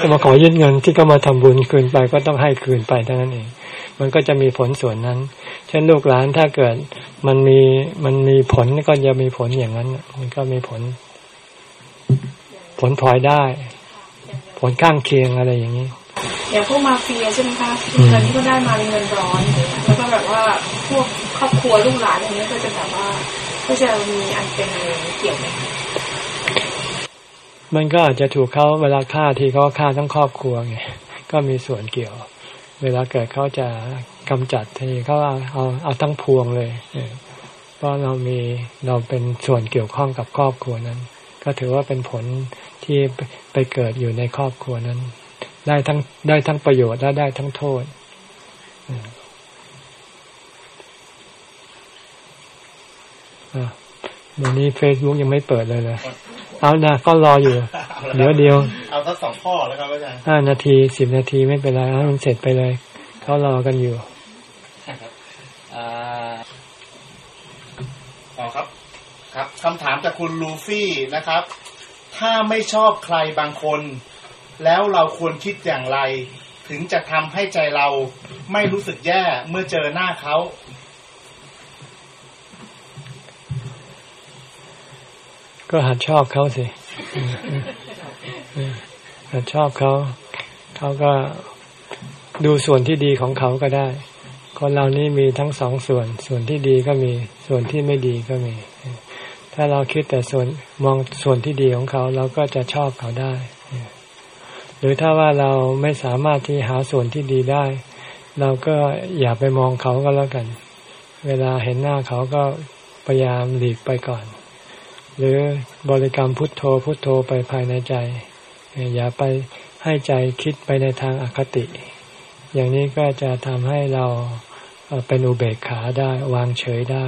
ก็มาขอยึดเงินที่ก็มาทำบุญคืนไปก็ต้องให้คืนไปเท่านั้นเอง มันก็จะมีผลส่วนนั้น เช่นลูกหลานถ้าเกิดมันมีมันมีผลก็จะมีผลอย่างนั้น มันก็มีผล ผลพลอยได้ ผลข้างเคียงอะไรอย่างนี้อย่างพวกมาเฟียใช่ไหมคะเงินที่เขาได้มาเป็นเงินร้อนแล้วก็แบบว่าพวกครอบครัวลูกหลานอย่างนี้ก็จะแบบว่า ก็จะมีอันเป็นเกี่ยวไหมมันก็อาจจะถูกเขาเวลาฆ่าทีเขาฆ่าทั้งครอบครัวไงก็มีส่วนเกี่ยว เวลาเกิดเขาจะกำจัดทีเขาเอาเอาเอาทั้งพวงเลยเพราะเรามีเราเป็นส่วนเกี่ยวข้องกับครอบครัวนั้น ก็ถือว่าเป็นผลที่ไปเกิดอยู่ในครอบครัวนั้น ได้ทั้งได้ทั้งประโยชน์และได้ทั้งโทษวันนี้เฟซบุ๊กยังไม่เปิดเลยเลย เอานะก็รออยู่ เดี๋ยวเดียว เอาทั้งสองข้อแล้วครับอาจารย์ห้านาทีสิบนาทีไม่เป็นไรเอามันเสร็จไปเลยเขารอกันอยู่อ๋อครับ ครับคำถามจากคุณลูฟี่นะครับ ถ้าไม่ชอบใครบางคน แล้วเราควรคิดอย่างไร ถึงจะทำให้ใจเราไม่รู้สึกแย่เมื่อเจอหน้าเขา ก็หัดชอบเขาสิหัดชอบเขา เขาก็ดูส่วนที่ดีของเขาก็ได้ คนเรานี่มีทั้งสองส่วน ส่วนที่ดีก็มี ส่วนที่ไม่ดีก็มี ถ้าเราคิดแต่ส่วนมองส่วนที่ดีของเขา เราก็จะชอบเขาได้ หรือถ้าว่าเราไม่สามารถที่หาส่วนที่ดีได้ เราก็อย่าไปมองเขาก็แล้วกัน เวลาเห็นหน้าเขาก็พยายามหลีกไปก่อน หรือบริกรรมพุทโธพุทโธไปภายในใจ อย่าไปให้ใจคิดไปในทางอคติ อย่างนี้ก็จะทำให้เราเป็นอุเบกขาได้วางเฉยได้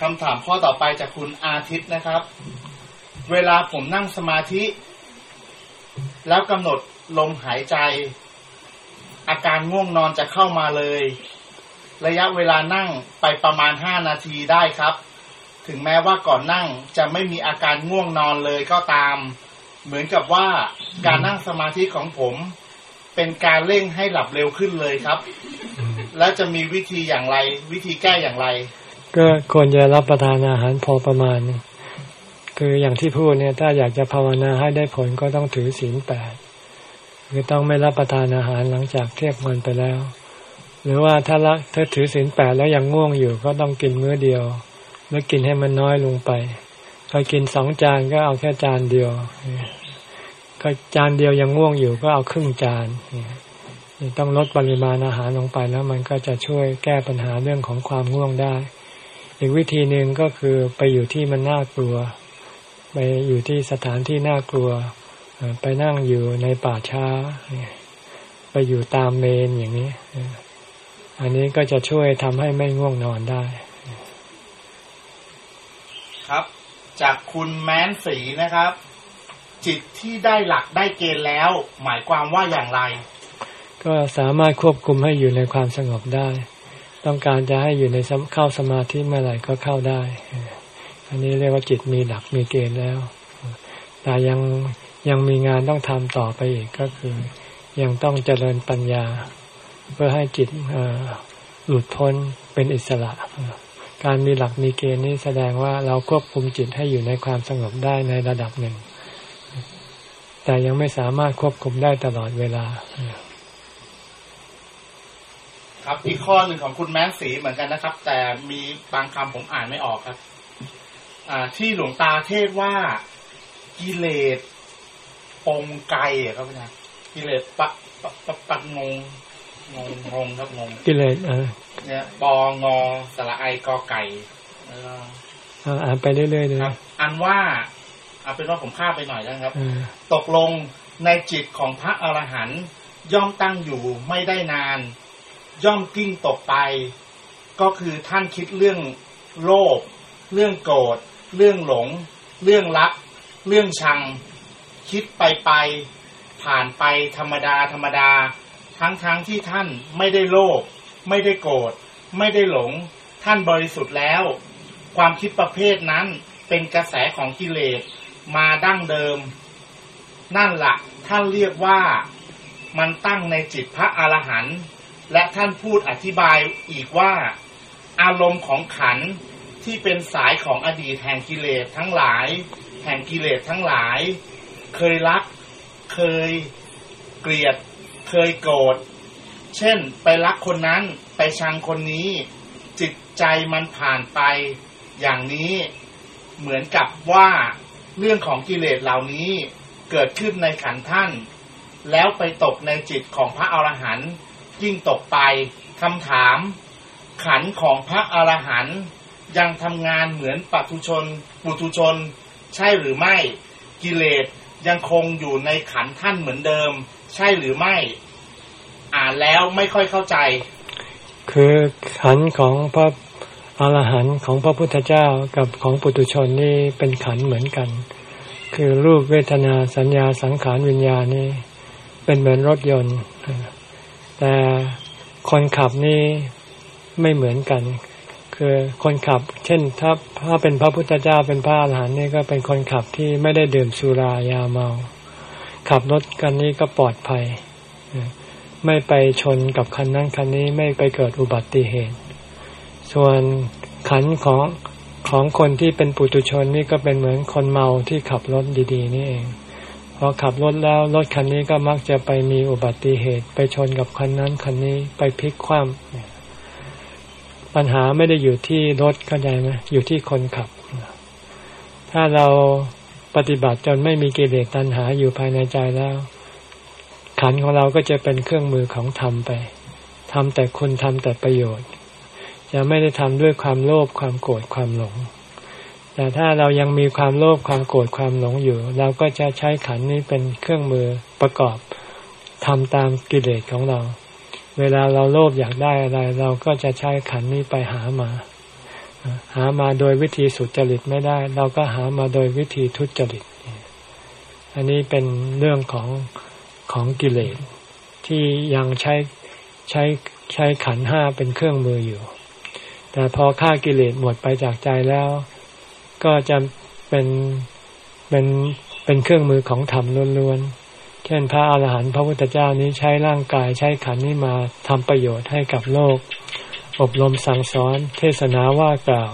คำถามข้อต่อไปจากคุณอาทิตย์นะครับ เวลาผมนั่งสมาธิ แล้วกำหนดลมหายใจ อาการง่วงนอนจะเข้ามาเลย ระยะเวลานั่งไปประมาณห้านาทีได้ครับ ถึงแม้ว่าก่อนนั่งจะไม่มีอาการง่วงนอนเลยก็ตาม เหมือนกับว่าการนั่งสมาธิของผม เป็นการเร่งให้หลับเร็วขึ้นเลยครับ แล้วจะมีวิธีอย่างไร วิธีแก้อย่างไร ก็ควรจะรับประทานอาหารพอประมาณ คืออย่างที่พูดเนี่ย ถ้าอยากจะภาวนาให้ได้ผลก็ต้องถือศีลแปดคือต้องไม่รับประทานอาหารหลังจากเที่ยงวันไปแล้ว หรือว่าถ้าละถ้าถือศีลแปดแล้วยังง่วงอยู่ก็ต้องกินมื้อเดียว แล้วกินให้มันน้อยลงไปเคยกินสองจานก็เอาแค่จานเดียวก็จานเดียวยังง่วงอยู่ก็เอาครึ่งจานต้องลดปริมาณอาหารลงไปแล้วมันก็จะช่วยแก้ปัญหาเรื่องของความง่วงได้ อีกวิธีหนึ่งก็คือไปอยู่ที่มันน่ากลัว ไปอยู่ที่สถานที่น่ากลัว ไปนั่งอยู่ในป่าช้า ไปอยู่ตามเมนอย่างนี้ อันนี้ก็จะช่วยทำให้ไม่ง่วงนอนได้ ครับ จากคุณแม้นสีนะครับ จิตที่ได้หลักได้เกณฑ์แล้ว หมายความว่าอย่างไร ก็สามารถควบคุมให้อยู่ในความสงบได้ ต้องการจะให้อยู่ในเข้าสมาธิเมื่อไหร่ก็เข้าได้ อันนี้เรียกว่าจิตมีหลักมีเกณฑ์แล้ว แต่ยังยังมีงานต้องทำต่อไปอีกก็คือ ยังต้องเจริญปัญญา เพื่อให้จิตหลุดพ้นเป็นอิสระ การมีหลักมีเกณฑ์นี้แสดงว่าเราควบคุมจิตให้อยู่ในความสงบได้ในระดับหนึ่ง แต่ยังไม่สามารถควบคุมได้ตลอดเวลา ครับอีกข้อหนึ่งของคุณแม้สีเหมือนกันนะครับ แต่มีบางคำผมอ่านไม่ออกครับที่หลวงตาเทศว่ากิเลสปงไกครับพี่นะกิเลสปะปะปะปะงง งงงงครับงงกิเลสเออเนี่ยปองอสระไอกอไก่อ่านไปเรื่อยๆเลยครับ อันว่าเอาเป็นว่าผมข้าไปหน่อยนะครับ ตกลงในจิตของพระอรหันต์ย่อมตั้งอยู่ไม่ได้นาน ย่อมกิ้งตกไป ก็คือท่านคิดเรื่องโลภเรื่องโกรธเรื่องหลง เรื่องรัก เรื่องชัง คิดไปไป ผ่านไปธรรมดาธรรมดา ทั้งทั้งที่ท่านไม่ได้โลภไม่ได้โกรธไม่ได้หลง ท่านบริสุทธิ์แล้ว ความคิดประเภทนั้นเป็นกระแสของกิเลสมาดั้งเดิม นั่นละ่ะท่านเรียกว่ามันตั้งในจิตพระอรหันต์และท่านพูดอธิบายอีกว่า อารมณ์ของขันที่เป็นสายของอดีตแห่งกิเลสทั้งหลาย แห่งกิเลสทั้งหลาย เคยรัก เคยเกลียด เคยโกรธเช่นไปรักคนนั้นไปชังคนนี้ จิตใจมันผ่านไปอย่างนี้เหมือนกับว่าเรื่องของกิเลสเหล่านี้เกิดขึ้นในขันท่าน แล้วไปตกในจิตของพระอรหันต์ยิ่งตกไปคำถาม ขันของพระอรหันต์ยังทำงานเหมือนปัตุชนปุตุชน ใช่หรือไม่กิเลสยังคงอยู่ในขันท่านเหมือนเดิม ใช่หรือไม่ อ่านแล้วไม่ค่อยเข้าใจ คือขันของพระอรหันต์ของพระพุทธเจ้ากับของปุตุชนนี่เป็นขันเหมือนกัน คือรูปเวทนาสัญญาสังขารวิญญาณนี่เป็นเหมือนรถยนต์ แต่คนขับนี่ไม่เหมือนกัน คือคนขับ เช่นถ้าถ้าเป็นพระพุทธเจ้าเป็นพระอรหันต์นี่ก็เป็นคนขับที่ไม่ได้ดื่มสุรายาเมา ขับรถกันนี้ก็ปลอดภัย ไม่ไปชนกับคันนั้นคันนี้ไม่ไปเกิดอุบัติเหตุ ส่วนขันของของคนที่เป็นปุตุชนนี่ก็เป็นเหมือนคนเมาที่ขับรถดีๆ นี่เองพอขับรถแล้วรถคันนี้ก็มักจะไปมีอุบัติเหตุ ไปชนกับคันนั้นคันนี้ไปพลิกคว่ำปัญหาไม่ได้อยู่ที่รถเข้าใจไหมอยู่ที่คนขับ ถ้าเรา ปฏิบัติจนไม่มีกิเลสตัณหาอยู่ภายในใจแล้ว ขันของเราก็จะเป็นเครื่องมือของธรรมไปทำแต่คุณทำแต่ประโยชน์จะไม่ได้ทำด้วยความโลภความโกรธความหลง แต่ถ้าเรายังมีความโลภความโกรธความหลงอยู่ เราก็จะใช้ขันนี้เป็นเครื่องมือประกอบทำตามกิเลสของเรา เวลาเราโลภอยากได้อะไร เราก็จะใช้ขันนี้ไปหามา หามาโดยวิธีสุจริตไม่ได้ เราก็หามาโดยวิธีทุจริต อันนี้เป็นเรื่องของของกิเลส ที่ยังใช้ใช้ใช้ขันห้าเป็นเครื่องมืออยู่ แต่พอฆ่ากิเลสหมดไปจากใจแล้ว ก็จะเป็นเป็นเป็นเครื่องมือของธรรมล้วนๆ เช่นพระอาหารหันต์พระพุทธเจ้านี้ใช้ร่างกายใช้ขันนี้มาทำประโยชน์ให้กับโลก อบรมสั่งสอนเทศนาว่ากล่าว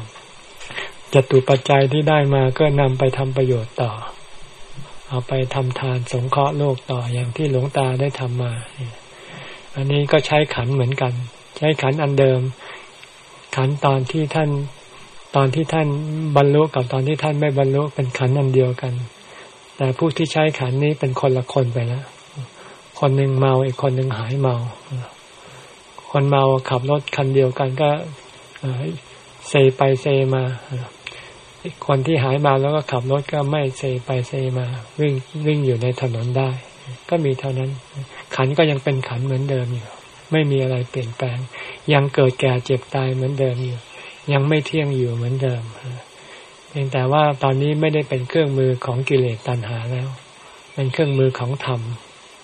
จตุปัจจัยที่ได้มาก็นำไปทำประโยชน์ต่อ เอาไปทำทานสงเคราะห์โลกต่ออย่างที่หลวงตาได้ทำมา อันนี้ก็ใช้ขันเหมือนกัน ใช้ขันอันเดิม ขันตอนที่ท่านตอนที่ท่านบรรลุกับตอนที่ท่านไม่บรรลุเป็นขันอันเดียวกัน แต่ผู้ที่ใช้ขันนี้เป็นคนละคนไปแล้ว คนหนึ่งเมาอีกคนหนึ่งหายเมา คนเมาขับรถคันเดียวกันก็เซไปเซมา คนที่หายมาแล้วก็ขับรถก็ไม่เซไปเซมา วิ่งวิ่งอยู่ในถนนได้ ก็มีเท่านั้น ขันก็ยังเป็นขันเหมือนเดิมอยู่ ไม่มีอะไรเปลี่ยนแปลง ยังเกิดแก่เจ็บตายเหมือนเดิมอยู่ ยังไม่เที่ยงอยู่เหมือนเดิมเพียงแต่ว่าตอนนี้ไม่ได้เป็นเครื่องมือของกิเลสตัณหาแล้ว เป็นเครื่องมือของธรรม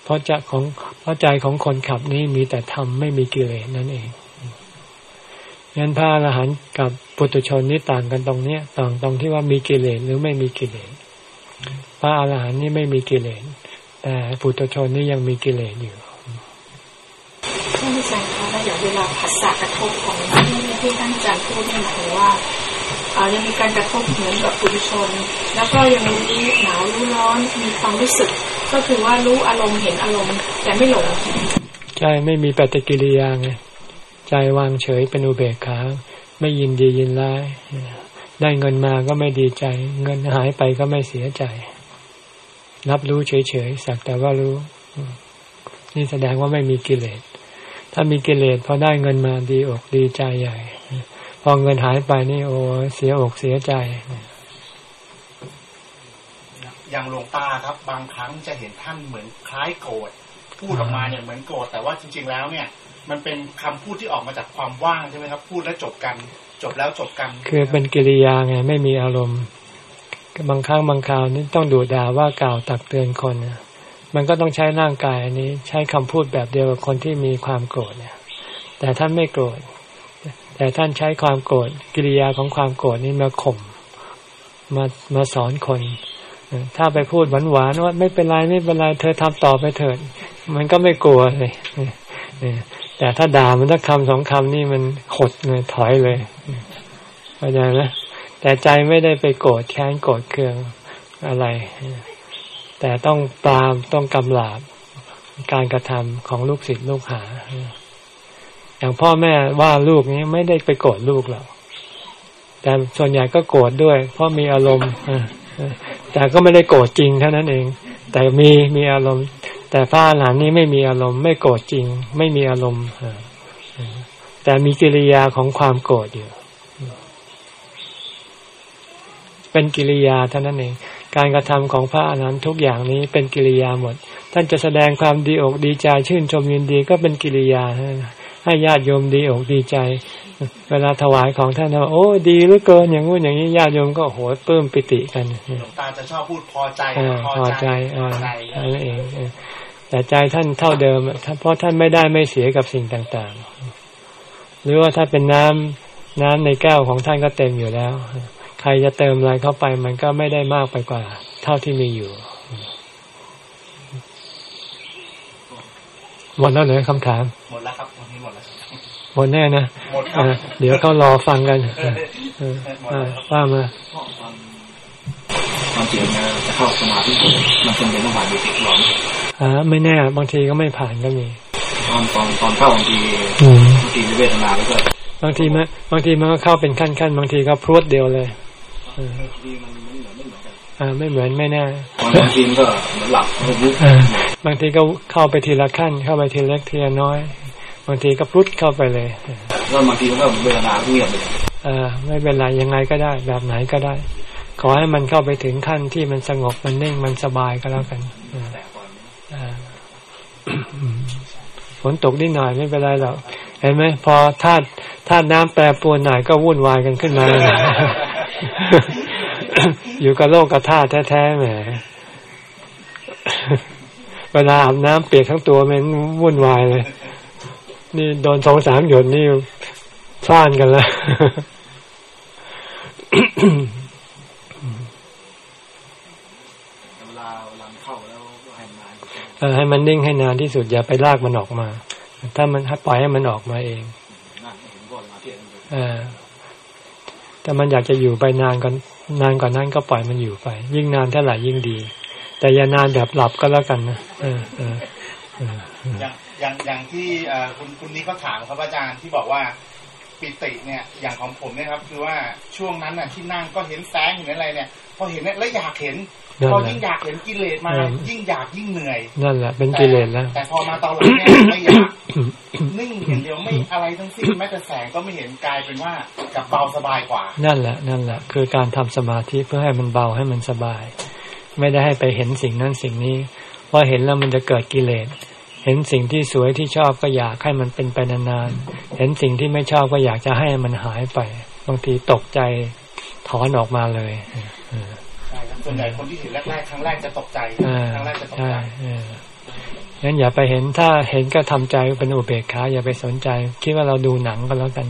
เพราะจของเพราะใจของคนขับนี้มีแต่ธรรมไม่มีกิเลสนั่นเองงั้นพระอรหันต์กับปุถุชนนี่ต่างกันตรงเนี้ยต่างตรงที่ว่ามีกิเลสหรือไม่มีกิเลสพระอรหันต์นี่ไม่มีกิเลสแต่ปุถุชนนี่ยังมีกิเลสอยู่ท่านอาจารย์คะแล้วอย่างเวลาผัสสะกระทบของที่ที่ท่านอาจารย์พูดนี่หมายถึงว่าอายังมีการกระทบเหมือนกับปุถุชน แล้วก็ยังรู้หนาวรู้ร้อนมีความรู้สึก ก็คือว่ารู้อารมณ์เห็นอารมณ์แต่ไม่หลงใช่ไม่มีปฏิกิริยาไงใจวางเฉยเป็นอุเบกขาไม่ยินดียินร้ายได้เงินมาก็ไม่ดีใจ เงินหายไปก็ไม่เสียใจ รับรู้เฉยๆสักแต่ว่ารู้ นี่แสดงว่าไม่มีกิเลส ถ้ามีกิเลสพอได้เงินมาดีอกดีใจใหญ่ พอเงินหายไปนี่โอ้เสียอกเสียใจ อย่างหลวงตาครับ บางครั้งจะเห็นท่านเหมือนคล้ายโกรธพูดออกมาเนี่ยเหมือนโกรธแต่ว่าจริง ๆ แล้วเนี่ย มันเป็นคำพูดที่ออกมาจากความว่างใช่ไหมครับ พูดแล้วจบกัน จบแล้วจบกัน คือเป็นกิริยาไงไม่มีอารมณ์ บางครั้งบางคราวนี่ต้องดูด่าว่ากล่าวตักเตือนคนมันก็ต้องใช้ร่างกายอันนี้ใช้คำพูดแบบเดียวกับคนที่มีความโกรธเนี่ย แต่ท่านไม่โกรธแต่ท่านใช้ความโกรธกิริยาของความโกรธนี้มาข่มมามาสอนคน ถ้าไปพูดหวานๆว่าไม่เป็นไรไม่เป็นไรเธอทำต่อไปเถิด มันก็ไม่กลัวเลยแต่ถ้าด่ามันถ้าคำสองคำนี่มันหดเลยถอยเลยเข้าใจไหมแต่ใจไม่ได้ไปโกรธแค้นโกรธเคืองอะไร แต่ต้องตามต้องกำลาบการกระทำของลูกศิษย์ลูกหา อย่างพ่อแม่ว่าลูกนี้ไม่ได้ไปโกรธลูกหรอกแต่ส่วนใหญ่ก็โกรธด้วย เพราะมีอารมณ์ แต่ก็ไม่ได้โกรธจริงเท่านั้นเอง แต่มีมีอารมณ์ แต่พระหลานนี้ไม่มีอารมณ์ ไม่โกรธจริง ไม่มีอารมณ์แต่มีกิริยาของความโกรธอยู่ เป็นกิริยาเท่านั้นเอง การกระทำของพระอนันต์ทุกอย่างนี้เป็นกิริยาหมด ท่านจะแสดงความดีอกดีใจ ชื่นชมยินดีก็เป็นกิริยาให้ญาติโยมดีอกดีใจ เวลาถวายของท่านว่าโอ้ดีเหลือเกินอย่างงู้นอย่างนี้ญาติโยมก็โหยปลื้มปิติกันหลวงตาจะชอบพูดพอใจพอใจอ่านั่นเองแต่ใจท่านเท่าเดิมเพราะท่านไม่ได้ไม่เสียกับสิ่งต่าง ๆ หรือว่าถ้าเป็นน้ำน้ำในแก้วของท่านก็เต็มอยู่แล้ว ใครจะเติมอะไรเข้าไปมันก็ไม่ได้มากไปกว่า เท่าที่มีอยู่หมดแล้วเหรอคำถาม หมดแล้วครับวันนี้หมดแล้วหมดแน่นะหมดครับ เดี๋ยวเขารอฟังกันว่ามาความจริงนะจะเข้าสมาธิมันเป็นต้องผ่านดูติดหลอนอ่าไม่แน่ บางทีก็ไม่ผ่านก็มี ตอนตอนตอนเข้าบางทีบางทีเวทนาแล้วก็บางทีมันบางทีมันก็เข้าเป็นขั้นขั้นบางทีก็พรวดเดียวเลยเออทีมันไม่เหมือนไม่เหมือนกันอ่าไม่เหมือนไม่แน่บางทีมันก็เหมือนหลับไม่รู้เออบางทีก็เข้าไปทีละขั้น เข้าไปทีเล็กทีละน้อย บางทีก็พรุดเข้าไปเลย แล้วบางทีมันก็เวลาเงียบเลยเออไม่เป็นไรยังไงก็ได้ แบบไหนก็ได้ ขอให้มันเข้าไปถึงขั้นที่มันสงบมันนิ่งมันสบายก็แล้วกันฝนตกนิดหน่อยไม่เป็นไรหรอกเห็นไหมพอธาตุธาตุน้ำแปรปรวนหน่อยก็วุ่นวายกันขึ้นมาเลยอยู่กับโลกกับธาตุแท้ๆแหมเวลาอาบน้ำเปียกทั้งตัวมันวุ่นวายเลย นี่โดนสองสามหยดนี่ซ่านกันแล้วเวลาเวลาเข้าแล้วให้นานเออให้มันนิ่งให้นานที่สุดอย่าไปลากมันออกมา ถ้ามันให้ปล่อยให้มันออกมาเองนั่นเห็นก็มาเที่ยงเลยเออแต่มันอยากจะอยู่ไปนานก่อนนานกว่านั้นก็ปล่อยมันอยู่ไป ยิ่งนานเท่าไหร่ยิ่งดี แต่อย่านานแบบหลับก็แล้วกันนะเออเออเออเอออย่างอย่างอย่างที่เอ่อคุณคุณนี้ก็ถามครับอาจารย์ที่บอกว่าปิติเนี่ยอย่างของผมเนี่ยครับ คือว่าช่วงนั้นน่ะที่นั่งก็เห็นแสงเห็นอะไรเนี่ย พอเห็นเนี่ยแล้วอยากเห็นนั่นพอแหละยิ่งอยากเห็นกิเลสมาเออยิ่งอยากยิ่งเหนื่อยนั่นแหละเป็นกิเลสแล้วแต่พอมาตอนหลังเนี่ยไม่อยากนิ่งอย่างเดียวไม่อะไรทั้งสิ้นแม้แต่แสงก็ไม่เห็นกลายเป็นว่ากับเบาสบายกว่า นั่นแหละ นั่นแหละ คือการทำสมาธิเพื่อให้มันเบาให้มันสบาย ไม่ได้ให้ไปเห็นสิ่งนั้นสิ่งนี้เพราะเห็นแล้วมันจะเกิดกิเลส เห็นสิ่งที่สวยที่ชอบก็อยากให้มันเป็นไปนานๆ เห็นสิ่งที่ไม่ชอบก็อยากจะให้มันหายไป บางทีตกใจถอนออกมาเลยเออใช่ครับส่วนใหญ่คนที่เห็นแรกๆครั้งแรกจะตกใจเออครั้งแรกจะตกใช่ใจเอองั้นอย่าไปเห็นถ้าเห็นก็ทำใจเป็นอุเบกขาอย่าไปสนใจ คิดว่าเราดูหนังก็แล้วกัน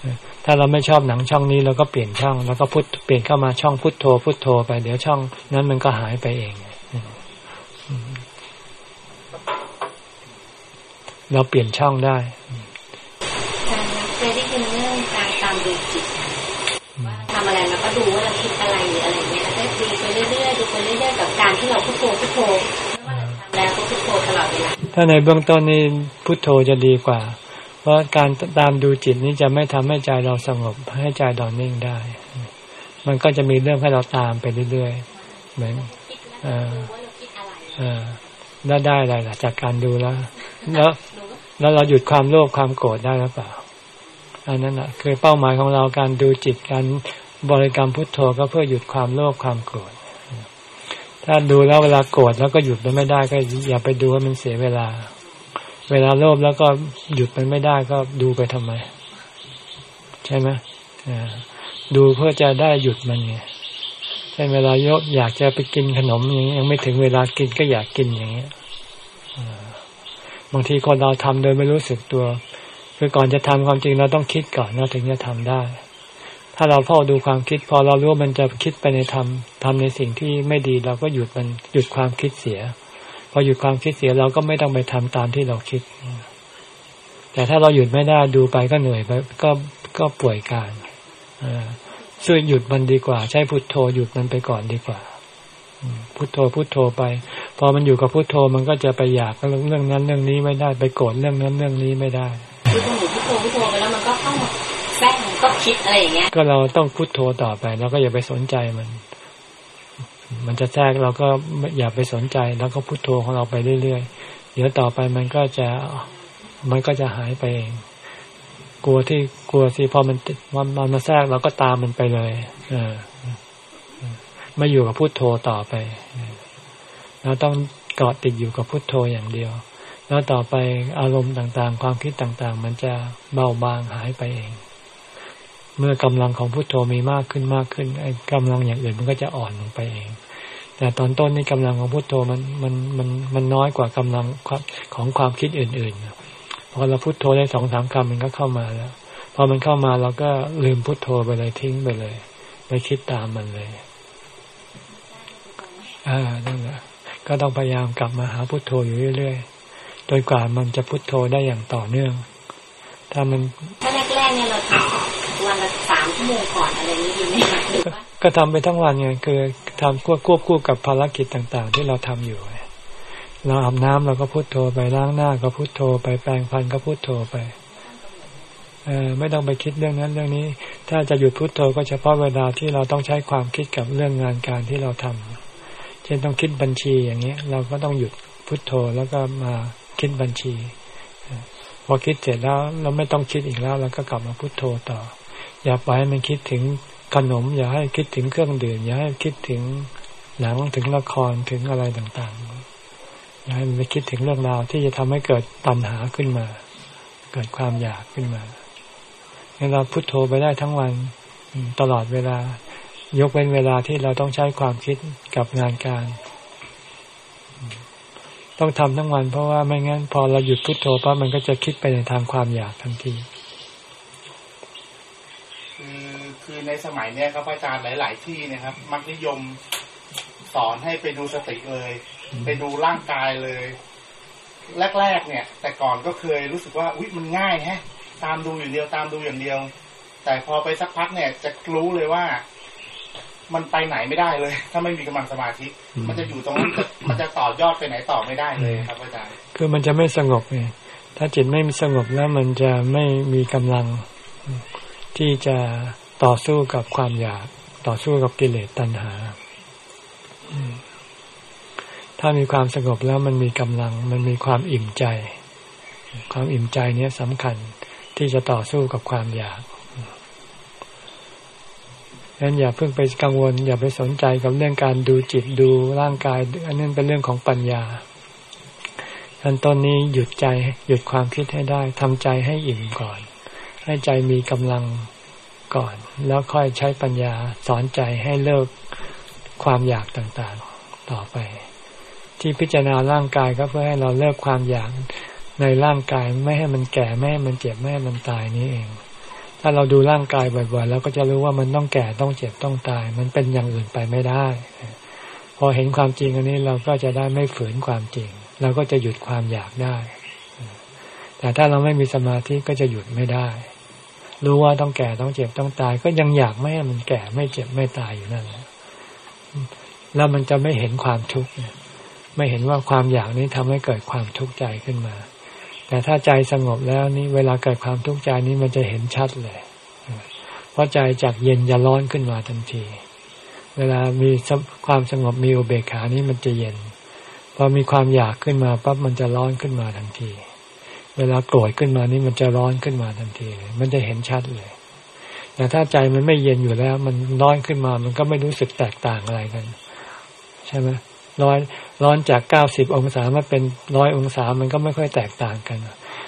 เออถ้าเราไม่ชอบหนังช่องนี้เราก็เปลี่ยนช่อง แล้วก็พุทเปลี่ยนเข้ามาช่องพุทโธพุทโธไปเดี๋ยวช่องนั้นมันก็หายไปเองอืม เราเปลี่ยนช่องได้อาจารย์คะเคยได้ยินเรื่องการตามดูจิตว่าทำอะไรแล้วก็ดูว่าเราคิดอะไรหรืออะไรเงี้ยแล้วก็ดูไปเรื่อยๆดูไปเรื่อยๆกับการที่เราพุทโธพุทโธไม่ว่าเราทำแล้วก็พุทโธตลอดเวลาถ้าในเบื้องต้นนี่พุทโธจะดีกว่า เพราะการตามดูจิตนี้จะไม่ทำให้ใจเราสงบให้ใจเรานิ่งได้ มันก็จะมีเรื่องให้เราตามไปเรื่อยๆเหมือนคิดเอแล้วอดูว่าเราคิดอะไรเออแล้วได้อะไรล่ะจากการดูแล้ว แล้วดูว่า แล้วเราหยุดความโลภความโกรธได้หรือเปล่าอันนั้นแหะคือเป้าหมายของเราการดูจิตการบริกรรมพุทโธก็เพื่อหยุดความโลภความโกรธถ้าดูแล้วเวลาโกรธแล้วก็หยุดมันไม่ได้ก็อย่าไปดูว่ามันเสียเวลา เวลาโลภแล้วก็หยุดมันไม่ได้ก็ดูไปทำไม ใช่ไหมดูเพื่อจะได้หยุดมันไงเช่นเวลาโยกอยากจะไปกินขนมอย่างนี้ยังไม่ถึงเวลากินก็อยากกินอย่างเงี้ย บางทีคนเราทำโดยไม่รู้สึกตัว คือก่อนจะทำความจริงเราต้องคิดก่อนเราถึงจะทำได้ ถ้าเราเฝ้าดูความคิด พอเรารู้ว่ามันจะคิดไปในทำทำในสิ่งที่ไม่ดีเราก็หยุดมันหยุดความคิดเสีย พอหยุดความคิดเสียเราก็ไม่ต้องไปทำตามที่เราคิด แต่ถ้าเราหยุดไม่ได้ดูไปก็เหนื่อยไปก็ก็ป่วยการอ่าช่วยหยุดมันดีกว่า ใช้พุทโธหยุดมันไปก่อนดีกว่า อืมพุทโธพุทโธไป พอมันอยู่กับพุทโธมันก็จะไปอยากเรื่องเรื่องนั้นเรื่องนี้ไม่ได้ไปโกรธเรื่องนั้นเรื่องนี้ไม่ได้พุทโธพุทโธพุทโธไปแล้วมันก็เข้ามาแทรกมันก็คิดอะไรอย่างเงี้ย ก็เราต้องพุทโธต่อไปเราก็อย่าไปสนใจมัน มันจะแทรกเราก็อย่าไปสนใจ แล้วก็พุทโธของเราไปเรื่อยๆเดี๋ยวต่อไปมันก็จะมันก็จะหายไปเองกลัวที่กลัวสิพอมันติดมันมันมาแทรกเราก็ตามมันไปเลย เออ ไม่อยู่กับพุทโธต่อไป เราต้องเกาะติดอยู่กับพุทโธอย่างเดียว แล้วต่อไปอารมณ์ต่างๆ ความคิดต่างๆ มันจะเบาบางหายไปเอง เมื่อกำลังของพุทโธมีมากขึ้นมากขึ้นไอ้กำลังอย่างอื่นมันก็จะอ่อนลงไปเอง แต่ตอนต้นนี่กำลังของพุทโธมันมันมันมันน้อยกว่ากำลังของความคิดอื่นๆพอเราพุทโธได้สองสามคำมันก็เข้ามาแล้วพอมันเข้ามาเราก็ลืมพุทโธไปเลยทิ้งไปเลย ไปคิดตามมันเลย อ่านั่นแหละก็ต้องพยายามกลับมาหาพุทโธอยู่เรื่อยๆจนกว่ามันจะพุทโธได้อย่างต่อเนื่อง ถ้ามันถ้าแรกๆเนี่ยเราทำวันละสามชั่วโมงก่อนอะไรนี้ดีไหมคะหรือว่าก็ทำไปทั้งวันไงคือทำควบควบคู่กับภารกิจต่าง ๆ ที่เราทำอยู่ไงเราอาบน้ำเราก็พุโทโธไปล้างหน้าก็พุโทโธไปแปรงฟันก็พุโทโธไปเออไม่ต้องไปคิดเรื่องนั้นเรื่องนี้ ถ้าจะหยุดพุดโทโธก็เฉพาะเวลาที่เราต้องใช้ความคิดกับเรื่องงานการที่เราทำเช่นต้องคิดบัญชีอย่างเงี้ย เราก็ต้องหยุดพุดโทโธแล้วก็มาคิดบัญชี พอคิดเสร็จแล้วเราไม่ต้องคิดอีกแล้วเราก็กลับมาพุโทโธต่อ อย่าไปให้มันคิดถึงขนม อย่าให้คิดถึงเครื่องดื่มอย่าให้คิดถึงหนังถึงละครถึงอะไรต่างๆอย่าให้มันไปคิดถึงเรื่องราวที่จะทำให้เกิดตัณหาขึ้นมา เกิดความอยากขึ้นมาเราพุโทโธไปได้ทั้งวันตลอดเวลา ยกเว้นเวลาที่เราต้องใช้ความคิดกับงานการ ต้องทำทั้งวัน เพราะว่าไม่งั้น พอเราหยุดพุดโทโธปั๊บมันก็จะคิดไปในทางความอยากทันทีคือคือในสมัยเนี้ยครับอาจารย์หลาย ๆ ที่นะครับ มักนิยมสอนให้ไปดูสติเลย ไปดูร่างกายเลย แรก ๆ เนี่ย แต่ก่อนก็เคยรู้สึกว่าอุ๊ยมันง่ายแฮะ ตามดูอย่างเดียวตามดูอย่างเดียว แต่พอไปสักพักเนี่ยจะรู้เลยว่า มันไปไหนไม่ได้เลย ถ้าไม่มีกำลังสมาธิ มันจะอยู่ตรงนั้นมันจะต่อยอดไปไหนต่อไม่ได้เลยครับอาจารย์คือมันจะไม่สงบไงถ้าจิตไม่มีสงบแล้วมันจะไม่มีกำลังที่จะต่อสู้กับความอยากต่อสู้กับกิเลสตัณหาถ้ามีความสงบแล้วมันมีกำลัง มันมีความอิ่มใจ ความอิ่มใจเนี้ยสำคัญที่จะต่อสู้กับความอยาก งั้นอย่าเพิ่งไปกังวล อย่าไปสนใจกับเรื่องการดูจิตดูร่างกาย อันนั้นเป็นเรื่องของปัญญาขั้นตอนนี้หยุดใจหยุดความคิดให้ได้ทำใจให้อิ่มก่อน ให้ใจมีกำลังก่อน แล้วค่อยใช้ปัญญาสอนใจให้เลิกความอยากต่างๆ ต่อไป ที่พิจารณาร่างกายก็เพื่อให้เราเลิกความอยากในร่างกายไม่ให้มันแก่ไม่ให้มันเจ็บไม่ให้มันตายนี้เอง ถ้าเราดูร่างกายบ่อยๆเราก็จะรู้ว่ามันต้องแก่ต้องเจ็บต้องตาย มันเป็นอย่างอื่นไปไม่ได้ พอเห็นความจริงอันนี้เราก็จะได้ไม่ฝืนความจริง เราก็จะหยุดความอยากได้ แต่ถ้าเราไม่มีสมาธิก็จะหยุดไม่ได้ รู้ว่าต้องแก่ต้องเจ็บต้องตาย ก็ยังอยากไม่ให้มันแก่ไม่เจ็บไม่ตายอยู่นั่นแหละแล้วมันจะไม่เห็นความทุกข์ไม่เห็นว่าความอยากนี้ทำให้เกิดความทุกข์ใจขึ้นมา แต่ถ้าใจสงบแล้วนี่เวลาเกิดความทุกข์ใจนี้มันจะเห็นชัดเลย เพราะใจจากเย็นจะร้อนขึ้นมาทันที เวลามีความสงบมีอุเบกขานี้มันจะเย็น พอมีความอยากขึ้นมาปั๊บมันจะร้อนขึ้นมาทันที เวลาโกรธขึ้นมานี่มันจะร้อนขึ้นมาทันทีมันจะเห็นชัดเลย แต่ถ้าใจมันไม่เย็นอยู่แล้ว มันร้อนขึ้นมา มันก็ไม่รู้สึกแตกต่างอะไรกัน ใช่ไหม ร้อนร้อนจากเก้าสิบองศามาเป็นร้อยองศามันก็ไม่ค่อยแตกต่างกัน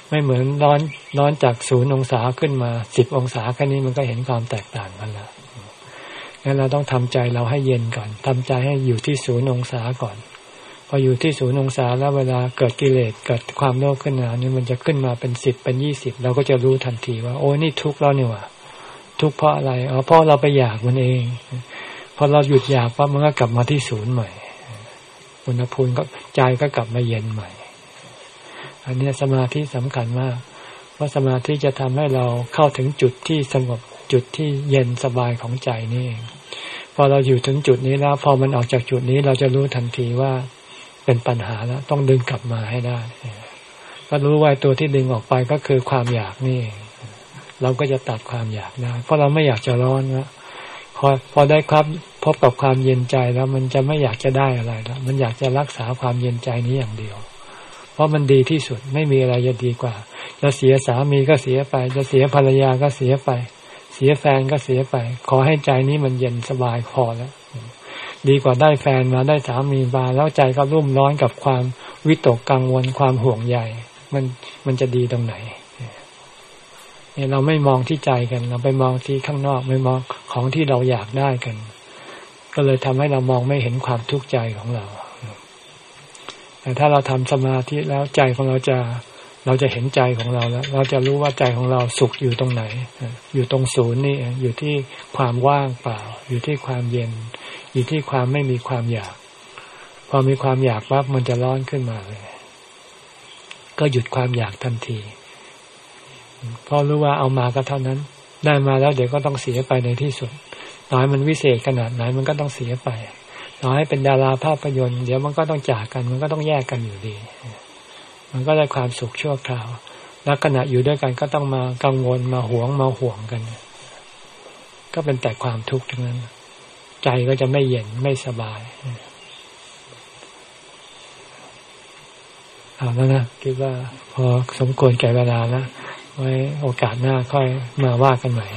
ไม่เหมือนร้อนร้อนจากศูนย์องศาขึ้นมาสิบองศาแค่นี้มันก็เห็นความแตกต่างกันแล้วงั้นเราต้องทำใจเราให้เย็นก่อนทำใจให้อยู่ที่ศูนย์องศาก่อน พออยู่ที่ศูนย์องศาแล้วเวลาเกิดกิเลสเกิดความโลภขึ้นมาเนี่ยมันจะขึ้นมาเป็นสิบเป็นยี่สิบเราก็จะรู้ทันทีว่า โอ้นี่ทุกข์แล้วนี่ว่าทุกข์เพราะอะไรอ๋อเพราะเราไปอยากมันเองพอเราหยุดอยากปั๊บมันก็กลับมาที่ศูนย์ใหม่ อุณหภูมิก็ใจก็กลับมาเย็นใหม่ อันนี้สมาธิสำคัญมาก เพราะสมาธิจะทำให้เราเข้าถึงจุดที่สงบจุดที่เย็นสบายของใจนี่เองพอเราอยู่ถึงจุดนี้แล้ว พอมันออกจากจุดนี้เราจะรู้ทันทีว่าเป็นปัญหาแล้ว ต้องดึงกลับมาให้ได้ ก็รู้ว่าตัวที่ดึงออกไปก็คือความอยากนี่ เราก็จะตัดความอยากได้เพราะเราไม่อยากจะร้อนแล้ว พอพอได้ครับพบกับความเย็นใจแล้วมันจะไม่อยากจะได้อะไรแล้วมันอยากจะรักษาความเย็นใจนี้อย่างเดียว เพราะมันดีที่สุดไม่มีอะไรจะดีกว่า จะเสียสามีก็เสียไป จะเสียภรรยาก็เสียไป เสียแฟนก็เสียไป ขอให้ใจนี้มันเย็นสบายพอแล้วดีกว่าได้แฟนมาได้สามีมาแล้วใจก็รุ่มร้อนกับความวิตกกังวลความห่วงใยมันมันจะดีตรงไหน เนี่ยเราไม่มองที่ใจกัน เราไปมองที่ข้างนอกไม่มองของที่เราอยากได้กัน ก็เลยทำให้เรามองไม่เห็นความทุกข์ใจของเรา แต่ถ้าเราทำสมาธิแล้วใจของเราจะเราจะเห็นใจของเราแล้ว เราจะรู้ว่าใจของเราสุขอยู่ตรงไหน อยู่ตรงศูนย์นี่อยู่ที่ความว่างเปล่า อยู่ที่ความเย็น อยู่ที่ความไม่มีความอยาก พอมีความอยากปั๊บมันจะร้อนขึ้นมาเลย ก็หยุดความอยากทันที เพราะรู้ว่าเอามาก็เท่านั้น ได้มาแล้วเดี๋ยวก็ต้องเสียไปในที่สุดต่อใมันวิเศษขนาดไหนมันก็ต้องเสียไปต่อให้เป็นดาราภาพยนตร์เดี๋ยวมันก็ต้องจากกัน มันก็ต้องแยกกันอยู่ดี มันก็ได้ความสุขชั่วคราว แล้วขณะอยู่ด้วยกันก็ต้องมากังวลมาหวงมาห่วงกัน ก็เป็นแต่ความทุกข์ทั้งนั้น ใจก็จะไม่เย็นไม่สบายเอาแล้วนะคิดว่าพอสมควรแก่เวลานะ ไว้โอกาสหน้าค่อยมาว่ากันใหม่